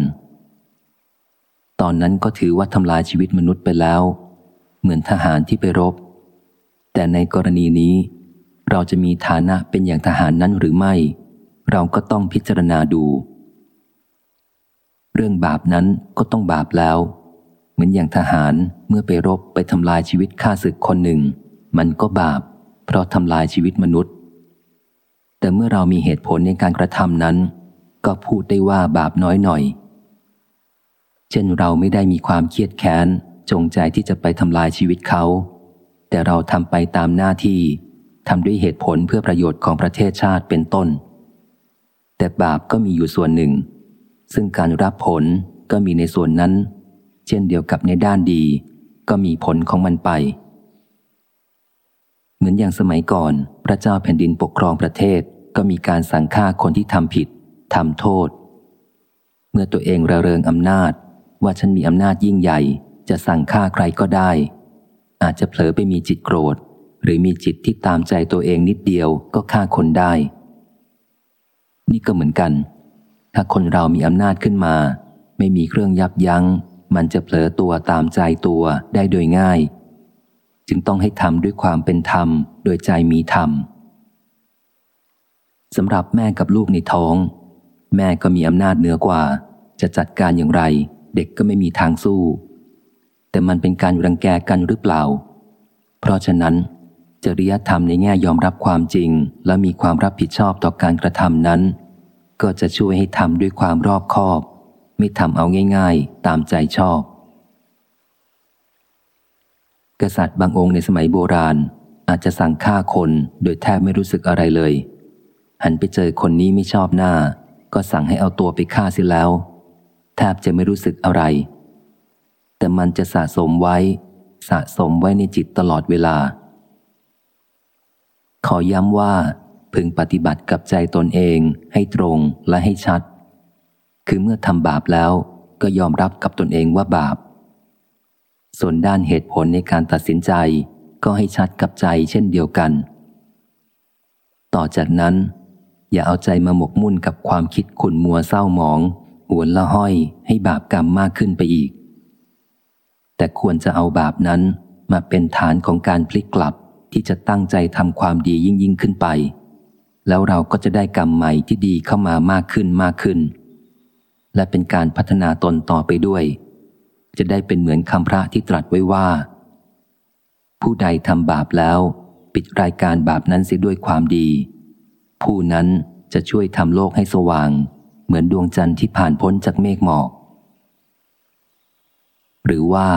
ตอนนั้นก็ถือว่าทำลายชีวิตมนุษย์ไปแล้ว เหมือนทหารที่ไปรบ แต่ในกรณีนี้ เราจะมีฐานะเป็นอย่างทหารนั้นหรือไม่ เราก็ต้องพิจารณาดู เรื่องบาปนั้นก็ต้องบาปแล้ว เหมือนอย่างทหารเมื่อไปรบไปทำลายชีวิตข้าศึกคนหนึ่ง มันก็บาป เพราะทำลายชีวิตมนุษย์ แต่เมื่อเรามีเหตุผลในการกระทำนั้น ก็พูดได้ว่าบาปน้อยหน่อย เช่นเราไม่ได้มีความเครียดแค้น จงใจที่จะไปทำลายชีวิตเขา แต่เราทำไปตามหน้าที่ทำด้วยเหตุผลเพื่อประโยชน์ของประเทศชาติเป็นต้น แต่บาปก็มีอยู่ส่วนหนึ่ง ซึ่งการรับผลก็มีในส่วนนั้น เช่นเดียวกับในด้านดี ก็มีผลของมันไป เหมือนอย่างสมัยก่อน พระเจ้าแผ่นดินปกครองประเทศก็มีการสั่งฆ่าคนที่ทำผิดทำโทษ เมื่อตัวเองระเริงอำนาจ ว่าฉันมีอำนาจยิ่งใหญ่ จะสั่งฆ่าใครก็ได้ อาจจะเผลอไปมีจิตโกรธ หรือมีจิตที่ตามใจตัวเองนิดเดียวก็ฆ่าคนได้ นี่ก็เหมือนกัน ถ้าคนเรามีอำนาจขึ้นมา ไม่มีเครื่องยับยัง้ง มันจะเผลอตัวตามใจตัวได้โดยง่าย จึงต้องให้ทำด้วยความเป็นธรรม โดยใจมีธรรมสำหรับแม่กับลูกในท้อง แม่ก็มีอำนาจเหนือกว่า จะจัดการอย่างไร เด็กก็ไม่มีทางสู้ แต่มันเป็นการรังแกกันหรือเปล่า เพราะฉะนั้น จริยธรรมในแง่ยอมรับความจริง และมีความรับผิดชอบต่อการกระทำนั้น ก็จะช่วยให้ทำด้วยความรอบคอบ ไม่ทำเอาง่าย ๆ ตามใจชอบ กษัตริย์บางองค์ในสมัยโบราณ อาจจะสั่งฆ่าคนโดยแทบไม่รู้สึกอะไรเลย หันไปเจอคนนี้ไม่ชอบหน้า ก็สั่งให้เอาตัวไปฆ่าเสียแล้ว แทบจะไม่รู้สึกอะไร แต่มันจะสะสมไว้ สะสมไว้ในจิตตลอดเวลา ขอย้ำว่าพึงปฏิบัติกับใจตนเองให้ตรงและให้ชัด คือเมื่อทำบาปแล้วก็ยอมรับกับตนเองว่าบาป ส่วนด้านเหตุผลในการตัดสินใจก็ให้ชัดกับใจเช่นเดียวกัน ต่อจากนั้น อย่าเอาใจมาหมกมุ่นกับความคิดขุนมัวเศร้าหมอง หวนละห้อยให้บาปกรรมมากขึ้นไปอีก แต่ควรจะเอาบาปนั้นมาเป็นฐานของการพลิกกลับที่จะตั้งใจทำความดียิ่งยิ่งขึ้นไป แล้วเราก็จะได้กรรมใหม่ที่ดีเข้ามามากขึ้นมากขึ้น และเป็นการพัฒนาตนต่อไปด้วย จะได้เป็นเหมือนคำพระที่ตรัสไว้ว่า ผู้ใดทำบาปแล้ว ปิดรายการบาปนั้นเสียด้วยความดี ผู้นั้นจะช่วยทำโลกให้สว่าง เหมือนดวงจันทร์ที่ผ่านพ้นจากเมฆหมอก หรือว่า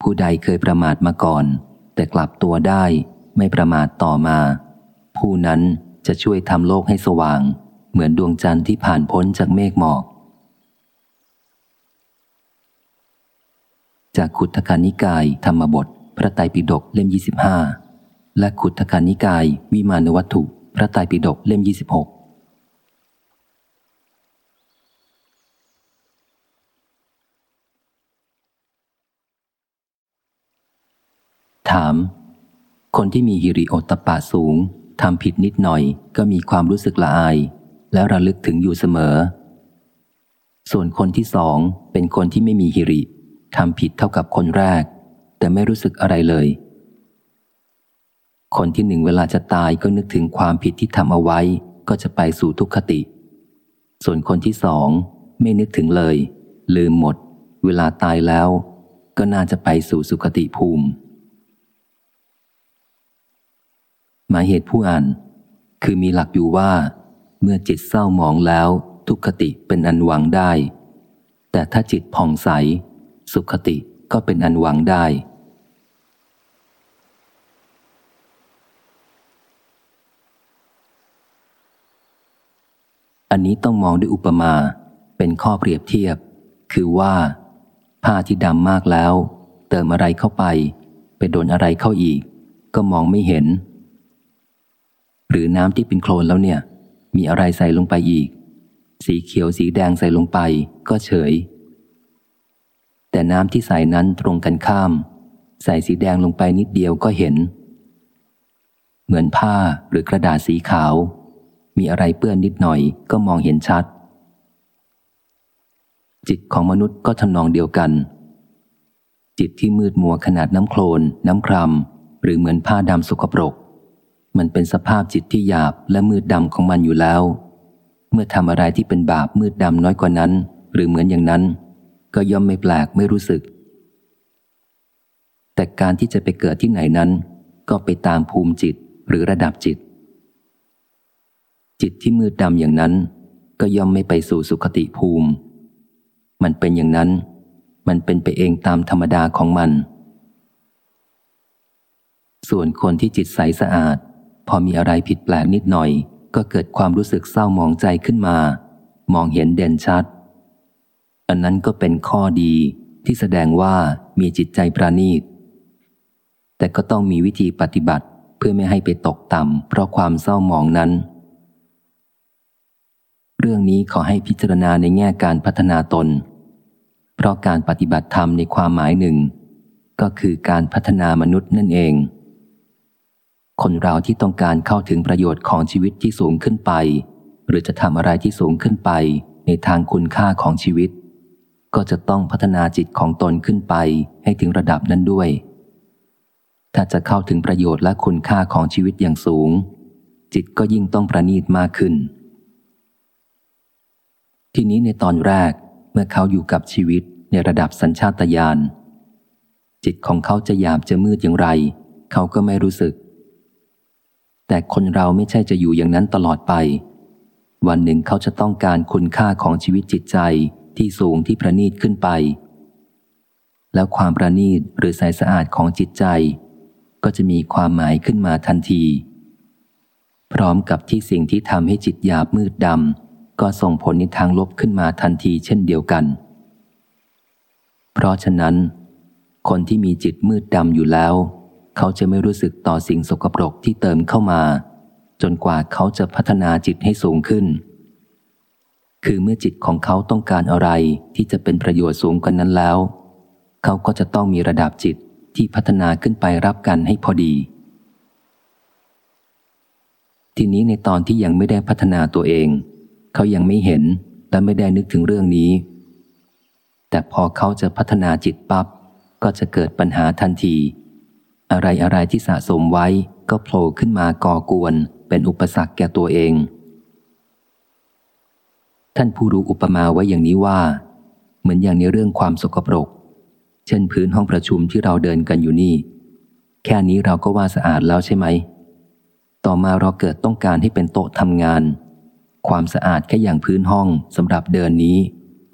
ผู้ใดเคยประมาทมาก่อน แต่กลับตัวได้ไม่ประมาทต่อมา ผู้นั้นจะช่วยทำโลกให้สว่าง เหมือนดวงจันทร์ที่ผ่านพ้นจากเมฆหมอก จากขุทธกานิกายธรรมบท พระไตรปิฎกเล่ม 25 และขุทธกานิกายวิมานวัตถุ พระไตรปิฎกเล่ม 26 ถาม คนที่มีฮิริโอตปาสูงทำผิดนิดหน่อย ก็มีความรู้สึกละอาย และระลึกถึงอยู่เสมอ ส่วนคนที่สองเป็นคนที่ไม่มีฮิริทำผิดเท่ากับคนแรก แต่ไม่รู้สึกอะไรเลย คนที่หนึ่งเวลาจะตายก็นึกถึงความผิดที่ทำเอาไว้ ก็จะไปสู่ทุกขติ ส่วนคนที่สองไม่นึกถึงเลย ลืมหมด เวลาตายแล้ว ก็น่าจะไปสู่สุขติภูมิ หมายเหตุผู้อ่าน คือมีหลักอยู่ว่า เมื่อจิตเศร้าหมองแล้ว ทุกขติเป็นอันหวังได้ แต่ถ้าจิตผ่องใส สุขติก็เป็นอันหวังได้ อันนี้ต้องมองด้วยอุปมา เป็นข้อเปรียบเทียบ คือว่า ผ้าที่ดำมากแล้ว เติมอะไรเข้าไป ไปโดนอะไรเข้าอีก ก็มองไม่เห็น หรือน้ำที่เป็นโคลนแล้วเนี่ย มีอะไรใส่ลงไปอีก สีเขียวสีแดงใส่ลงไปก็เฉย แต่น้ำที่ใส่นั้นตรงกันข้าม ใส่สีแดงลงไปนิดเดียวก็เห็น เหมือนผ้าหรือกระดาษสีขาว มีอะไรเปื้อนนิดหน่อยก็มองเห็นชัด จิตของมนุษย์ก็ทำนองเดียวกัน จิตที่มืดมัวขนาดน้ำโคลน น้ำครามหรือเหมือนผ้าดำสกปรก มันเป็นสภาพจิตที่หยาบและมืดดำของมันอยู่แล้ว เมื่อทำอะไรที่เป็นบาปมืดดำน้อยกว่านั้น หรือเหมือนอย่างนั้น ก็ย่อมไม่แปลกไม่รู้สึก แต่การที่จะไปเกิดที่ไหนนั้น ก็ไปตามภูมิจิตหรือระดับจิต จิตที่มืดดำอย่างนั้น ก็ย่อมไม่ไปสู่สุขติภูมิ มันเป็นอย่างนั้น มันเป็นไปเองตามธรรมดาของมันส่วนคนที่จิตใสสะอาด พอมีอะไรผิดแปลกนิดหน่อย ก็เกิดความรู้สึกเศร้ามองใจขึ้นมา มองเห็นเด่นชัด อันนั้นก็เป็นข้อดีที่แสดงว่ามีจิตใจประณีต แต่ก็ต้องมีวิธีปฏิบัติเพื่อไม่ให้ไปตกต่ำเพราะความเศร้ามองนั้น เรื่องนี้ขอให้พิจารณาในแง่การพัฒนาตน เพราะการปฏิบัติธรรมในความหมายหนึ่ง ก็คือการพัฒนามนุษย์นั่นเอง คนเราที่ต้องการเข้าถึงประโยชน์ของชีวิตที่สูงขึ้นไป หรือจะทำอะไรที่สูงขึ้นไป ในทางคุณค่าของชีวิต ก็จะต้องพัฒนาจิตของตนขึ้นไปให้ถึงระดับนั้นด้วย ถ้าจะเข้าถึงประโยชน์และคุณค่าของชีวิตอย่างสูง จิตก็ยิ่งต้องประณีตมากขึ้น ทีนี้ในตอนแรกเมื่อเขาอยู่กับชีวิตในระดับสัญชาตญาณจิตของเขาจะหยาบจะมืดอย่างไร เขาก็ไม่รู้สึก แต่คนเราไม่ใช่จะอยู่อย่างนั้นตลอดไป วันหนึ่งเขาจะต้องการคุณค่าของชีวิตจิตใจที่สูงที่ประณีตขึ้นไป แล้วความประณีตหรือใสสะอาดของจิตใจ ก็จะมีความหมายขึ้นมาทันที พร้อมกับที่สิ่งที่ทำให้จิตหยาบมืดดำก็ส่งผลในทางลบขึ้นมาทันทีเช่นเดียวกัน เพราะฉะนั้น คนที่มีจิตมืดดำอยู่แล้ว เขาจะไม่รู้สึกต่อสิ่งสกปรกที่เติมเข้ามา จนกว่าเขาจะพัฒนาจิตให้สูงขึ้น คือเมื่อจิตของเขาต้องการอะไรที่จะเป็นประโยชน์สูงกว่านั้นแล้ว เขาก็จะต้องมีระดับจิตที่พัฒนาขึ้นไปรับกันให้พอดี ทีนี้ในตอนที่ยังไม่ได้พัฒนาตัวเอง เขายังไม่เห็นและไม่ได้นึกถึงเรื่องนี้ แต่พอเขาจะพัฒนาจิตปับ๊บก็จะเกิดปัญหาทันที อะไรอะไรที่สะสมไว้ก็โผล่ขึ้นมาก่อกวน เป็นอุปสรรคแก่ตัวเอง ท่านผู้รู้อุปมาไว้อย่างนี้ว่า เหมือนอย่างในเรื่องความสกปรก เช่นพื้นห้องประชุมที่เราเดินกันอยู่นี่ แค่นี้เราก็ว่าสะอาดแล้วใช่ไหม ต่อมาเราเกิดต้องการให้เป็นโต๊ะทำงาน ความสะอาดแค่อย่างพื้นห้องสำหรับเดินนี้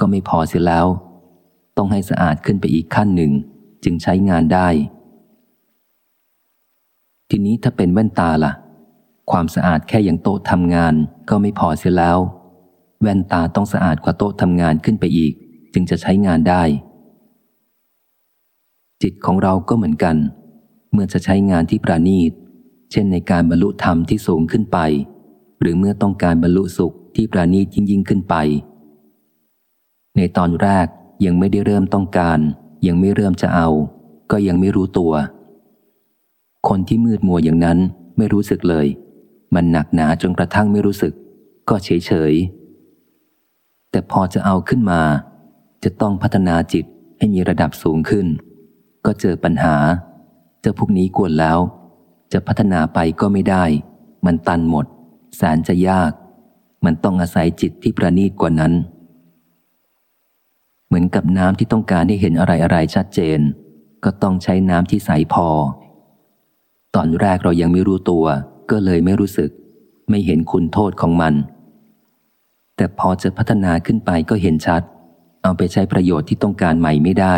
ก็ไม่พอเสียแล้ว ต้องให้สะอาดขึ้นไปอีกขั้นหนึ่ง จึงใช้งานได้ ทีนี้ถ้าเป็นแว่นตาละ่ะ ความสะอาดแค่อย่างโต๊ะทำงานก็ไม่พอเสียแล้ว แว่นตาต้องสะอาดกว่าโต๊ะทำงานขึ้นไปอีก จึงจะใช้งานได้ จิตของเราก็เหมือนกัน เมื่อจะใช้งานที่ประณีต เช่นในการบรรลุธรรมที่สูงขึ้นไป หรือเมื่อต้องการบรรลุสุขที่ประณีตยิ่งยิ่งขึ้นไป ในตอนแรกยังไม่ได้เริ่มต้องการ ยังไม่เริ่มจะเอา ก็ยังไม่รู้ตัว คนที่มืดมัวอย่างนั้นไม่รู้สึกเลย มันหนักหนาจนกระทั่งไม่รู้สึก ก็เฉยเฉย แต่พอจะเอาขึ้นมา จะต้องพัฒนาจิตให้มีระดับสูงขึ้น ก็เจอปัญหา เจอพวกนี้กวนแล้ว จะพัฒนาไปก็ไม่ได้ มันตันหมดแสนจะยาก มันต้องอาศัยจิตที่ประณีตกว่านั้น เหมือนกับน้ำที่ต้องการให้เห็นอะไรอะไรชัดเจน ก็ต้องใช้น้ำที่ใสพอ ตอนแรกเรายังไม่รู้ตัว ก็เลยไม่รู้สึก ไม่เห็นคุณโทษของมัน แต่พอจะพัฒนาขึ้นไปก็เห็นชัด เอาไปใช้ประโยชน์ที่ต้องการใหม่ไม่ได้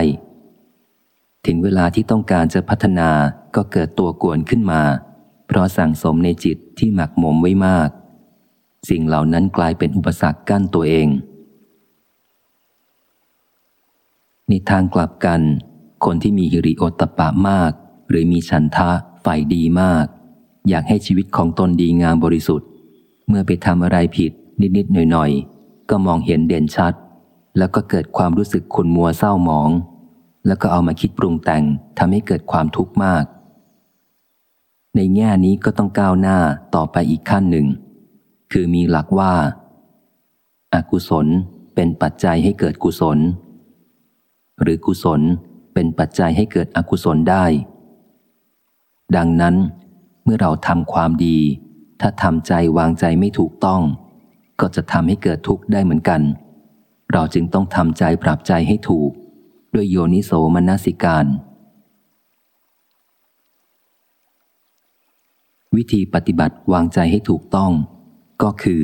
ถึงเวลาที่ต้องการจะพัฒนาก็เกิดตัวกวนขึ้นมา เพราะสั่งสมในจิตที่หมักหมมไว้มาก สิ่งเหล่านั้นกลายเป็นอุปสรรคกั้นตัวเอง ในทางกลับกัน คนที่มีฮิริโอตปะมาก หรือมีฉันทะ ฝ่ายดีมาก อยากให้ชีวิตของตนดีงามบริสุทธิ์ เมื่อไปทำอะไรผิดนิด ๆ หน่อย ๆ ก็มองเห็นเด่นชัด แล้วก็เกิดความรู้สึกขุนมัวเศร้าหมอง แล้วก็เอามาคิดปรุงแต่งทำให้เกิดความทุกข์มาก ในแง่นี้ก็ต้องก้าวหน้าต่อไปอีกขั้นหนึ่ง คือมีหลักว่าอากุศลเป็นปัจจัยให้เกิดกุศล หรือกุศลเป็นปัจจัยให้เกิดอกุศลได้ ดังนั้น เมื่อเราทำความดี ถ้าทำใจวางใจไม่ถูกต้อง ก็จะทำให้เกิดทุกข์ได้เหมือนกัน เราจึงต้องทำใจปรับใจให้ถูก ด้วยโยนิโสมนสิการ วิธีปฏิบัติวางใจให้ถูกต้อง ก็คือ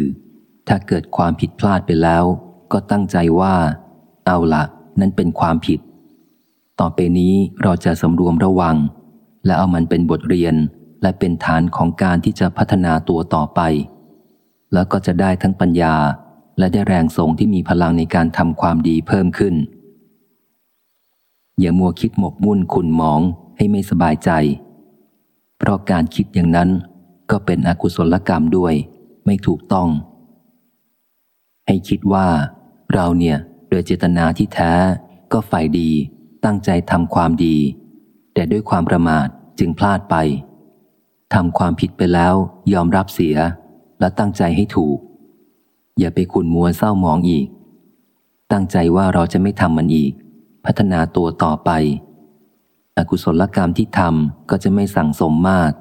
ถ้าเกิดความผิดพลาดไปแล้ว ก็ตั้งใจว่า เอาละนั้นเป็นความผิด ต่อไปนี้เราจะสำรวมระวัง และเอามันเป็นบทเรียนและเป็นฐานของการที่จะพัฒนาตัวต่อไป แล้วก็จะได้ทั้งปัญญา และได้แรงส่งที่มีพลังในการทำความดีเพิ่มขึ้น อย่ามัวคิดหมกมุ่นขุนหมองให้ไม่สบายใจ เพราะการคิดอย่างนั้นก็เป็นอกุศลกรรมด้วย ไม่ถูกต้อง ให้คิดว่า เราเนี่ยโดยเจตนาที่แท้ก็ฝ่ายดีตั้งใจทำความดี แต่ด้วยความประมาทจึงพลาดไปทำความผิดไปแล้วยอมรับเสียและตั้งใจให้ถูก อย่าไปขุนมัวเศร้ามองอีก ตั้งใจว่าเราจะไม่ทำมันอีก พัฒนาตัวต่อไป อกุศลกรรมที่ทำก็จะไม่สั่งสมมาก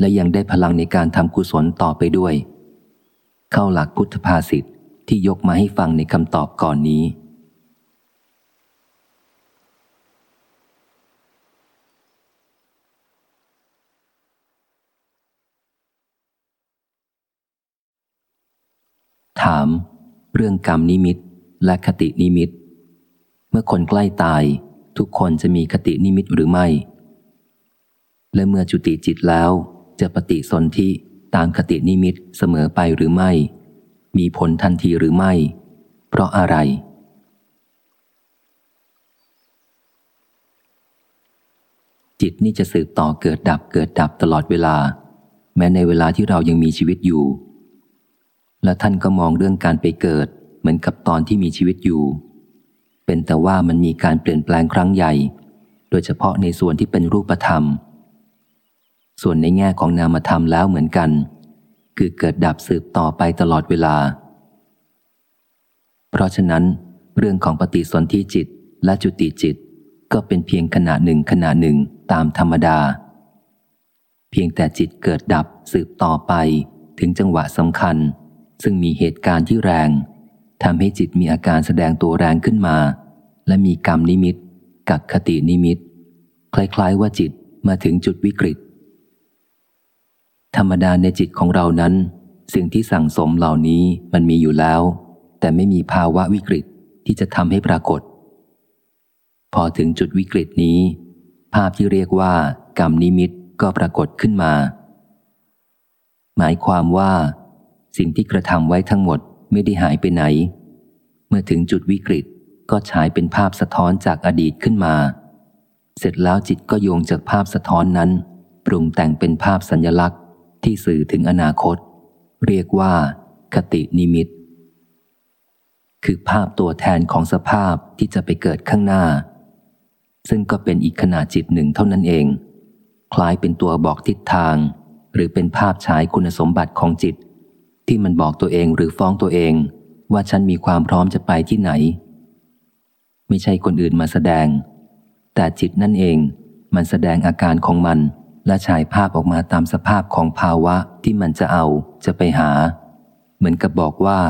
และยังได้พลังในการทำกุศลต่อไปด้วย เข้าหลักพุทธภาษิตที่ยกมาให้ฟังในคำตอบก่อนนี้ ถาม เรื่องกรรมนิมิตและคตินิมิต เมื่อคนใกล้ตายทุกคนจะมีคตินิมิตหรือไม่ และเมื่อจุติจิตแล้วจะปฏิสนธิตามคตินิมิตเสมอไปหรือไม่ มีผลทันทีหรือไม่ เพราะอะไร จิตนี่จะสืบต่อเกิดดับเกิดดับตลอดเวลา แม้ในเวลาที่เรายังมีชีวิตอยู่ และท่านก็มองเรื่องการไปเกิด เหมือนกับตอนที่มีชีวิตอยู่ เป็นแต่ว่ามันมีการเปลี่ยนแปลงครั้งใหญ่ โดยเฉพาะในส่วนที่เป็นรูปธรรม ส่วนในแง่ของนามธรรมแล้วเหมือนกัน คือเกิดดับสืบต่อไปตลอดเวลา เพราะฉะนั้น เรื่องของปฏิสนธิจิตและจุติจิต ก็เป็นเพียงขณะหนึ่งขณะหนึ่งตามธรรมดา เพียงแต่จิตเกิดดับสืบต่อไปถึงจังหวะสำคัญ ซึ่งมีเหตุการณ์ที่แรงทำให้จิตมีอาการแสดงตัวแรงขึ้นมา และมีกรรมนิมิต กักคตินิมิต คล้ายๆว่าจิตมาถึงจุดวิกฤต ธรรมดาในจิตของเรานั้น สิ่งที่สั่งสมเหล่านี้มันมีอยู่แล้ว แต่ไม่มีภาวะวิกฤตที่จะทำให้ปรากฏ พอถึงจุดวิกฤตนี้ ภาพที่เรียกว่า กรรมนิมิตก็ปรากฏขึ้นมาหมายความว่า สิ่งที่กระทำไว้ทั้งหมดไม่ได้หายไปไหน เมื่อถึงจุดวิกฤตก็ฉายเป็นภาพสะท้อนจากอดีตขึ้นมา เสร็จแล้วจิตก็โยงจากภาพสะท้อนนั้น ปรุงแต่งเป็นภาพสัญญลักษณ์ ที่สื่อถึงอนาคต เรียกว่า คตินิมิต คือภาพตัวแทนของสภาพที่จะไปเกิดข้างหน้า ซึ่งก็เป็นอีกขนาดจิตหนึ่งเท่านั้นเอง คล้ายเป็นตัวบอกทิศทาง หรือเป็นภาพฉายคุณสมบัติของจิต ที่มันบอกตัวเองหรือฟ้องตัวเอง ว่าฉันมีความพร้อมจะไปที่ไหน ไม่ใช่คนอื่นมาแสดง แต่จิตนั่นเองมันแสดงอาการของมันและฉายภาพออกมาตามสภาพของภาวะที่มันจะเอาจะไปหา เหมือนกับบอกว่า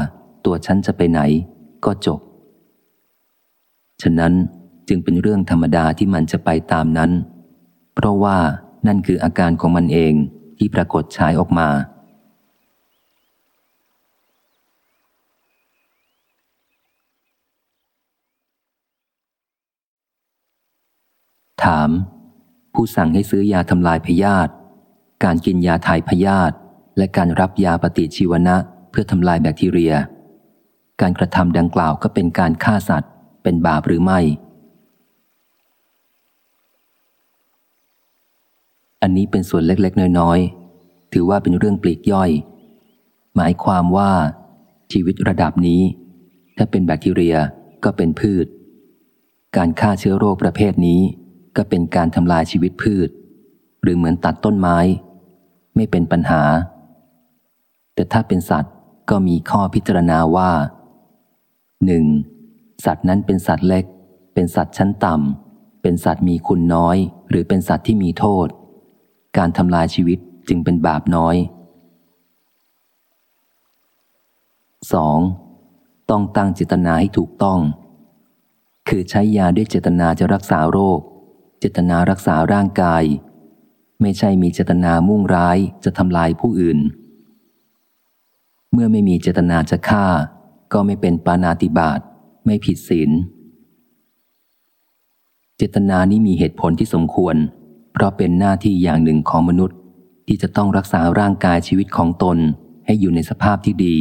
ตัวฉันจะไปไหน ก็จบ ฉะนั้นจึงเป็นเรื่องธรรมดาที่มันจะไปตามนั้น เพราะว่านั่นคืออาการของมันเองที่ปรากฏฉายออกมา ถาม ผู้สั่งให้ซื้อยาทำลายพยาธิการกินยาถ่ายพยาธิและการรับยาปฏิชีวนะเพื่อทำลายแบคทีเรีย การกระทำดังกล่าวก็เป็นการฆ่าสัตว์ เป็นบาปหรือไม่ อันนี้เป็นส่วนเล็กๆ น้อยๆ ถือว่าเป็นเรื่องปลีกย่อย หมายความว่า ชีวิตระดับนี้ ถ้าเป็นแบคทีเรีย ก็เป็นพืช การฆ่าเชื้อโรคประเภทนี้ ก็เป็นการทำลายชีวิตพืช หรือเหมือนตัดต้นไม้ ไม่เป็นปัญหา แต่ถ้าเป็นสัตว์ก็มีข้อพิจารณาว่าหนึ่งสัตว์นั้นเป็นสัตว์เล็ก เป็นสัตว์ชั้นต่ำเป็นสัตว์มีคุณน้อย หรือเป็นสัตว์ที่มีโทษ การทำลายชีวิตจึงเป็นบาปน้อย 2. ต้องตั้งเจตนาให้ถูกต้อง คือใช้ยาด้วยเจตนาจะรักษาโรค เจตนารักษาร่างกาย ไม่ใช่มีเจตนามุ่งร้ายจะทำลายผู้อื่น เมื่อไม่มีเจตนาจะฆ่า ก็ไม่เป็นปานาติบาตไม่ผิดศีล เจตนานี้มีเหตุผลที่สมควร เพราะเป็นหน้าที่อย่างหนึ่งของมนุษย์ ที่จะต้องรักษาร่างกายชีวิตของตนให้อยู่ในสภาพที่ดี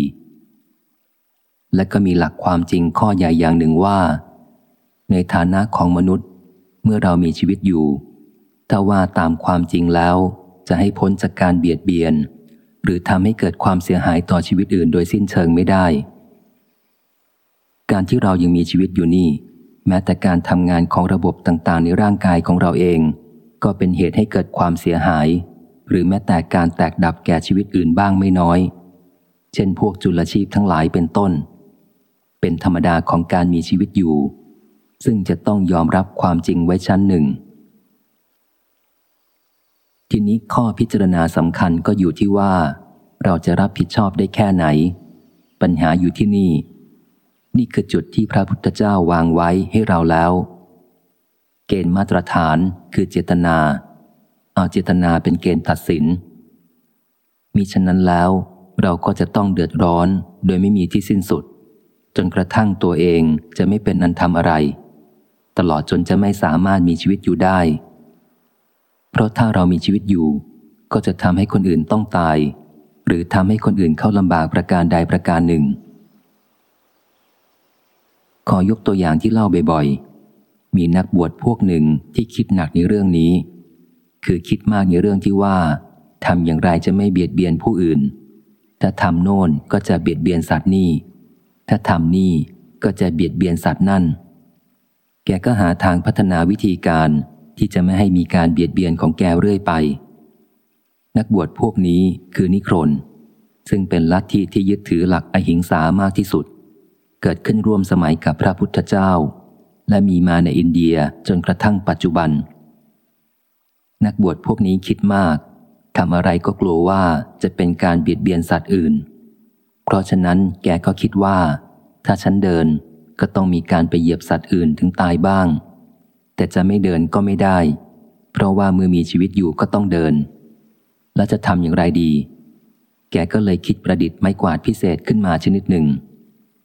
และก็มีหลักความจริงข้อใหญ่อย่างหนึ่งว่า ในฐานะของมนุษย์ เมื่อเรามีชีวิตอยู่ ถ้าว่าตามความจริงแล้ว จะให้พ้นจากการเบียดเบียน หรือทำให้เกิดความเสียหายต่อชีวิตอื่นโดยสิ้นเชิงไม่ได้ การที่เรายังมีชีวิตอยู่นี่ แม้แต่การทำงานของระบบต่างๆ ในร่างกายของเราเอง ก็เป็นเหตุให้เกิดความเสียหาย หรือแม้แต่การแตกดับแก่ชีวิตอื่นบ้างไม่น้อย เช่น พวกจุลชีพทั้งหลายเป็นต้น เป็นธรรมดาของการมีชีวิตอยู่ ซึ่งจะต้องยอมรับความจริงไว้ชั้นหนึ่ง ทีนี้ข้อพิจารณาสำคัญก็อยู่ที่ว่า เราจะรับผิดชอบได้แค่ไหน ปัญหาอยู่ที่นี่ นี่คือจุดที่พระพุทธเจ้าวางไว้ให้เราแล้ว เกณฑ์มาตรฐานคือเจตนา เอาเจตนาเป็นเกณฑ์ตัดสินมีฉะนั้นแล้วเราก็จะต้องเดือดร้อนโดยไม่มีที่สิ้นสุด จนกระทั่งตัวเองจะไม่เป็นอันทำอะไร ตลอดจนจะไม่สามารถมีชีวิตอยู่ได้ เพราะถ้าเรามีชีวิตอยู่ ก็จะทำให้คนอื่นต้องตาย หรือทำให้คนอื่นเข้าลำบากประการใดประการหนึ่ง ขอยกตัวอย่างที่เล่าบ่อยๆ มีนักบวชพวกหนึ่งที่คิดหนักในเรื่องนี้ คือคิดมากในเรื่องที่ว่าทำอย่างไรจะไม่เบียดเบียนผู้อื่น ถ้าทำโน่นก็จะเบียดเบียนสัตว์นี่ ถ้าทำนี่ก็จะเบียดเบียนสัตว์นั่น แกก็หาทางพัฒนาวิธีการที่จะไม่ให้มีการเบียดเบียนของแกเรื่อยไป นักบวชพวกนี้คือนิครน ซึ่งเป็นลัทธิที่ยึดถือหลักอหิงสามากที่สุด เกิดขึ้นร่วมสมัยกับพระพุทธเจ้า และมีมาในอินเดียจนกระทั่งปัจจุบัน นักบวชพวกนี้คิดมากทำอะไรก็กลัวว่าจะเป็นการเบียดเบียนสัตว์อื่น เพราะฉะนั้นแกก็คิดว่า ถ้าฉันเดิน ก็ต้องมีการไปเหยียบสัตว์อื่นถึงตายบ้าง แต่จะไม่เดินก็ไม่ได้ เพราะว่าเมื่อมีชีวิตอยู่ก็ต้องเดิน แล้วจะทำอย่างไรดี แกก็เลยคิดประดิษฐ์ไม้กวาดพิเศษขึ้นมาชนิดหนึ่ง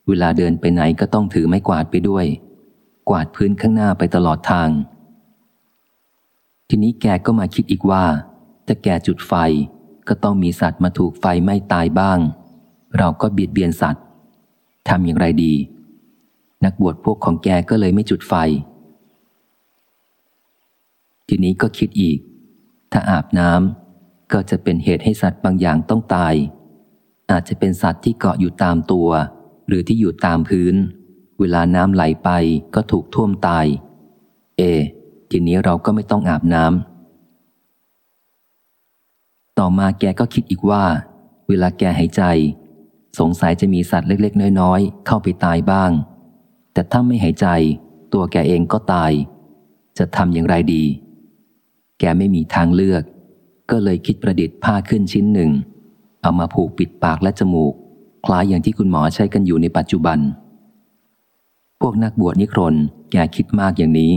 เวลาเดินไปไหนก็ต้องถือไม้กวาดไปด้วย กวาดพื้นข้างหน้าไปตลอดทาง ทีนี้แกก็มาคิดอีกว่าถ้าแกจุดไฟก็ต้องมีสัตว์มาถูกไฟไม่ตายบ้าง เราก็เบียดเบียนสัตว์ทำอย่างไรดี นักบวชพวกของแกก็เลยไม่จุดไฟ ทีนี้ก็คิดอีก ถ้าอาบน้ำก็จะเป็นเหตุให้สัตว์บางอย่างต้องตาย อาจจะเป็นสัตว์ที่เกาะอยู่ตามตัว หรือที่อยู่ตามพื้น เวลาน้ำไหลไปก็ถูกท่วมตาย เอ ทีนี้เราก็ไม่ต้องอาบน้ำต่อมาแกก็คิดอีกว่า เวลาแกหายใจ สงสัยจะมีสัตว์เล็ก ๆ น้อย ๆ เข้าไปตายบ้าง แต่ถ้าไม่หายใจ ตัวแกเองก็ตาย จะทำอย่างไรดี แกไม่มีทางเลือก ก็เลยคิดประดิษฐ์ผ้าขึ้นชิ้นหนึ่ง เอามาผูกปิดปากและจมูก คล้ายอย่างที่คุณหมอใช้กันอยู่ในปัจจุบัน พวกนักบวชนิครนแกคิดมากอย่างนี้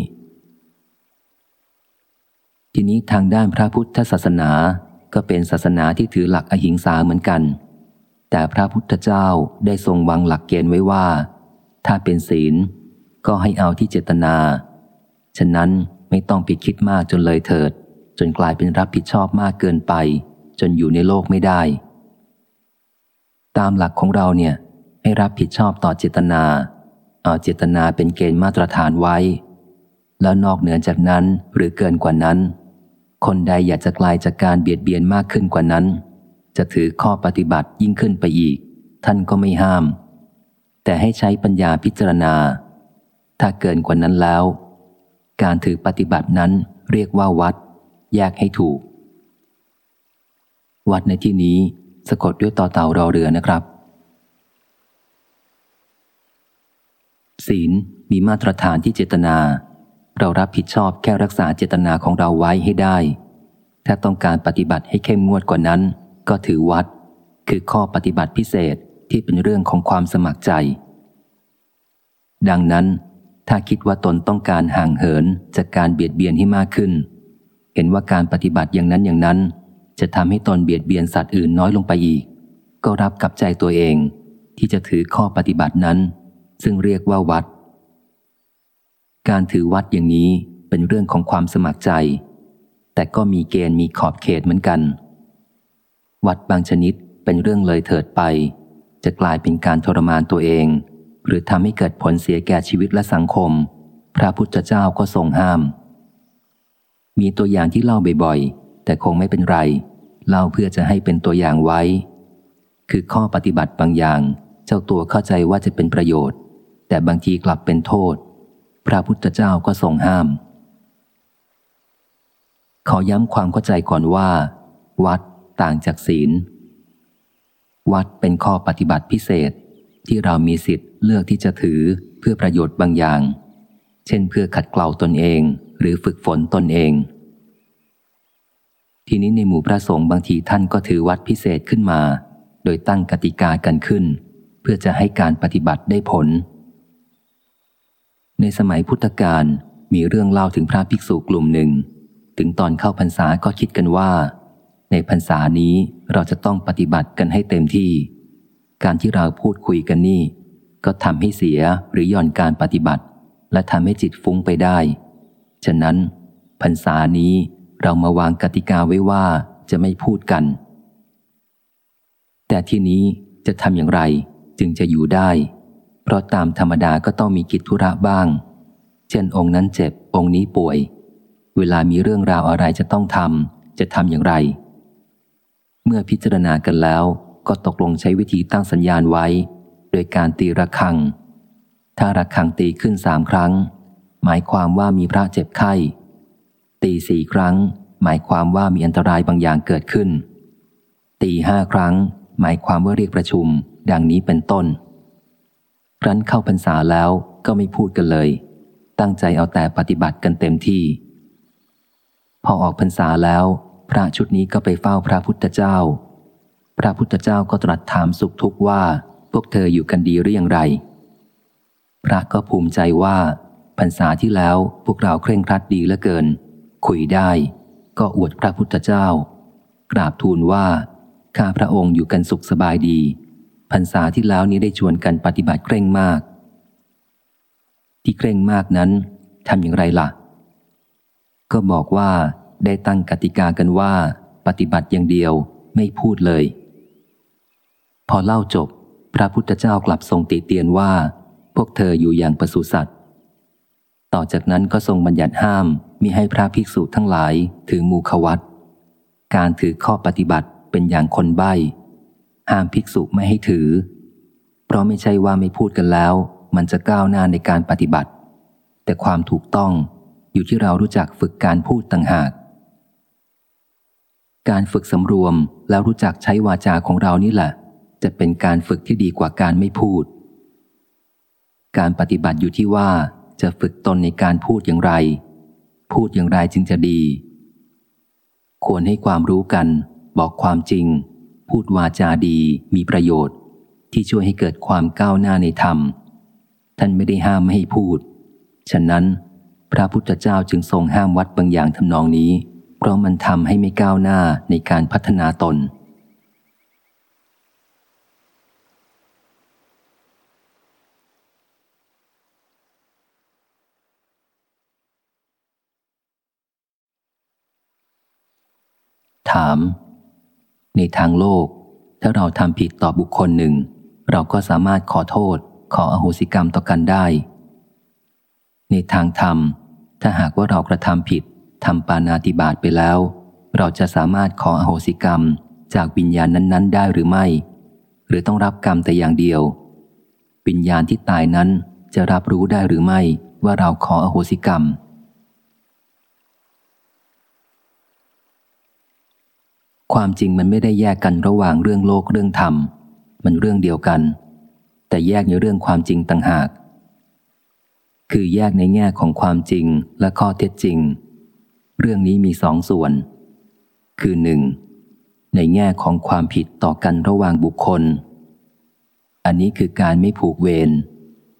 ทีนี้ทางด้านพระพุทธศาสนาก็เป็นศาสนาที่ถือหลักอหิงสาเหมือนกัน แต่พระพุทธเจ้าได้ทรงวางหลักเกณฑ์ไว้ว่า ถ้าเป็นศีล ก็ให้เอาที่เจตนา ฉะนั้นไม่ต้องไปคิดมากจนเลยเถิด จนกลายเป็นรับผิดชอบมากเกินไป จนอยู่ในโลกไม่ได้ ตามหลักของเราเนี่ย ให้รับผิดชอบต่อเจตนา เอาเจตนาเป็นเกณฑ์มาตรฐานไว้ แล้วนอกเหนือจากนั้นหรือเกินกว่านั้น คนใดอยากจะกลายจากการเบียดเบียนมากขึ้นกว่านั้น จะถือข้อปฏิบัติยิ่งขึ้นไปอีก ท่านก็ไม่ห้าม แต่ให้ใช้ปัญญาพิจารณา ถ้าเกินกว่านั้นแล้ว การถือปฏิบัตินั้นเรียกว่าวัด แยกให้ถูก วัดในที่นี้สะกดด้วยต่อเต่ารอเรือนะครับ ศีลมีมาตรฐานที่เจตนา เรารับผิดชอบแค่รักษาเจตนาของเราไว้ให้ได้ ถ้าต้องการปฏิบัติให้เข้มงวดกว่านั้น ก็ถือวัด คือข้อปฏิบัติพิเศษ ที่เป็นเรื่องของความสมัครใจ ดังนั้น ถ้าคิดว่าตนต้องการห่างเหินจากการเบียดเบียนให้มากขึ้น เห็นว่าการปฏิบัติอย่างนั้นอย่างนั้น จะทำให้ตนเบียดเบียนสัตว์อื่นน้อยลงไปอีก ก็รับกับใจตัวเอง ที่จะถือข้อปฏิบัตินั้น ซึ่งเรียกว่าวัด การถือวัดอย่างนี้เป็นเรื่องของความสมัครใจ แต่ก็มีเกณฑ์มีขอบเขตเหมือนกัน วัดบางชนิดเป็นเรื่องเลยเถิดไป จะกลายเป็นการทรมานตัวเอง หรือทำให้เกิดผลเสียแก่ชีวิตและสังคม พระพุทธเจ้าก็ทรงห้าม มีตัวอย่างที่เล่าบ่อยๆ แต่คงไม่เป็นไร เล่าเพื่อจะให้เป็นตัวอย่างไว้ คือข้อปฏิบัติบางอย่าง เจ้าตัวเข้าใจว่าจะเป็นประโยชน์ แต่บางทีกลับเป็นโทษ พระพุทธเจ้าก็ทรงห้าม ขอย้ำความเข้าใจก่อนว่า วัดต่างจากศีล วัดเป็นข้อปฏิบัติพิเศษ ที่เรามีสิทธิ์เลือกที่จะถือเพื่อประโยชน์บางอย่าง เช่นเพื่อขัดเกลาตนเอง หรือฝึกฝนตนเอง ทีนี้ในหมู่พระสงฆ์บางทีท่านก็ถือวัดพิเศษขึ้นมา โดยตั้งกติกากันขึ้น เพื่อจะให้การปฏิบัติได้ผล ในสมัยพุทธกาลมีเรื่องเล่าถึงพระภิกษุกลุ่มหนึ่ง ถึงตอนเข้าพรรษาก็คิดกันว่า ในพรรษานี้เราจะต้องปฏิบัติกันให้เต็มที่ การที่เราพูดคุยกันนี่ ก็ทำให้เสียหรือย่อนการปฏิบัติ และทำให้จิตฟุ้งไปได้ ฉะนั้นพรรษานี้เรามาวางกติกาไว้ว่าจะไม่พูดกัน แต่ที่นี้จะทำอย่างไรจึงจะอยู่ได้ เพราะตามธรรมดาก็ต้องมีกิจธุระบ้าง เช่นองค์นั้นเจ็บองค์นี้ป่วย เวลามีเรื่องราวอะไรจะต้องทำจะทำอย่างไร เมื่อพิจารณากันแล้วก็ตกลงใช้วิธีตั้งสัญญาณไว้ โดยการตีระฆัง ถ้าระฆังตีขึ้นสามครั้ง หมายความว่ามีพระเจ็บไข้ ตีสี่ครั้ง หมายความว่ามีอันตรายบางอย่างเกิดขึ้น ตีห้าครั้ง หมายความว่าเรียกประชุม ดังนี้เป็นต้น ครั้นเข้าพรรษาแล้วก็ไม่พูดกันเลย ตั้งใจเอาแต่ปฏิบัติกันเต็มที่ พอออกพรรษาแล้ว พระชุดนี้ก็ไปเฝ้าพระพุทธเจ้า พระพุทธเจ้าก็ตรัสถามสุขทุกข์ว่า พวกเธออยู่กันดีหรืออย่างไร พระก็ภูมิใจว่าพรรษาที่แล้วพวกเราเคร่งครัดดีเหลือเกิน คุยได้ ก็อวดพระพุทธเจ้า กราบทูลว่า ข้าพระองค์อยู่กันสุขสบายดีพรรษาที่แล้วนี้ได้ชวนกันปฏิบัติเคร่งมาก ที่เคร่งมากนั้นทำอย่างไรล่ะ ก็บอกว่า ได้ตั้งกติกากันว่า ปฏิบัติอย่างเดียวไม่พูดเลย พอเล่าจบ พระพุทธเจ้ากลับทรงติเตียนว่า พวกเธออยู่อย่างประสุสัตว์ต่อจากนั้นก็ทรงบัญญัติห้ามมิให้พระภิกษุทั้งหลายถือมูขวัตการถือข้อปฏิบัติเป็นอย่างคนใบ้ ห้ามภิกษุไม่ให้ถือ เพราะไม่ใช่ว่าไม่พูดกันแล้ว มันจะก้าวหน้าในการปฏิบัติ แต่ความถูกต้องอยู่ที่เรารู้จักฝึกการพูดต่างหาก การฝึกสำรวมแล้วรู้จักใช้วาจาของเรานี่แหละ จะเป็นการฝึกที่ดีกว่าการไม่พูด การปฏิบัติอยู่ที่ว่าจะฝึกตนในการพูดอย่างไร พูดอย่างไรจึงจะดี ควรให้ความรู้กัน บอกความจริง พูดวาจาดีมีประโยชน์ ที่ช่วยให้เกิดความก้าวหน้าในธรรม ท่านไม่ได้ห้ามไม่ให้พูด ฉะนั้น พระพุทธเจ้าจึงทรงห้ามวัดบางอย่างทำนองนี้ เพราะมันทำให้ไม่ก้าวหน้าในการพัฒนาตน ถาม ในทางโลก ถ้าเราทำผิดต่อบุคคลหนึ่ง เราก็สามารถขอโทษ ขออโหสิกรรมต่อกันได้ ในทางธรรม ถ้าหากว่าเรากระทำผิด ทำปานาติบาตไปแล้ว เราจะสามารถขออโหสิกรรมจากวิญญาณนั้น ๆ ได้หรือไม่ หรือต้องรับกรรมแต่อย่างเดียว วิญญาณที่ตายนั้นจะรับรู้ได้หรือไม่ว่าเราขออโหสิกรรม ความจริงมันไม่ได้แยกกันระหว่างเรื่องโลกเรื่องธรรม มันเรื่องเดียวกัน แต่แยกในเรื่องความจริงต่างหาก คือแยกในแง่ของความจริงและข้อเท็จจริง เรื่องนี้มีสองส่วน คือหนึ่งในแง่ของความผิดต่อกันระหว่างบุคคล อันนี้คือการไม่ผูกเวร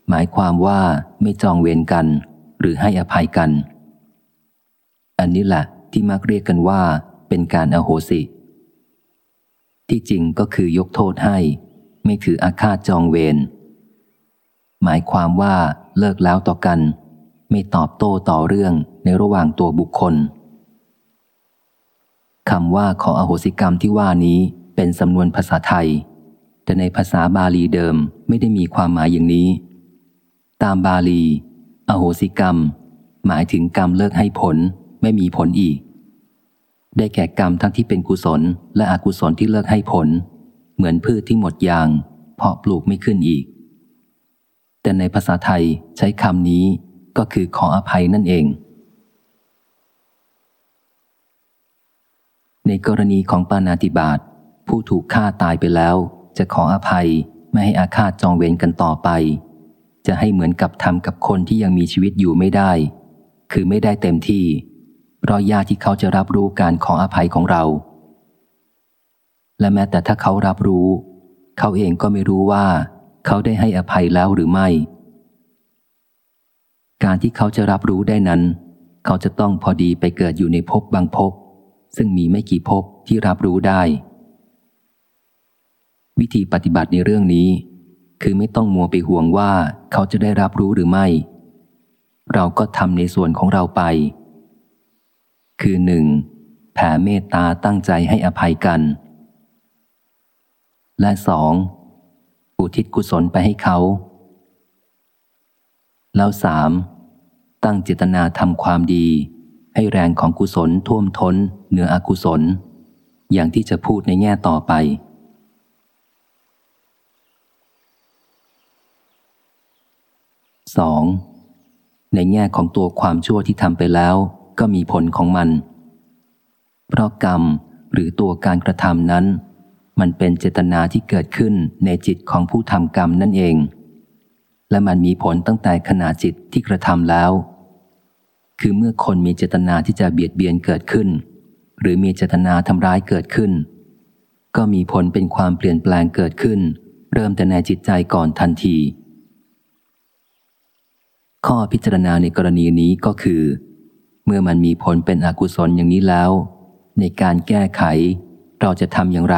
หมายความว่าไม่จองเวรกัน หรือให้อภัยกัน อันนี้แหละที่มักเรียกกันว่า เป็นการอโหสิ ที่จริงก็คือยกโทษให้ ไม่ถืออาฆาตจองเวร หมายความว่าเลิกแล้วต่อกัน ไม่ตอบโต้ต่อเรื่อง ในระหว่างตัวบุคคลคำว่าขออโหสิกรรมที่ว่านี้เป็นสำนวนภาษาไทย แต่ในภาษาบาลีเดิมไม่ได้มีความหมายอย่างนี้ ตามบาลี อโหสิกรรม หมายถึงกรรมเลิกให้ผลไม่มีผลอีก ได้แก่กรรมทั้งที่เป็นกุศล และอกุศลที่เลิกให้ผล เหมือนพืชที่หมดยาง เพาะปลูกไม่ขึ้นอีก แต่ในภาษาไทยใช้คำนี้ก็คือขออภัยนั่นเอง ในกรณีของปานาติบาตผู้ถูกฆ่าตายไปแล้ว จะขออภัยไม่ให้อาฆาตจองเวรกันต่อไป จะให้เหมือนกับทำกับคนที่ยังมีชีวิตอยู่ไม่ได้ คือไม่ได้เต็มที่ เพราะยากที่เขาจะรับรู้การขออภัยของเรา และแม้แต่ถ้าเขารับรู้ เขาเองก็ไม่รู้ว่า เขาได้ให้อภัยแล้วหรือไม่ การที่เขาจะรับรู้ได้นั้น เขาจะต้องพอดีไปเกิดอยู่ในภพบางภพ ซึ่งมีไม่กี่ภพที่รับรู้ได้ วิธีปฏิบัติในเรื่องนี้ คือไม่ต้องมัวไปห่วงว่าเขาจะได้รับรู้หรือไม่ เราก็ทำในส่วนของเราไป คือหนึ่งแผ่เมตตาตั้งใจให้อภัยกัน และสองอุทิศกุศลไปให้เขา แล้วสามตั้งเจตนาทำความดี ให้แรงของกุศลท่วมท้นเหนืออกุศล อย่างที่จะพูดในแง่ต่อไป 2. ในแง่ของตัวความชั่วที่ทำไปแล้ว ก็มีผลของมัน เพราะกรรมหรือตัวการกระทำนั้น มันเป็นเจตนาที่เกิดขึ้นในจิตของผู้ทำกรรมนั่นเอง และมันมีผลตั้งแต่ขณะจิตที่กระทำแล้ว คือเมื่อคนมีเจตนาที่จะเบียดเบียนเกิดขึ้น หรือมีเจตนาทำร้ายเกิดขึ้น ก็มีผลเป็นความเปลี่ยนแปลงเกิดขึ้น เริ่มแต่ในจิตใจก่อนทันที ข้อพิจารณาในกรณีนี้ก็คือ เมื่อมันมีผลเป็นอกุศลอย่างนี้แล้ว ในการแก้ไข เราจะทำอย่างไร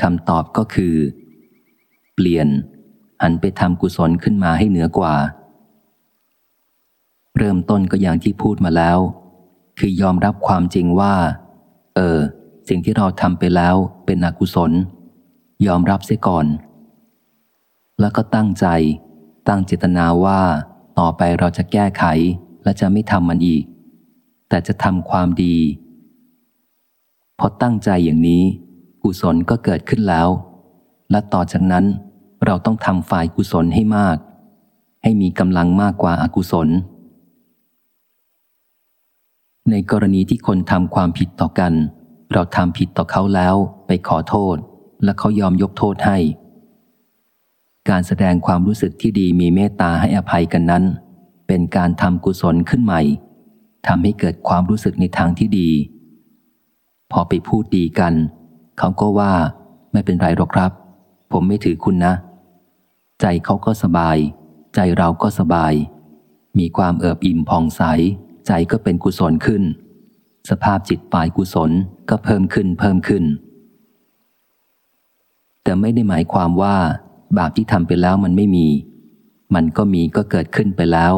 คำตอบก็คือ เปลี่ยนหันไปทำกุศลขึ้นมาให้เหนือกว่า เริ่มต้นก็อย่างที่พูดมาแล้ว คือยอมรับความจริงว่า เออ สิ่งที่เราทำไปแล้วเป็นอกุศล ยอมรับเสียก่อน แล้วก็ตั้งใจ ตั้งเจตนาว่า ต่อไปเราจะแก้ไขและจะไม่ทำมันอีก แต่จะทำความดี พอตั้งใจอย่างนี้ กุศลก็เกิดขึ้นแล้ว และต่อจากนั้นเราต้องทำฝ่ายกุศลให้มาก ให้มีกำลังมากกว่าอากุศล ในกรณีที่คนทำความผิดต่อกัน เราทำผิดต่อเขาแล้วไปขอโทษ และเขายอมยกโทษให้ การแสดงความรู้สึกที่ดีมีเมตตาให้อภัยกันนั้น เป็นการทำกุศลขึ้นใหม่ทำให้เกิดความรู้สึกในทางที่ดี พอไปพูดดีกัน เขาก็ว่าไม่เป็นไรหรอกครับ ผมไม่ถือคุณนะ ใจเขาก็สบาย ใจเราก็สบาย มีความเอิบอิ่มผ่องใส ใจก็เป็นกุศลขึ้น สภาพจิตฝ่ายกุศลก็เพิ่มขึ้นเพิ่มขึ้น แต่ไม่ได้หมายความว่า บาปที่ทำไปแล้วมันไม่มี มันก็มีก็เกิดขึ้นไปแล้ว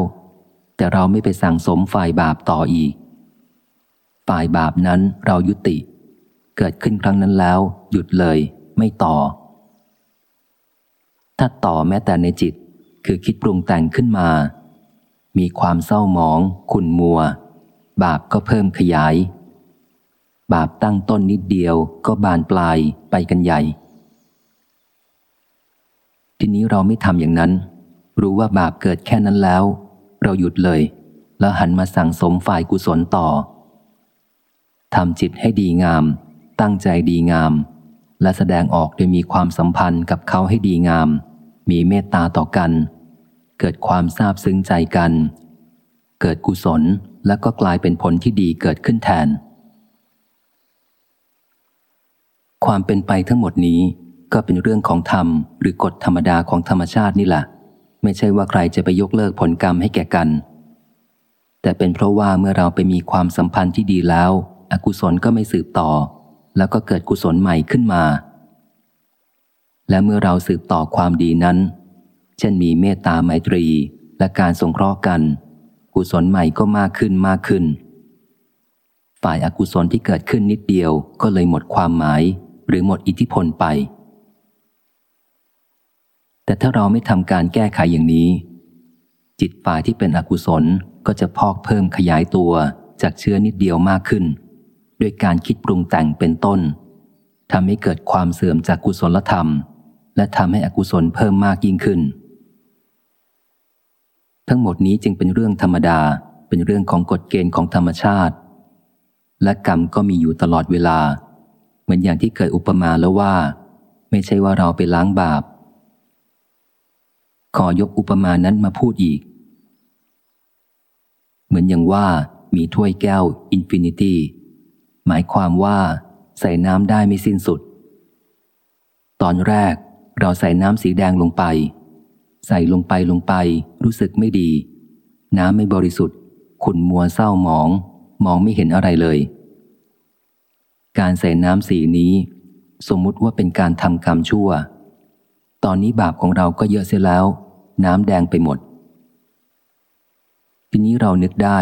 แต่เราไม่ไปสั่งสมฝ่ายบาปต่ออีก ฝ่ายบาปนั้นเรายุติ เกิดขึ้นครั้งนั้นแล้ว หยุดเลย ไม่ต่อ ถ้าต่อแม้แต่ในจิตคือคิดปรุงแต่งขึ้นมา มีความเศร้าหมอง ขุ่นมัว บาปก็เพิ่มขยาย บาปตั้งต้นนิดเดียวก็บานปลายไปกันใหญ่ ทีนี้เราไม่ทำอย่างนั้น รู้ว่าบาปเกิดแค่นั้นแล้ว เราหยุดเลย แล้วหันมาสั่งสมฝ่ายกุศลต่อทำจิตให้ดีงาม ตั้งใจดีงาม และแสดงออกโดยมีความสัมพันธ์กับเขาให้ดีงาม มีเมตตาต่อกัน เกิดความซาบซึ้งใจกัน เกิดกุศลและก็กลายเป็นผลที่ดีเกิดขึ้นแทน ความเป็นไปทั้งหมดนี้ก็เป็นเรื่องของธรรม หรือกฎธรรมดาของธรรมชาตินี่แหละไม่ใช่ว่าใครจะไปยกเลิกผลกรรมให้แก่กัน แต่เป็นเพราะว่าเมื่อเราไปมีความสัมพันธ์ที่ดีแล้ว อกุศลก็ไม่สืบต่อ แล้วก็เกิดกุศลใหม่ขึ้นมา และเมื่อเราสืบต่อความดีนั้น เช่นมีเมตตาไมตรีและการสงเคราะห์กัน กุศลใหม่ก็มากขึ้นมากขึ้น ฝ่ายอากุศลที่เกิดขึ้นนิดเดียวก็เลยหมดความหมาย หรือหมดอิทธิพลไป แต่ถ้าเราไม่ทำการแก้ไขอย่างนี้ จิตฝ่ายที่เป็นอกุศลก็จะพอกเพิ่มขยายตัวจากเชื้อนิดเดียวมากขึ้น ด้วยการคิดปรุงแต่งเป็นต้นทำให้เกิดความเสื่อมจากกุศลธรรม และทำให้อกุศลเพิ่มมากยิ่งขึ้น ทั้งหมดนี้จึงเป็นเรื่องธรรมดา เป็นเรื่องของกฎเกณฑ์ของธรรมชาติ และกรรมก็มีอยู่ตลอดเวลา เหมือนอย่างที่เคยอุปมาแล้วว่า ไม่ใช่ว่าเราไปล้างบาป ขอยกอุปมานั้นมาพูดอีก เหมือนอย่างว่ามีถ้วยแก้ว infinity หมายความว่าใส่น้ำได้ไม่สิ้นสุด ตอนแรกเราใส่น้ำสีแดงลงไป ใส่ลงไปลงไป รู้สึกไม่ดี น้ำไม่บริสุทธิ์ ขุ่นมัวเศร้าหมอง มองไม่เห็นอะไรเลย การใส่น้ำสีนี้ สมมุติว่าเป็นการทำกรรมชั่ว ตอนนี้บาปของเราก็เยอะเสียแล้ว น้ำแดงไปหมด ทีนี้เรานึกได้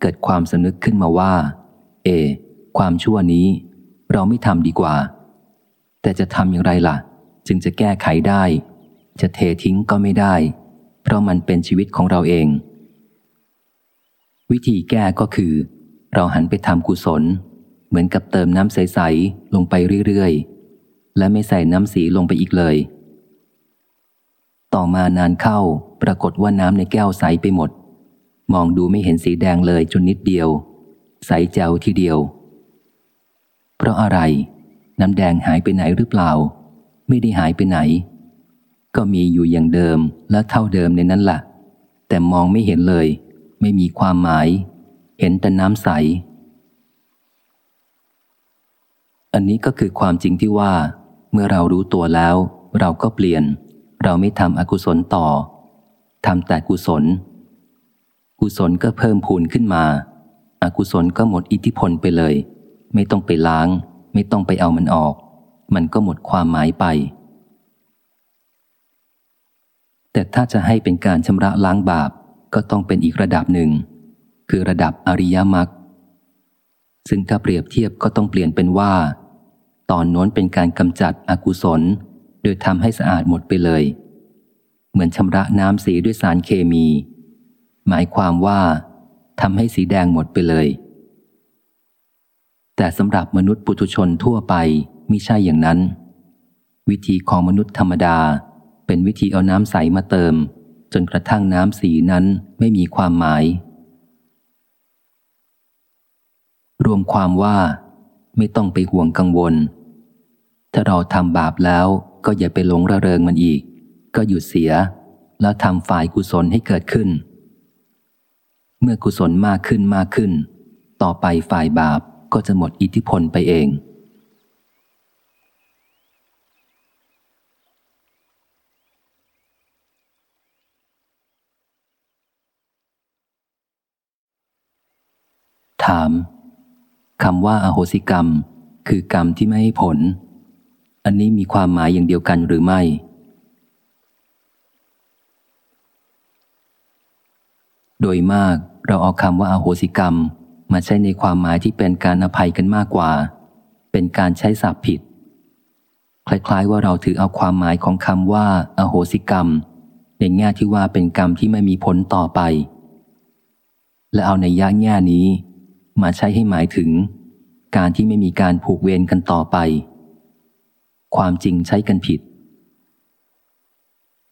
เกิดความสำนึกขึ้นมาว่า เอ ความชั่วนี้ เราไม่ทำดีกว่า แต่จะทำอย่างไรล่ะ จึงจะแก้ไขได้ จะเททิ้งก็ไม่ได้ เพราะมันเป็นชีวิตของเราเอง วิธีแก้ก็คือ เราหันไปทำกุศล เหมือนกับเติมน้ำใส ๆ ลงไปเรื่อย ๆ และไม่ใส่น้ำสีลงไปอีกเลย ต่อมานานเข้าปรากฏว่าน้ำในแก้วใสไปหมด มองดูไม่เห็นสีแดงเลยจนนิดเดียว ใสแจ๋วทีเดียว เพราะอะไร น้ำแดงหายไปไหนหรือเปล่า ไม่ได้หายไปไหน ก็มีอยู่อย่างเดิมและเท่าเดิมในนั้นละ่ะ แต่มองไม่เห็นเลย ไม่มีความหมาย เห็นแต่น้ำใส อันนี้ก็คือความจริงที่ว่า เมื่อเรารู้ตัวแล้ว เราก็เปลี่ยน เราไม่ทำอกุศลต่อทำแต่กุศล กุศลก็เพิ่มพูนขึ้นมา อากุศลก็หมดอิทธิพลไปเลย ไม่ต้องไปล้าง ไม่ต้องไปเอามันออก มันก็หมดความหมายไป แต่ถ้าจะให้เป็นการชำระล้างบาปก็ต้องเป็นอีกระดับหนึ่ง คือระดับอริยมรรคซึ่งถ้าเปรียบเทียบก็ต้องเปลี่ยนเป็นว่า ตอนโน้นเป็นการกำจัดอกุศล โดยทำให้สะอาดหมดไปเลย เหมือนชำระน้ำสีด้วยสารเคมี หมายความว่าทำให้สีแดงหมดไปเลย แต่สำหรับมนุษย์ปุถุชนทั่วไปมิใช่อย่างนั้น วิธีของมนุษย์ธรรมดา เป็นวิธีเอาน้ำใสมาเติม จนกระทั่งน้ำสีนั้นไม่มีความหมาย รวมความว่า ไม่ต้องไปห่วงกังวล ถ้าเราทำบาปแล้วก็อย่าไปหลงระเริงมันอีก ก็หยุดเสีย แล้วทำฝ่ายกุศลให้เกิดขึ้น เมื่อกุศลมากขึ้นมากขึ้น ต่อไปฝ่ายบาปก็จะหมดอิทธิพลไปเอง ถามคำว่าอาโหสิกรรม คือกรรมที่ไม่ให้ผล อันนี้มีความหมายอย่างเดียวกันหรือไม่ โดยมากเราเอาคำว่าอาโหสิกรรม มาใช้ในความหมายที่เป็นการอภัยกันมากกว่า เป็นการใช้ศัพท์ผิด คล้ายๆว่าเราถือเอาความหมายของคำว่าอาโหสิกรรม ในแง่ที่ว่าเป็นกรรมที่ไม่มีผลต่อไป และเอาในย่าแง่นี้ มาใช้ให้หมายถึง การที่ไม่มีการผูกเวรกันต่อไป ความจริงใช้กันผิด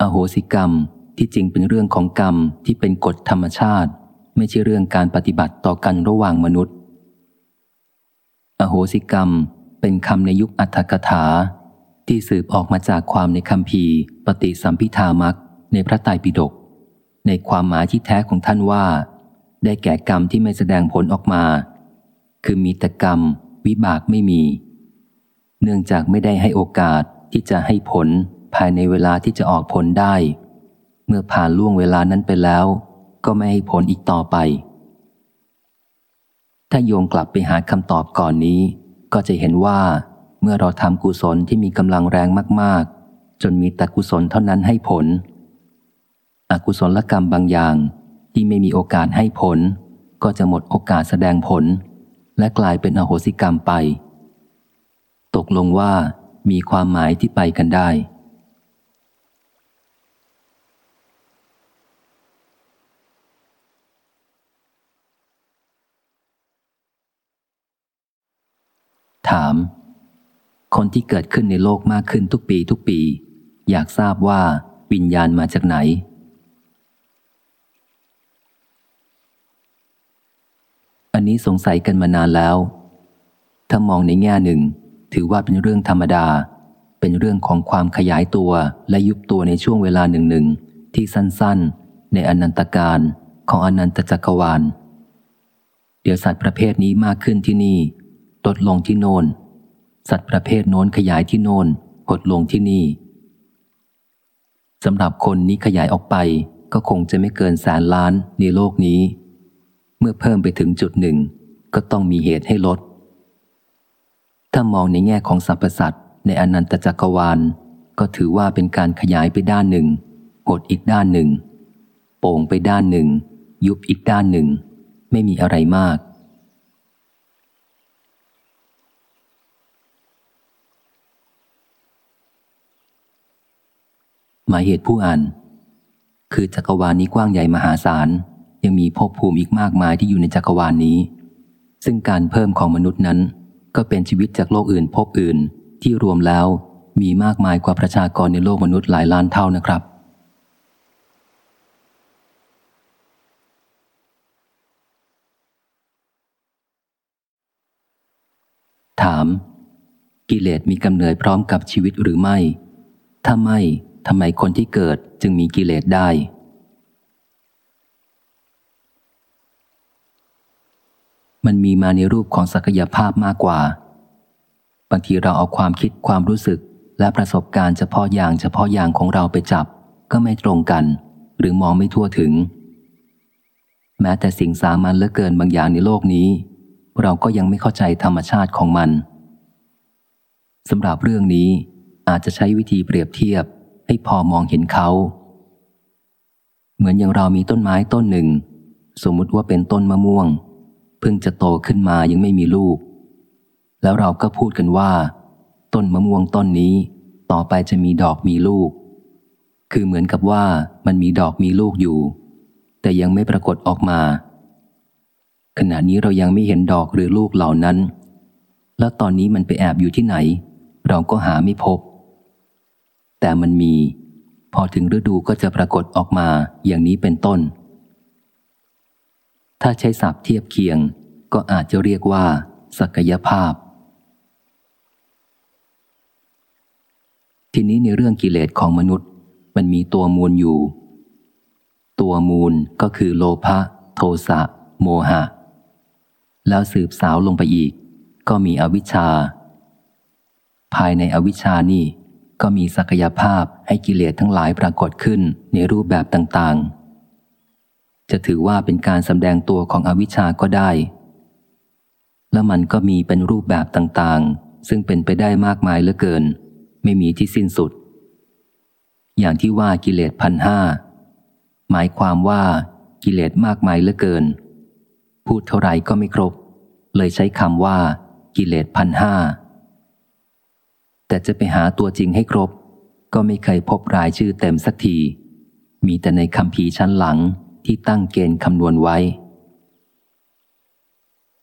อโหสิกรรมที่จริงเป็นเรื่องของกรรมที่เป็นกฎธรรมชาติ ไม่ใช่เรื่องการปฏิบัติต่อกันระหว่างมนุษย์ อโหสิกรรมเป็นคำในยุคอัตถกถา ที่สืบออกมาจากความในคำพีปฏิสัมพิธามักในพระไตรปิฎกในความหมายที่แท้ของท่านว่า ได้แก่กรรมที่ไม่แสดงผลออกมา คือมีแต่กรรม วิบากไม่มี เนื่องจากไม่ได้ให้โอกาสที่จะให้ผลภายในเวลาที่จะออกผลได้ เมื่อผ่านล่วงเวลานั้นไปแล้ว ก็ไม่ให้ผลอีกต่อไป ถ้าโยงกลับไปหาคำตอบก่อนนี้ ก็จะเห็นว่า เมื่อเราทำกุศลที่มีกำลังแรงมาก ๆ จนมีแต่กุศลเท่านั้นให้ผล อกุศลกรรมบางอย่าง ที่ไม่มีโอกาสให้ผล ก็จะหมดโอกาสแสดงผล และกลายเป็นอโหสิกรรมไป ตกลงว่ามีความหมายที่ไปกันได้ ถาม คนที่เกิดขึ้นในโลกมากขึ้นทุกปีทุกปี อยากทราบว่าวิญญาณมาจากไหน อันนี้สงสัยกันมานานแล้ว ถ้ามองในแง่หนึ่ง ถือว่าเป็นเรื่องธรรมดา เป็นเรื่องของความขยายตัวและยุบตัวในช่วงเวลาหนึ่งหนึ่งที่สั้นๆ ในอนันตการของอนันตจักรวาล เดี๋ยวสัตว์ประเภทนี้มากขึ้นที่นี่ลดลงที่โนนสัตว์ประเภทโน้นขยายที่โนนหดลงที่นี่สำหรับคนนี้ขยายออกไปก็คงจะไม่เกินแสนล้านในโลกนี้ เมื่อเพิ่มไปถึงจุดหนึ่ง ก็ต้องมีเหตุให้ลด ถ้ามองในแง่ของสรรพสัตว์ในอนันตจักรวาล ก็ถือว่าเป็นการขยายไปด้านหนึ่งหดอีกด้านหนึ่ง โป่งไปด้านหนึ่ง ยุบอีกด้านหนึ่ง ไม่มีอะไรมาก หมายเหตุผู้อ่าน คือจักรวาลนี้กว้างใหญ่มหาศาล ยังมีภพภูมิอีกมากมายที่อยู่ในจักรวาลนี้ ซึ่งการเพิ่มของมนุษย์นั้น ก็เป็นชีวิตจากโลกอื่นภพอื่น ที่รวมแล้วมีมากมายกว่าประชากรในโลกมนุษย์หลายล้านเท่านะครับ ถาม กิเลสมีกำเนิดพร้อมกับชีวิตหรือไม่ ถ้าไม่ทำไมคนที่เกิดจึงมีกิเลสได้ มันมีมาในรูปของศักยภาพมากกว่า บางทีเราเอาความคิดความรู้สึกและประสบการณ์เฉพาะอย่างเฉพาะอย่างของเราไปจับ ก็ไม่ตรงกัน หรือมองไม่ทั่วถึง แม้แต่สิ่งสามัญเหลือเกินบางอย่างในโลกนี้ เราก็ยังไม่เข้าใจธรรมชาติของมันสำหรับเรื่องนี้อาจจะใช้วิธีเปรียบเทียบให้พอมองเห็นเขา เหมือนอย่างเรามีต้นไม้ต้นหนึ่ง สมมุติว่าเป็นต้นมะม่วง เพิ่งจะโตขึ้นมายังไม่มีลูก แล้วเราก็พูดกันว่า ต้นมะม่วงต้นนี้ ต่อไปจะมีดอกมีลูก คือเหมือนกับว่ามันมีดอกมีลูกอยู่ แต่ยังไม่ปรากฏออกมา ขณะนี้เรายังไม่เห็นดอกหรือลูกเหล่านั้น แล้วตอนนี้มันไปแอบอยู่ที่ไหน เราก็หาไม่พบ แต่มันมี พอถึงฤดูก็จะปรากฏออกมาอย่างนี้เป็นต้น ถ้าใช้ศัพท์เทียบเคียง ก็อาจจะเรียกว่า ศักยภาพ ทีนี้ในเรื่องกิเลสของมนุษย์ มันมีตัวมูลอยู่ ตัวมูลก็คือโลภะโทสะ โมหะ แล้วสืบสาวลงไปอีก ก็มีอวิชชา ภายในอวิชชานี่ก็มีศักยภาพให้กิเลสทั้งหลายปรากฏขึ้นในรูปแบบต่างๆ จะถือว่าเป็นการสำแดงตัวของอวิชชาก็ได้ และมันก็มีเป็นรูปแบบต่างๆ ซึ่งเป็นไปได้มากมายเหลือเกิน ไม่มีที่สิ้นสุด อย่างที่ว่ากิเลสพันห้าหมายความว่ากิเลสมากมายเหลือเกิน พูดเท่าไรก็ไม่ครบ เลยใช้คำว่า กิเลสพันห้าแต่จะไปหาตัวจริงให้ครบ ก็ไม่เคยพบรายชื่อเต็มสักที มีแต่ในคำพีชั้นหลัง ที่ตั้งเกณฑ์คำนวณไว้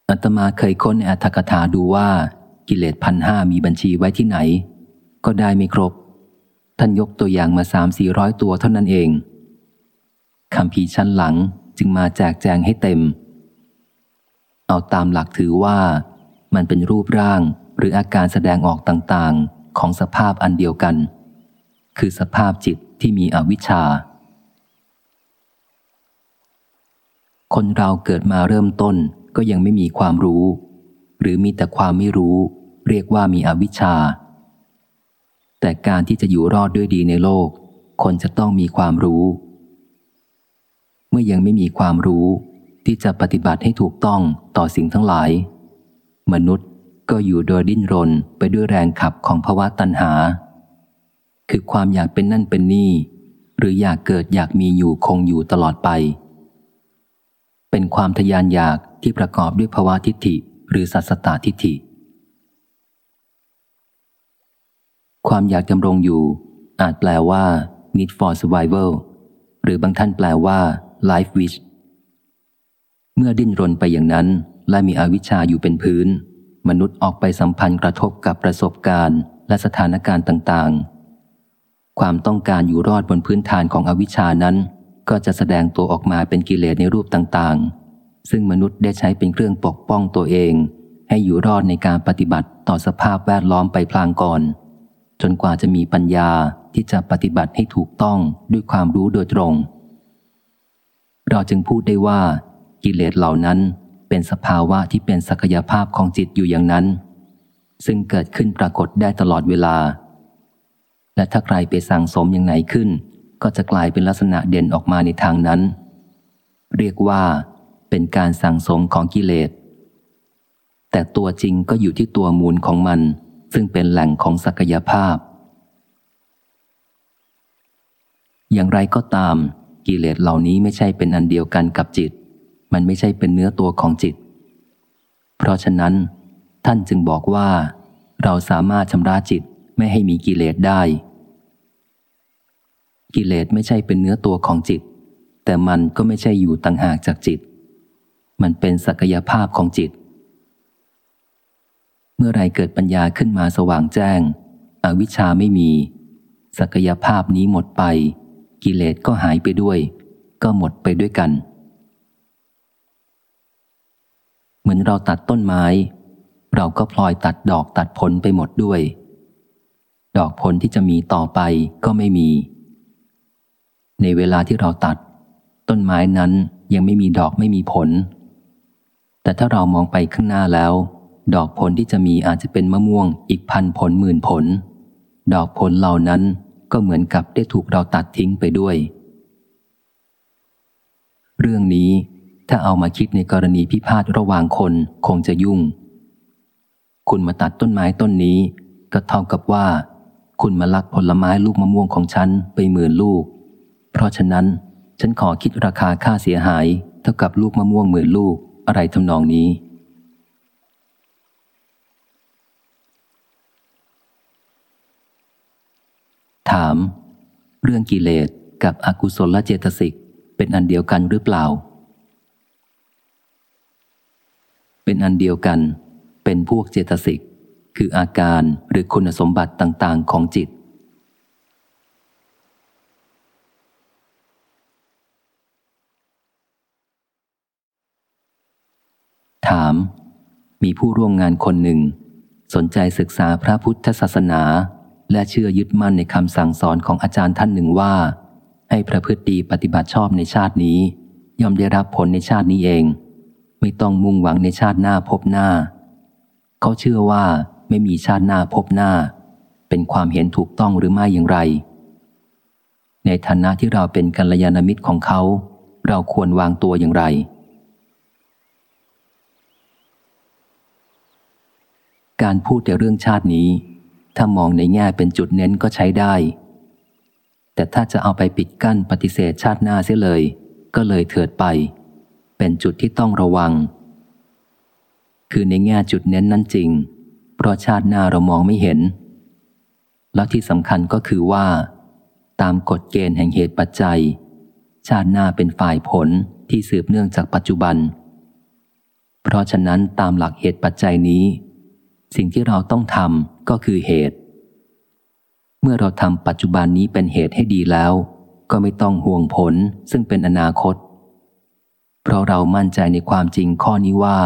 อัตมาเคยค้นในอัธกถาดูว่ากิเลสพันห้ามีบัญชีไว้ที่ไหน ก็ได้ไม่ครบ ท่านยกตัวอย่างมาสามสี่ร้อยตัวเท่านั้นเองคำพีชั้นหลังจึงมาแจกแจงให้เต็ม เอาตามหลักถือว่า มันเป็นรูปร่างหรืออาการแสดงออกต่างๆ ของสภาพอันเดียวกัน คือสภาพจิตที่มีอวิชชา คนเราเกิดมาเริ่มต้นก็ยังไม่มีความรู้ หรือมีแต่ความไม่รู้ เรียกว่ามีอวิชชา แต่การที่จะอยู่รอดด้วยดีในโลก คนจะต้องมีความรู้ เมื่อยังไม่มีความรู้ที่จะปฏิบัติให้ถูกต้องต่อสิ่งทั้งหลาย มนุษย์ก็อยู่โดยดิ้นรนไปด้วยแรงขับของภาวะตัณหา คือความอยากเป็นนั่นเป็นนี่ หรืออยากเกิดอยากมีอยู่คงอยู่ตลอดไป เป็นความทยานอยากที่ประกอบด้วยภาวะทิฏฐิหรือสัสตตทิฏฐิ ความอยากดำรงอยู่ อาจแปลว่า need for survival หรือบางท่านแปลว่า life wish เมื่อดิ้นรนไปอย่างนั้น และมีอวิชชาอยู่เป็นพื้น มนุษย์ออกไปสัมพันธ์กระทบกับประสบการณ์ และสถานการณ์ต่างๆ ความต้องการอยู่รอดบนพื้นฐานของอวิชชานั้น ก็จะแสดงตัวออกมาเป็นกิเลสในรูปต่างๆ ซึ่งมนุษย์ได้ใช้เป็นเครื่องปกป้องตัวเอง ให้อยู่รอดในการปฏิบัติต่อสภาพแวดล้อมไปพลางก่อน จนกว่าจะมีปัญญาที่จะปฏิบัติให้ถูกต้องด้วยความรู้โดยตรง เราจึงพูดได้ว่า กิเลสเหล่านั้นเป็นสภาวะที่เป็นศักยภาพของจิตอยู่อย่างนั้น ซึ่งเกิดขึ้นปรากฏได้ตลอดเวลา และถ้าใครไปสั่งสมอย่างไหนขึ้น ก็จะกลายเป็นลักษณะเด่นออกมาในทางนั้น เรียกว่าเป็นการสั่งสมของกิเลส แต่ตัวจริงก็อยู่ที่ตัวมูลของมัน ซึ่งเป็นแหล่งของศักยภาพ อย่างไรก็ตาม กิเลสเหล่านี้ไม่ใช่เป็นอันเดียวกันกับจิต มันไม่ใช่เป็นเนื้อตัวของจิต เพราะฉะนั้น ท่านจึงบอกว่า เราสามารถชำระจิตไม่ให้มีกิเลสได้ กิเลสไม่ใช่เป็นเนื้อตัวของจิต แต่มันก็ไม่ใช่อยู่ต่างหากจากจิต มันเป็นศักยภาพของจิต เมื่อไรเกิดปัญญาขึ้นมาสว่างแจ้ง อวิชชาไม่มี ศักยภาพนี้หมดไป กิเลสก็หายไปด้วย ก็หมดไปด้วยกัน เหมือนเราตัดต้นไม้ เราก็พลอยตัดดอกตัดผลไปหมดด้วย ดอกผลที่จะมีต่อไปก็ไม่มี ในเวลาที่เราตัด ต้นไม้นั้นยังไม่มีดอกไม่มีผล แต่ถ้าเรามองไปข้างหน้าแล้ว ดอกผลที่จะมีอาจจะเป็นมะม่วงอีกพันผลหมื่นผล ดอกผลเหล่านั้นก็เหมือนกับได้ถูกเราตัดทิ้งไปด้วย เรื่องนี้ถ้าเอามาคิดในกรณีพิพาทระหว่างคนคงจะยุ่ง คุณมาตัดต้นไม้ต้นนี้ ก็เท่ากับว่า คุณมาลักผลไม้ลูกมะม่วงของฉันไปหมื่นลูก เพราะฉะนั้น ฉันขอคิดราคาค่าเสียหาย เท่ากับลูกมะม่วงหมื่นลูกอะไรทำนองนี้ ถาม เรื่องกิเลสกับอกุศลเจตสิกเป็นอันเดียวกันหรือเปล่า เป็นอันเดียวกัน เป็นพวกเจตสิกคืออาการหรือคุณสมบัติต่าง ๆ ของจิต ถาม มีผู้ร่วมงานคนหนึ่ง สนใจศึกษาพระพุทธศาสนา และเชื่อยึดมั่นในคำสั่งสอนของอาจารย์ท่านหนึ่งว่า ให้ประพฤติดีปฏิบัติชอบในชาตินี้ ย่อมได้รับผลในชาตินี้เอง ไม่ต้องมุ่งหวังในชาติหน้าพบหน้า เขาเชื่อว่าไม่มีชาติหน้าพบหน้า เป็นความเห็นถูกต้องหรือไม่อย่างไร ในฐานะที่เราเป็นกัลยาณมิตรของเขา เราควรวางตัวอย่างไร การพูดแต่เรื่องชาตินี้ ถ้ามองในแง่เป็นจุดเน้นก็ใช้ได้ แต่ถ้าจะเอาไปปิดกั้นปฏิเสธชาติหน้าเสียเลย ก็เลยเถิดไป เป็นจุดที่ต้องระวัง คือในแง่จุดเน้นนั้นจริง เพราะชาติหน้าเรามองไม่เห็น แล้วที่สำคัญก็คือว่า ตามกฎเกณฑ์แห่งเหตุปัจจัย ชาติหน้าเป็นฝ่ายผลที่สืบเนื่องจากปัจจุบัน เพราะฉะนั้นตามหลักเหตุปัจจัยนี้ สิ่งที่เราต้องทำก็คือเหตุ เมื่อเราทำปัจจุบันนี้เป็นเหตุให้ดีแล้ว ก็ไม่ต้องห่วงผลซึ่งเป็นอนาคต เพราะเรามั่นใจในความจริงข้อนี้ว่า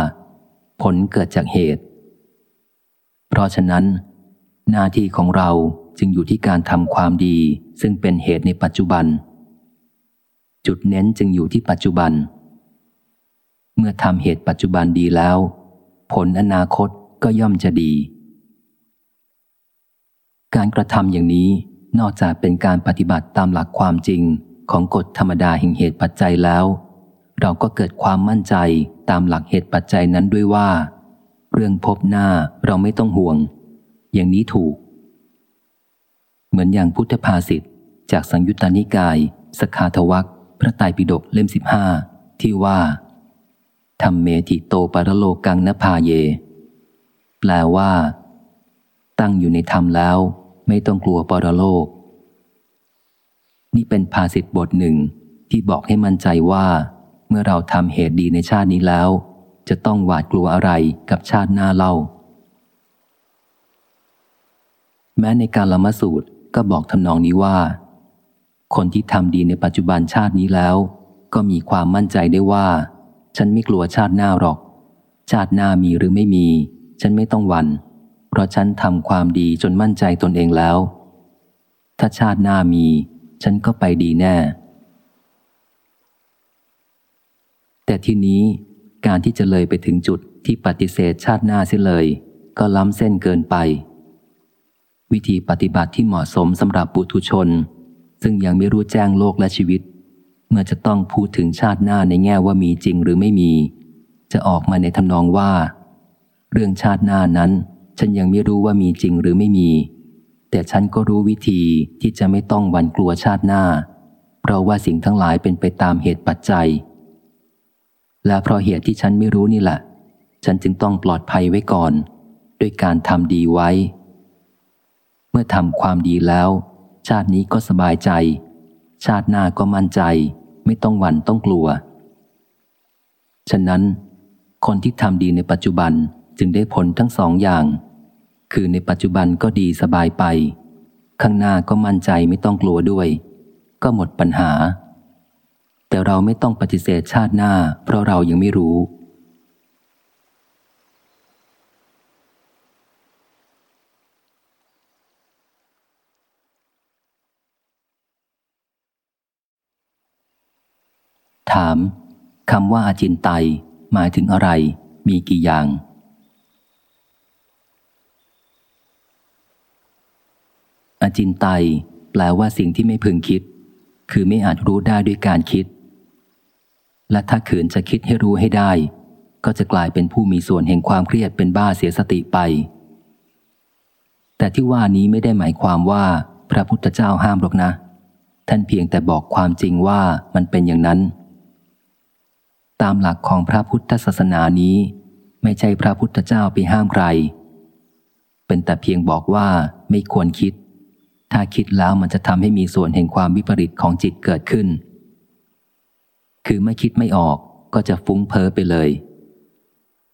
ผลเกิดจากเหตุ เพราะฉะนั้น หน้าที่ของเราจึงอยู่ที่การทำความดีซึ่งเป็นเหตุในปัจจุบัน จุดเน้นจึงอยู่ที่ปัจจุบัน เมื่อทำเหตุปัจจุบันดีแล้ว ผลอนาคต ก็ย่อมจะดี การกระทำอย่างนี้นอกจากเป็นการปฏิบัติตามหลักความจริงของกฎธรรมดาแห่งเหตุปัจจัยแล้ว เราก็เกิดความมั่นใจตามหลักเหตุปัจจัยนั้นด้วยว่า เรื่องพบหน้าเราไม่ต้องห่วง อย่างนี้ถูก เหมือนอย่างพุทธภาษิตจากสังยุตตานิกายสขาทวักพระไตรปิฎกเล่มสิบห้าที่ว่าธรรมเมติโตปรโลกังนภาเย แปลว่า ตั้งอยู่ในธรรมแล้ว ไม่ต้องกลัวปรโลก นี่เป็นภาษิตบทหนึ่งที่บอกให้มั่นใจว่า เมื่อเราทำเหตุดีในชาตินี้แล้ว จะต้องหวาดกลัวอะไรกับชาติหน้าเล่า แม้ในการละมสูตรก็บอกทำนองนี้ว่า คนที่ทำดีในปัจจุบันชาตินี้แล้ว ก็มีความมั่นใจได้ว่า ฉันไม่กลัวชาติหน้าหรอก ชาติหน้ามีหรือไม่มี ฉันไม่ต้องหวันเพราะฉันทำความดีจนมั่นใจตนเองแล้ว ถ้าชาติหน้ามี ฉันก็ไปดีแน่ แต่ทีนี้การที่จะเลยไปถึงจุดที่ปฏิเสธชาติหน้าเสียเลย ก็ล้ำเส้นเกินไป วิธีปฏิบัติที่เหมาะสมสำหรับปุถุชน ซึ่งยังไม่รู้แจ้งโลกและชีวิต เมื่อจะต้องพูดถึงชาติหน้าในแง่ว่ามีจริงหรือไม่มี จะออกมาในทำนองว่า เรื่องชาติหน้านั้น ฉันยังไม่รู้ว่ามีจริงหรือไม่มี แต่ฉันก็รู้วิธีที่จะไม่ต้องหวั่นกลัวชาติหน้า เพราะว่าสิ่งทั้งหลายเป็นไปตามเหตุปัจจัย และเพราะเหตุที่ฉันไม่รู้นี่แหละ ฉันจึงต้องปลอดภัยไว้ก่อน ด้วยการทำดีไว้ เมื่อทำความดีแล้ว ชาตินี้ก็สบายใจ ชาติหน้าก็มั่นใจ ไม่ต้องหวั่นต้องกลัว ฉะนั้น คนที่ทำดีในปัจจุบัน จึงได้ผลทั้งสองอย่าง คือในปัจจุบันก็ดีสบายไป ข้างหน้าก็มั่นใจไม่ต้องกลัวด้วย ก็หมดปัญหา แต่เราไม่ต้องปฏิเสธชาติหน้า เพราะเรายังไม่รู้ ถามคำว่าอาจินไต หมายถึงอะไร มีกี่อย่าง อาจินไตย แปลว่าสิ่งที่ไม่พึงคิด คือไม่อาจรู้ได้ด้วยการคิด และถ้าขืนจะคิดให้รู้ให้ได้ ก็จะกลายเป็นผู้มีส่วนแห่งความเครียดเป็นบ้าเสียสติไป แต่ที่ว่านี้ไม่ได้หมายความว่า พระพุทธเจ้าห้ามหรอกนะ ท่านเพียงแต่บอกความจริงว่ามันเป็นอย่างนั้น ตามหลักของพระพุทธศาสนานี้ ไม่ใช่พระพุทธเจ้าไปห้ามใครเป็นแต่เพียงบอกว่าไม่ควรคิด ถ้าคิดแล้วมันจะทำให้มีส่วนแห่งความวิปริตของจิตเกิดขึ้น คือไม่คิดไม่ออกก็จะฟุ้งเพ้อไปเลย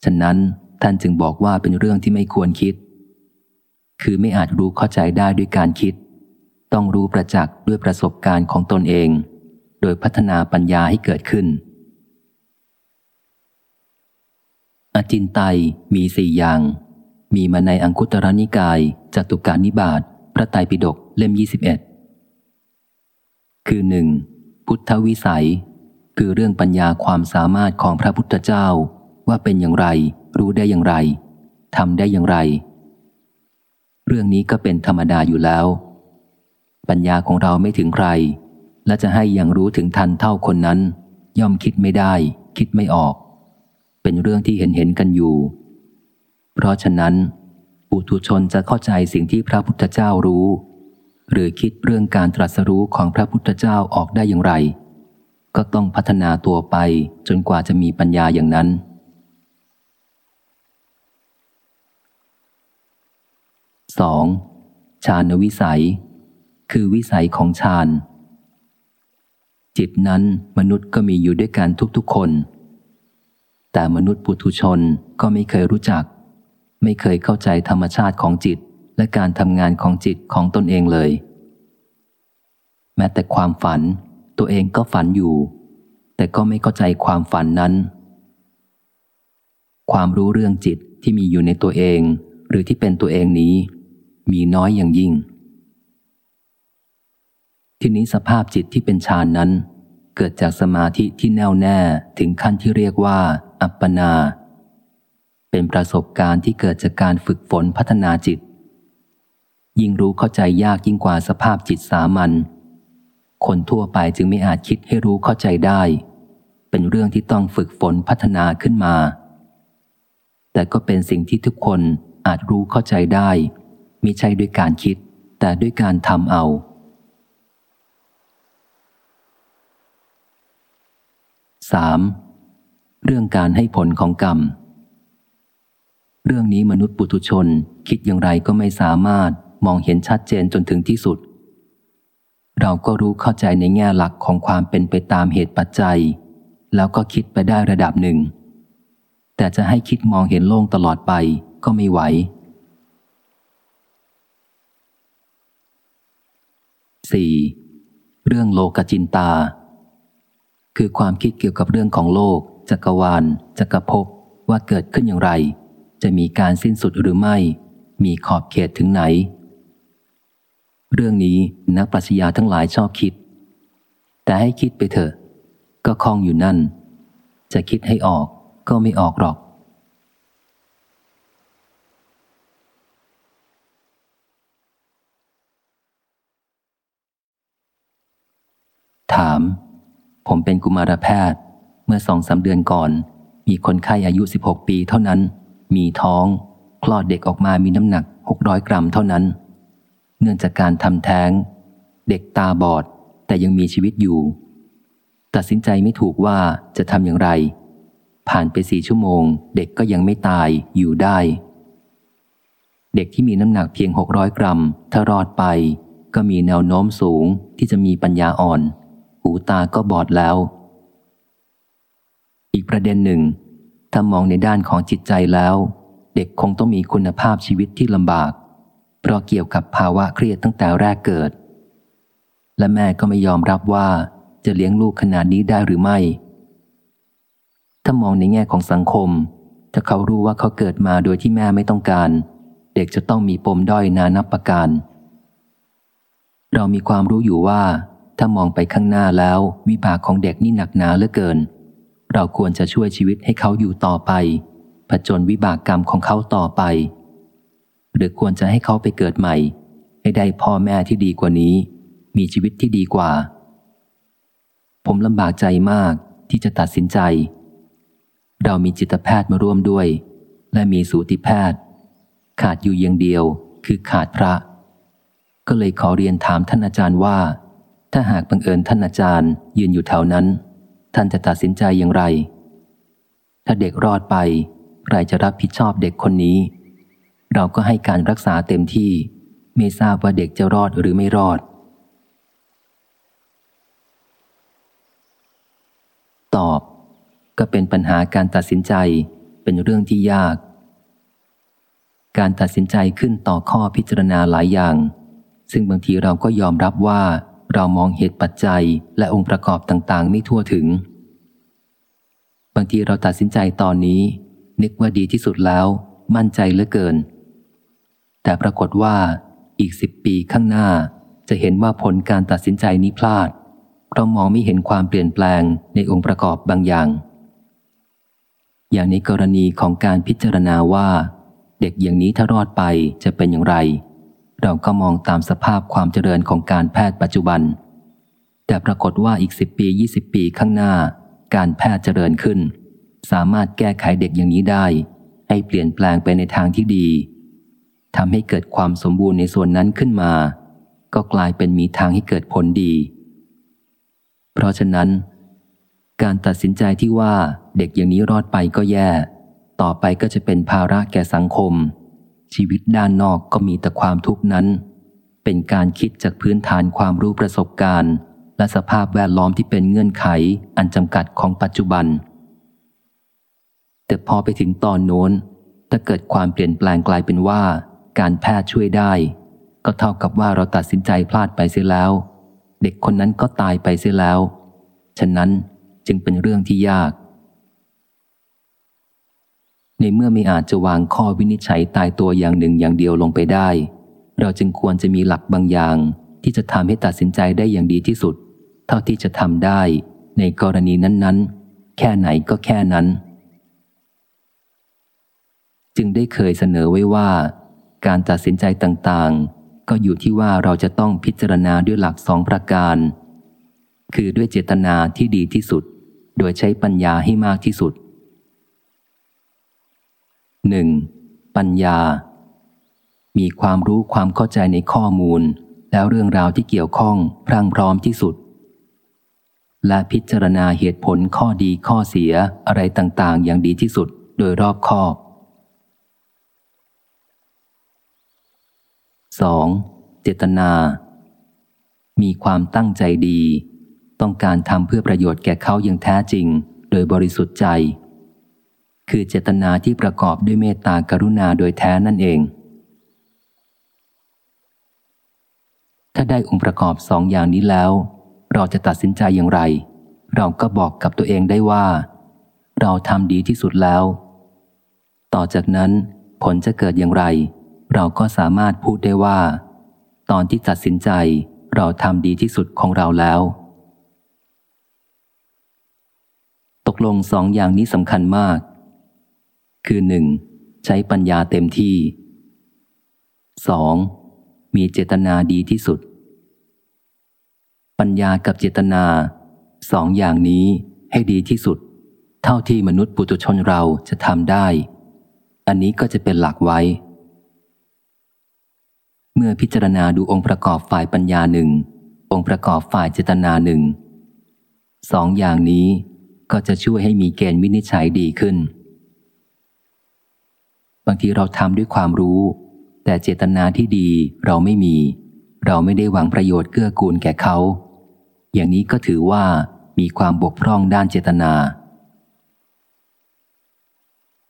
ฉะนั้นท่านจึงบอกว่าเป็นเรื่องที่ไม่ควรคิด คือไม่อาจรู้เข้าใจได้ด้วยการคิด ต้องรู้ประจักษ์ด้วยประสบการณ์ของตนเอง โดยพัฒนาปัญญาให้เกิดขึ้น อจินไตยมีสี่อย่าง มีมาในอังคุตรนิกายจตุการนิบาต พระไตรปิฎกเล่ม 21 คือหนึ่งพุทธวิสัย คือเรื่องปัญญาความสามารถของพระพุทธเจ้า ว่าเป็นอย่างไร รู้ได้อย่างไรทำได้อย่างไร เรื่องนี้ก็เป็นธรรมดาอยู่แล้ว ปัญญาของเราไม่ถึงใคร และจะให้อย่างรู้ถึงทันเท่าคนนั้น ย่อมคิดไม่ได้ คิดไม่ออก เป็นเรื่องที่เห็นเห็นกันอยู่ เพราะฉะนั้น ปุถุชนจะเข้าใจสิ่งที่พระพุทธเจ้ารู้ หรือคิดเรื่องการตรัสรู้ของพระพุทธเจ้าออกได้อย่างไร ก็ต้องพัฒนาตัวไปจนกว่าจะมีปัญญาอย่างนั้น 2. ฌานวิสัย คือวิสัยของฌานจิตนั้นมนุษย์ก็มีอยู่ด้วยกันทุกๆคน แต่มนุษย์ปุถุชนก็ไม่เคยรู้จัก ไม่เคยเข้าใจธรรมชาติของจิต และการทำงานของจิตของตนเองเลย แม้แต่ความฝัน ตัวเองก็ฝันอยู่ แต่ก็ไม่เข้าใจความฝันนั้น ความรู้เรื่องจิตที่มีอยู่ในตัวเอง หรือที่เป็นตัวเองนี้ มีน้อยอย่างยิ่ง ทีนี้สภาพจิตที่เป็นฌานนั้น เกิดจากสมาธิที่แน่วแน่ถึงขั้นที่เรียกว่า อัปปนา เป็นประสบการณ์ที่เกิดจากการฝึกฝนพัฒนาจิต ยิ่งรู้เข้าใจยากยิ่งกว่าสภาพจิตสามัญคนทั่วไปจึงไม่อาจคิดให้รู้เข้าใจได้ เป็นเรื่องที่ต้องฝึกฝนพัฒนาขึ้นมา แต่ก็เป็นสิ่งที่ทุกคนอาจรู้เข้าใจได้มิใช่ด้วยการคิด แต่ด้วยการทำเอา 3. เรื่องการให้ผลของกรรม เรื่องนี้มนุษย์ปุถุชนคิดอย่างไรก็ไม่สามารถมองเห็นชัดเจนจนถึงที่สุด เราก็รู้เข้าใจในแง่หลักของความเป็นไปตามเหตุปัจจัย แล้วก็คิดไปได้ระดับหนึ่ง แต่จะให้คิดมองเห็นโล่งตลอดไปก็ไม่ไหว 4. เรื่องโลกจินตา คือความคิดเกี่ยวกับเรื่องของโลก จักรวาล จักรภพว่าเกิดขึ้นอย่างไร จะมีการสิ้นสุดหรือไม่ มีขอบเขตถึงไหน เรื่องนี้นักปรัชญาทั้งหลายชอบคิด แต่ให้คิดไปเถอะ ก็คล้องอยู่นั่น จะคิดให้ออกก็ไม่ออกหรอก ถาม ผมเป็นกุมารแพทย์เมื่อสองสาเดือนก่อน มีคนไข้อายุ 16 ปีเท่านั้น มีท้อง คลอดเด็กออกมามีน้ำหนัก 600 กรัมเท่านั้น เนื่องจากการทำแท้ง เด็กตาบอด แต่ยังมีชีวิตอยู่ ตัดสินใจไม่ถูกว่าจะทำอย่างไร ผ่านไปสี่ชั่วโมง เด็กก็ยังไม่ตายอยู่ได้ เด็กที่มีน้ำหนักเพียง 600 กรัม ถ้ารอดไป ก็มีแนวโน้มสูงที่จะมีปัญญาอ่อน หูตาก็บอดแล้ว อีกประเด็นหนึ่ง ถ้ามองในด้านของจิตใจแล้ว เด็กคงต้องมีคุณภาพชีวิตที่ลำบาก เพราะเกี่ยวกับภาวะเครียดตั้งแต่แรกเกิด และแม่ก็ไม่ยอมรับว่าจะเลี้ยงลูกขนาดนี้ได้หรือไม่ ถ้ามองในแง่ของสังคม ถ้าเขารู้ว่าเขาเกิดมาโดยที่แม่ไม่ต้องการ เด็กจะต้องมีปมด้อยนานับประการ เรามีความรู้อยู่ว่า ถ้ามองไปข้างหน้าแล้ว วิบากของเด็กนี่หนักหนาเหลือเกิน เราควรจะช่วยชีวิตให้เขาอยู่ต่อไป ผจญวิบากกรรมของเขาต่อไป หรือควรจะให้เขาไปเกิดใหม่ ให้ได้พ่อแม่ที่ดีกว่านี้ มีชีวิตที่ดีกว่า ผมลำบากใจมากที่จะตัดสินใจ เรามีจิตแพทย์มาร่วมด้วย และมีสูติแพทย์ ขาดอยู่อย่างเดียวคือขาดพระ ก็เลยขอเรียนถามท่านอาจารย์ว่า ถ้าหากบังเอิญท่านอาจารย์ยืนอยู่แถวนั้น ท่านจะตัดสินใจอย่างไร ถ้าเด็กรอดไปใครจะรับผิดชอบเด็กคนนี้ เราก็ให้การรักษาเต็มที่ ไม่ทราบว่าเด็กจะรอดหรือไม่รอด ตอบ ก็เป็นปัญหาการตัดสินใจเป็นเรื่องที่ยาก การตัดสินใจขึ้นต่อข้อพิจารณาหลายอย่าง ซึ่งบางทีเราก็ยอมรับว่า เรามองเหตุปัจจัยและองค์ประกอบต่างๆ ไม่ทั่วถึง บางทีเราตัดสินใจตอนนี้ นึกว่าดีที่สุดแล้ว มั่นใจเหลือเกิน แต่ปรากฏว่าอีกสิบปีข้างหน้าจะเห็นว่าผลการตัดสินใจนี้พลาดเรามองไม่เห็นความเปลี่ยนแปลงในองค์ประกอบบางอย่าง อย่างในกรณีของการพิจารณาว่า เด็กอย่างนี้ถ้ารอดไปจะเป็นอย่างไร เราก็มองตามสภาพความเจริญของการแพทย์ปัจจุบัน แต่ปรากฏว่าอีกสิบปียี่สิบปีข้างหน้า การแพทย์เจริญขึ้น สามารถแก้ไขเด็กอย่างนี้ได้ ให้เปลี่ยนแปลงไปในทางที่ดีทำให้เกิดความสมบูรณ์ในส่วนนั้นขึ้นมา ก็กลายเป็นมีทางให้เกิดผลดี เพราะฉะนั้น การตัดสินใจที่ว่าเด็กอย่างนี้รอดไปก็แย่ ต่อไปก็จะเป็นภาระแก่สังคม ชีวิตด้านนอกก็มีแต่ความทุกข์นั้น เป็นการคิดจากพื้นฐานความรู้ประสบการณ์ และสภาพแวดล้อมที่เป็นเงื่อนไขอันจำกัดของปัจจุบัน แต่พอไปถึงตอนโน้นถ้าเกิดความเปลี่ยนแปลงกลายเป็นว่า การแพทย์ช่วยได้ ก็เท่ากับว่าเราตัดสินใจพลาดไปเสียแล้ว เด็กคนนั้นก็ตายไปเสียแล้ว ฉะนั้นจึงเป็นเรื่องที่ยาก ในเมื่อไม่อาจจะวางข้อวินิจฉัยตายตัวอย่างหนึ่งอย่างเดียวลงไปได้ เราจึงควรจะมีหลักบางอย่าง ที่จะทำให้ตัดสินใจได้อย่างดีที่สุด เท่าที่จะทำได้ ในกรณีนั้นๆ แค่ไหนก็แค่นั้น จึงได้เคยเสนอไว้ว่า การตัดสินใจต่างๆ ก็อยู่ที่ว่าเราจะต้องพิจารณาด้วยหลักสองประการ คือด้วยเจตนาที่ดีที่สุด โดยใช้ปัญญาให้มากที่สุด 1. ปัญญา มีความรู้ความเข้าใจในข้อมูล แล้วเรื่องราวที่เกี่ยวข้องพรั่งพร้อมที่สุด และพิจารณาเหตุผลข้อดีข้อเสียอะไรต่างๆ อย่างดีที่สุดโดยรอบคอบ 2. เจตนา มีความตั้งใจดี ต้องการทำเพื่อประโยชน์แก่เขาอย่างแท้จริง โดยบริสุทธิ์ใจ คือเจตนาที่ประกอบด้วยเมตตากรุณาโดยแท้นั่นเอง ถ้าได้องค์ประกอบสองอย่างนี้แล้ว เราจะตัดสินใจอย่างไร เราก็บอกกับตัวเองได้ว่า เราทำดีที่สุดแล้ว ต่อจากนั้นผลจะเกิดอย่างไร เราก็สามารถพูดได้ว่า ตอนที่ตัดสินใจเราทำดีที่สุดของเราแล้ว ตกลงสองอย่างนี้สำคัญมาก คือหนึ่งใช้ปัญญาเต็มที่ 2. มีเจตนาดีที่สุด ปัญญากับเจตนาสองอย่างนี้ให้ดีที่สุด เท่าที่มนุษย์ปุถุชนเราจะทำได้ อันนี้ก็จะเป็นหลักไว้ เมื่อพิจารณาดูองค์ประกอบฝ่ายปัญญาหนึ่งองค์ประกอบฝ่ายเจตนาหนึ่งสองอย่างนี้ก็จะช่วยให้มีเกณฑ์วินิจฉัยดีขึ้น บางทีเราทำด้วยความรู้ แต่เจตนาที่ดีเราไม่มี เราไม่ได้หวังประโยชน์เกื้อกูลแก่เขา อย่างนี้ก็ถือว่ามีความบกพร่องด้านเจตนา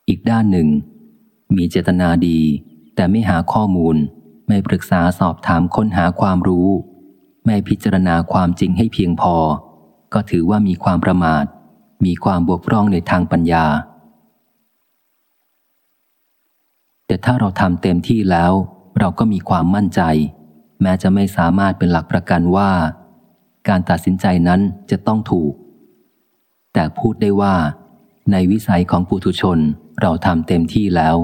อีกด้านหนึ่ง มีเจตนาดี แต่ไม่หาข้อมูล ไม่ปรึกษาสอบถามค้นหาความรู้ ไม่พิจารณาความจริงให้เพียงพอ ก็ถือว่ามีความประมาท มีความบกพร่องในทางปัญญา แต่ถ้าเราทำเต็มที่แล้ว เราก็มีความมั่นใจ แม้จะไม่สามารถเป็นหลักประกันว่า การตัดสินใจนั้นจะต้องถูก แต่พูดได้ว่า ในวิสัยของปุถุชนเราทำเต็มที่แล้ว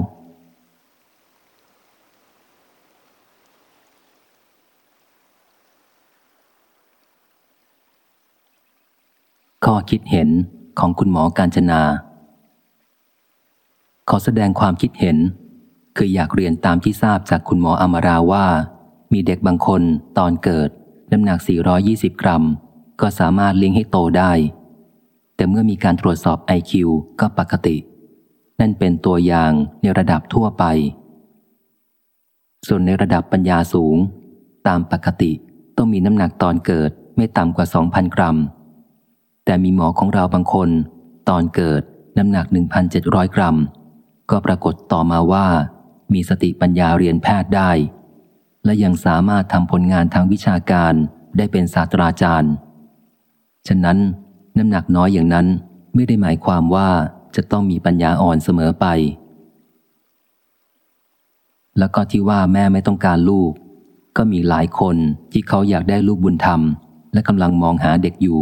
ข้อคิดเห็นของคุณหมอการจนา ขอแสดงความคิดเห็น คืออยากเรียนตามที่ทราบจากคุณหมออมราว่า มีเด็กบางคนตอนเกิด น้ำหนัก 420 กรัม ก็สามารถเลี้ยงให้โตได้ แต่เมื่อมีการตรวจสอบ IQ ก็ปกติ นั่นเป็นตัวอย่างในระดับทั่วไป ส่วนในระดับปัญญาสูง ตามปกติต้องมีน้ำหนักตอนเกิดไม่ต่ำกว่า 2,000 กรัม แต่มีหมอของเราบางคน ตอนเกิดน้ำหนัก 1,700 กรัม ก็ปรากฏต่อมาว่า มีสติปัญญาเรียนแพทย์ได้ และยังสามารถทำผลงานทางวิชาการได้เป็นศาสตราจารย์ ฉะนั้นน้ำหนักน้อยอย่างนั้นไม่ได้หมายความว่าจะต้องมีปัญญาอ่อนเสมอไป แล้วก็ที่ว่าแม่ไม่ต้องการลูก ก็มีหลายคนที่เขาอยากได้ลูกบุญธรรม และกำลังมองหาเด็กอยู่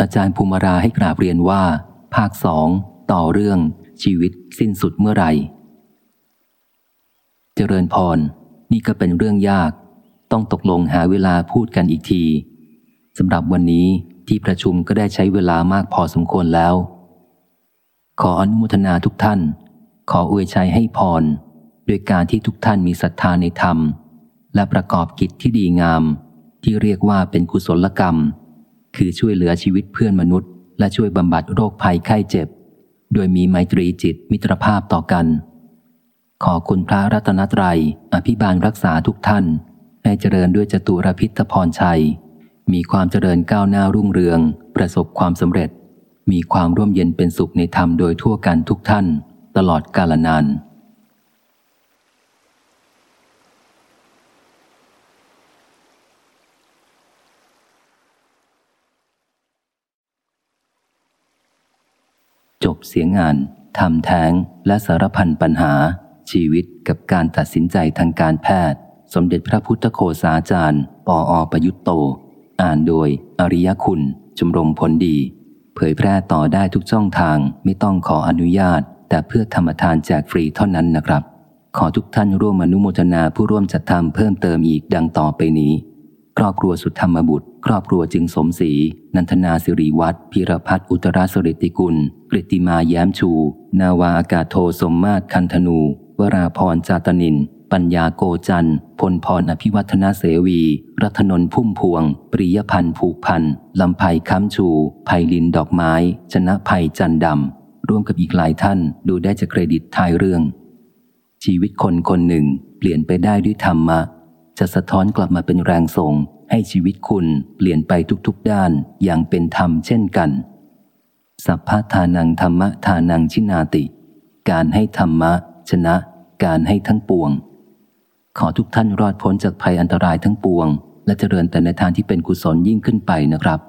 อาจารย์ภูมิราให้กราบเรียนว่า ภาคสองต่อเรื่อง ชีวิตสิ้นสุดเมื่อไหร่ เจริญพร นี่ก็เป็นเรื่องยาก ต้องตกลงหาเวลาพูดกันอีกทีสำหรับวันนี้ที่ประชุมก็ได้ใช้เวลามากพอสมควรแล้ว ขออนุโมทนาทุกท่าน ขออวยชัยให้พรโดยการที่ทุกท่านมีศรัทธาในธรรม และประกอบกิจที่ดีงาม ที่เรียกว่าเป็นกุศลกรรม คือช่วยเหลือชีวิตเพื่อนมนุษย์ และช่วยบำบัดโรคภัยไข้เจ็บ โดยมีไมตรีจิตมิตรภาพต่อกัน ขอคุณพระรัตนตรัย อภิบาลรักษาทุกท่าน ให้เจริญด้วยจตุรพิทพรชัย มีความเจริญก้าวหน้ารุ่งเรือง ประสบความสำเร็จ มีความร่วมเย็นเป็นสุขในธรรมโดยทั่วกันทุกท่าน ตลอดกาลนาน จบ เสียงงานทำแท้ง และสารพันปัญหา ชีวิตกับการตัดสินใจทางการแพทย์ สมเด็จพระพุทธโฆษาจารย์ ปออประยุตโต อ่านโดย อริยคุณจุมรมผลดี เผยแพร่ต่อได้ทุกช่องทางไม่ต้องขออนุญาต แต่เพื่อธรรมทานแจกฟรีเท่านั้นนะครับ ขอทุกท่านร่วมอนุโมทนาผู้ร่วมจัดทำเพิ่มเติมอีกดังต่อไปนี้ ครอบครัวสุธรรมบุตร ครอบครัวจึงสมศรีนันทนาสิริวัตรพิรพัฒน์อุตราสริติกุลกริติมาแย้มชู นาวาอากาศโทสมมาตรคันธนู วราพรจาตนิน ปัญญาโกจันพลพรอภิวัฒนาเสวี รัตนนพุ่มพวง ปริยพันธ์ผูกพันลำไพค้ำชูไพลินดอกไม้ ชนะภัยจันดำร่วมกับอีกหลายท่านดูได้จากเครดิตท้ายเรื่อง ชีวิตคนคนหนึ่งเปลี่ยนไปได้ด้วยธรรมะจะสะท้อนกลับมาเป็นแรงส่ง ให้ชีวิตคุณเปลี่ยนไปทุกๆด้านอย่างเป็นธรรมเช่นกัน สัพพะทานังธรรมะทานังชินาติ การให้ธรรมะ ชนะ การให้ทั้งปวง ขอทุกท่านรอดพ้นจากภัยอันตรายทั้งปวง และเจริญแต่ในทางที่เป็นกุศลยิ่งขึ้นไปนะครับ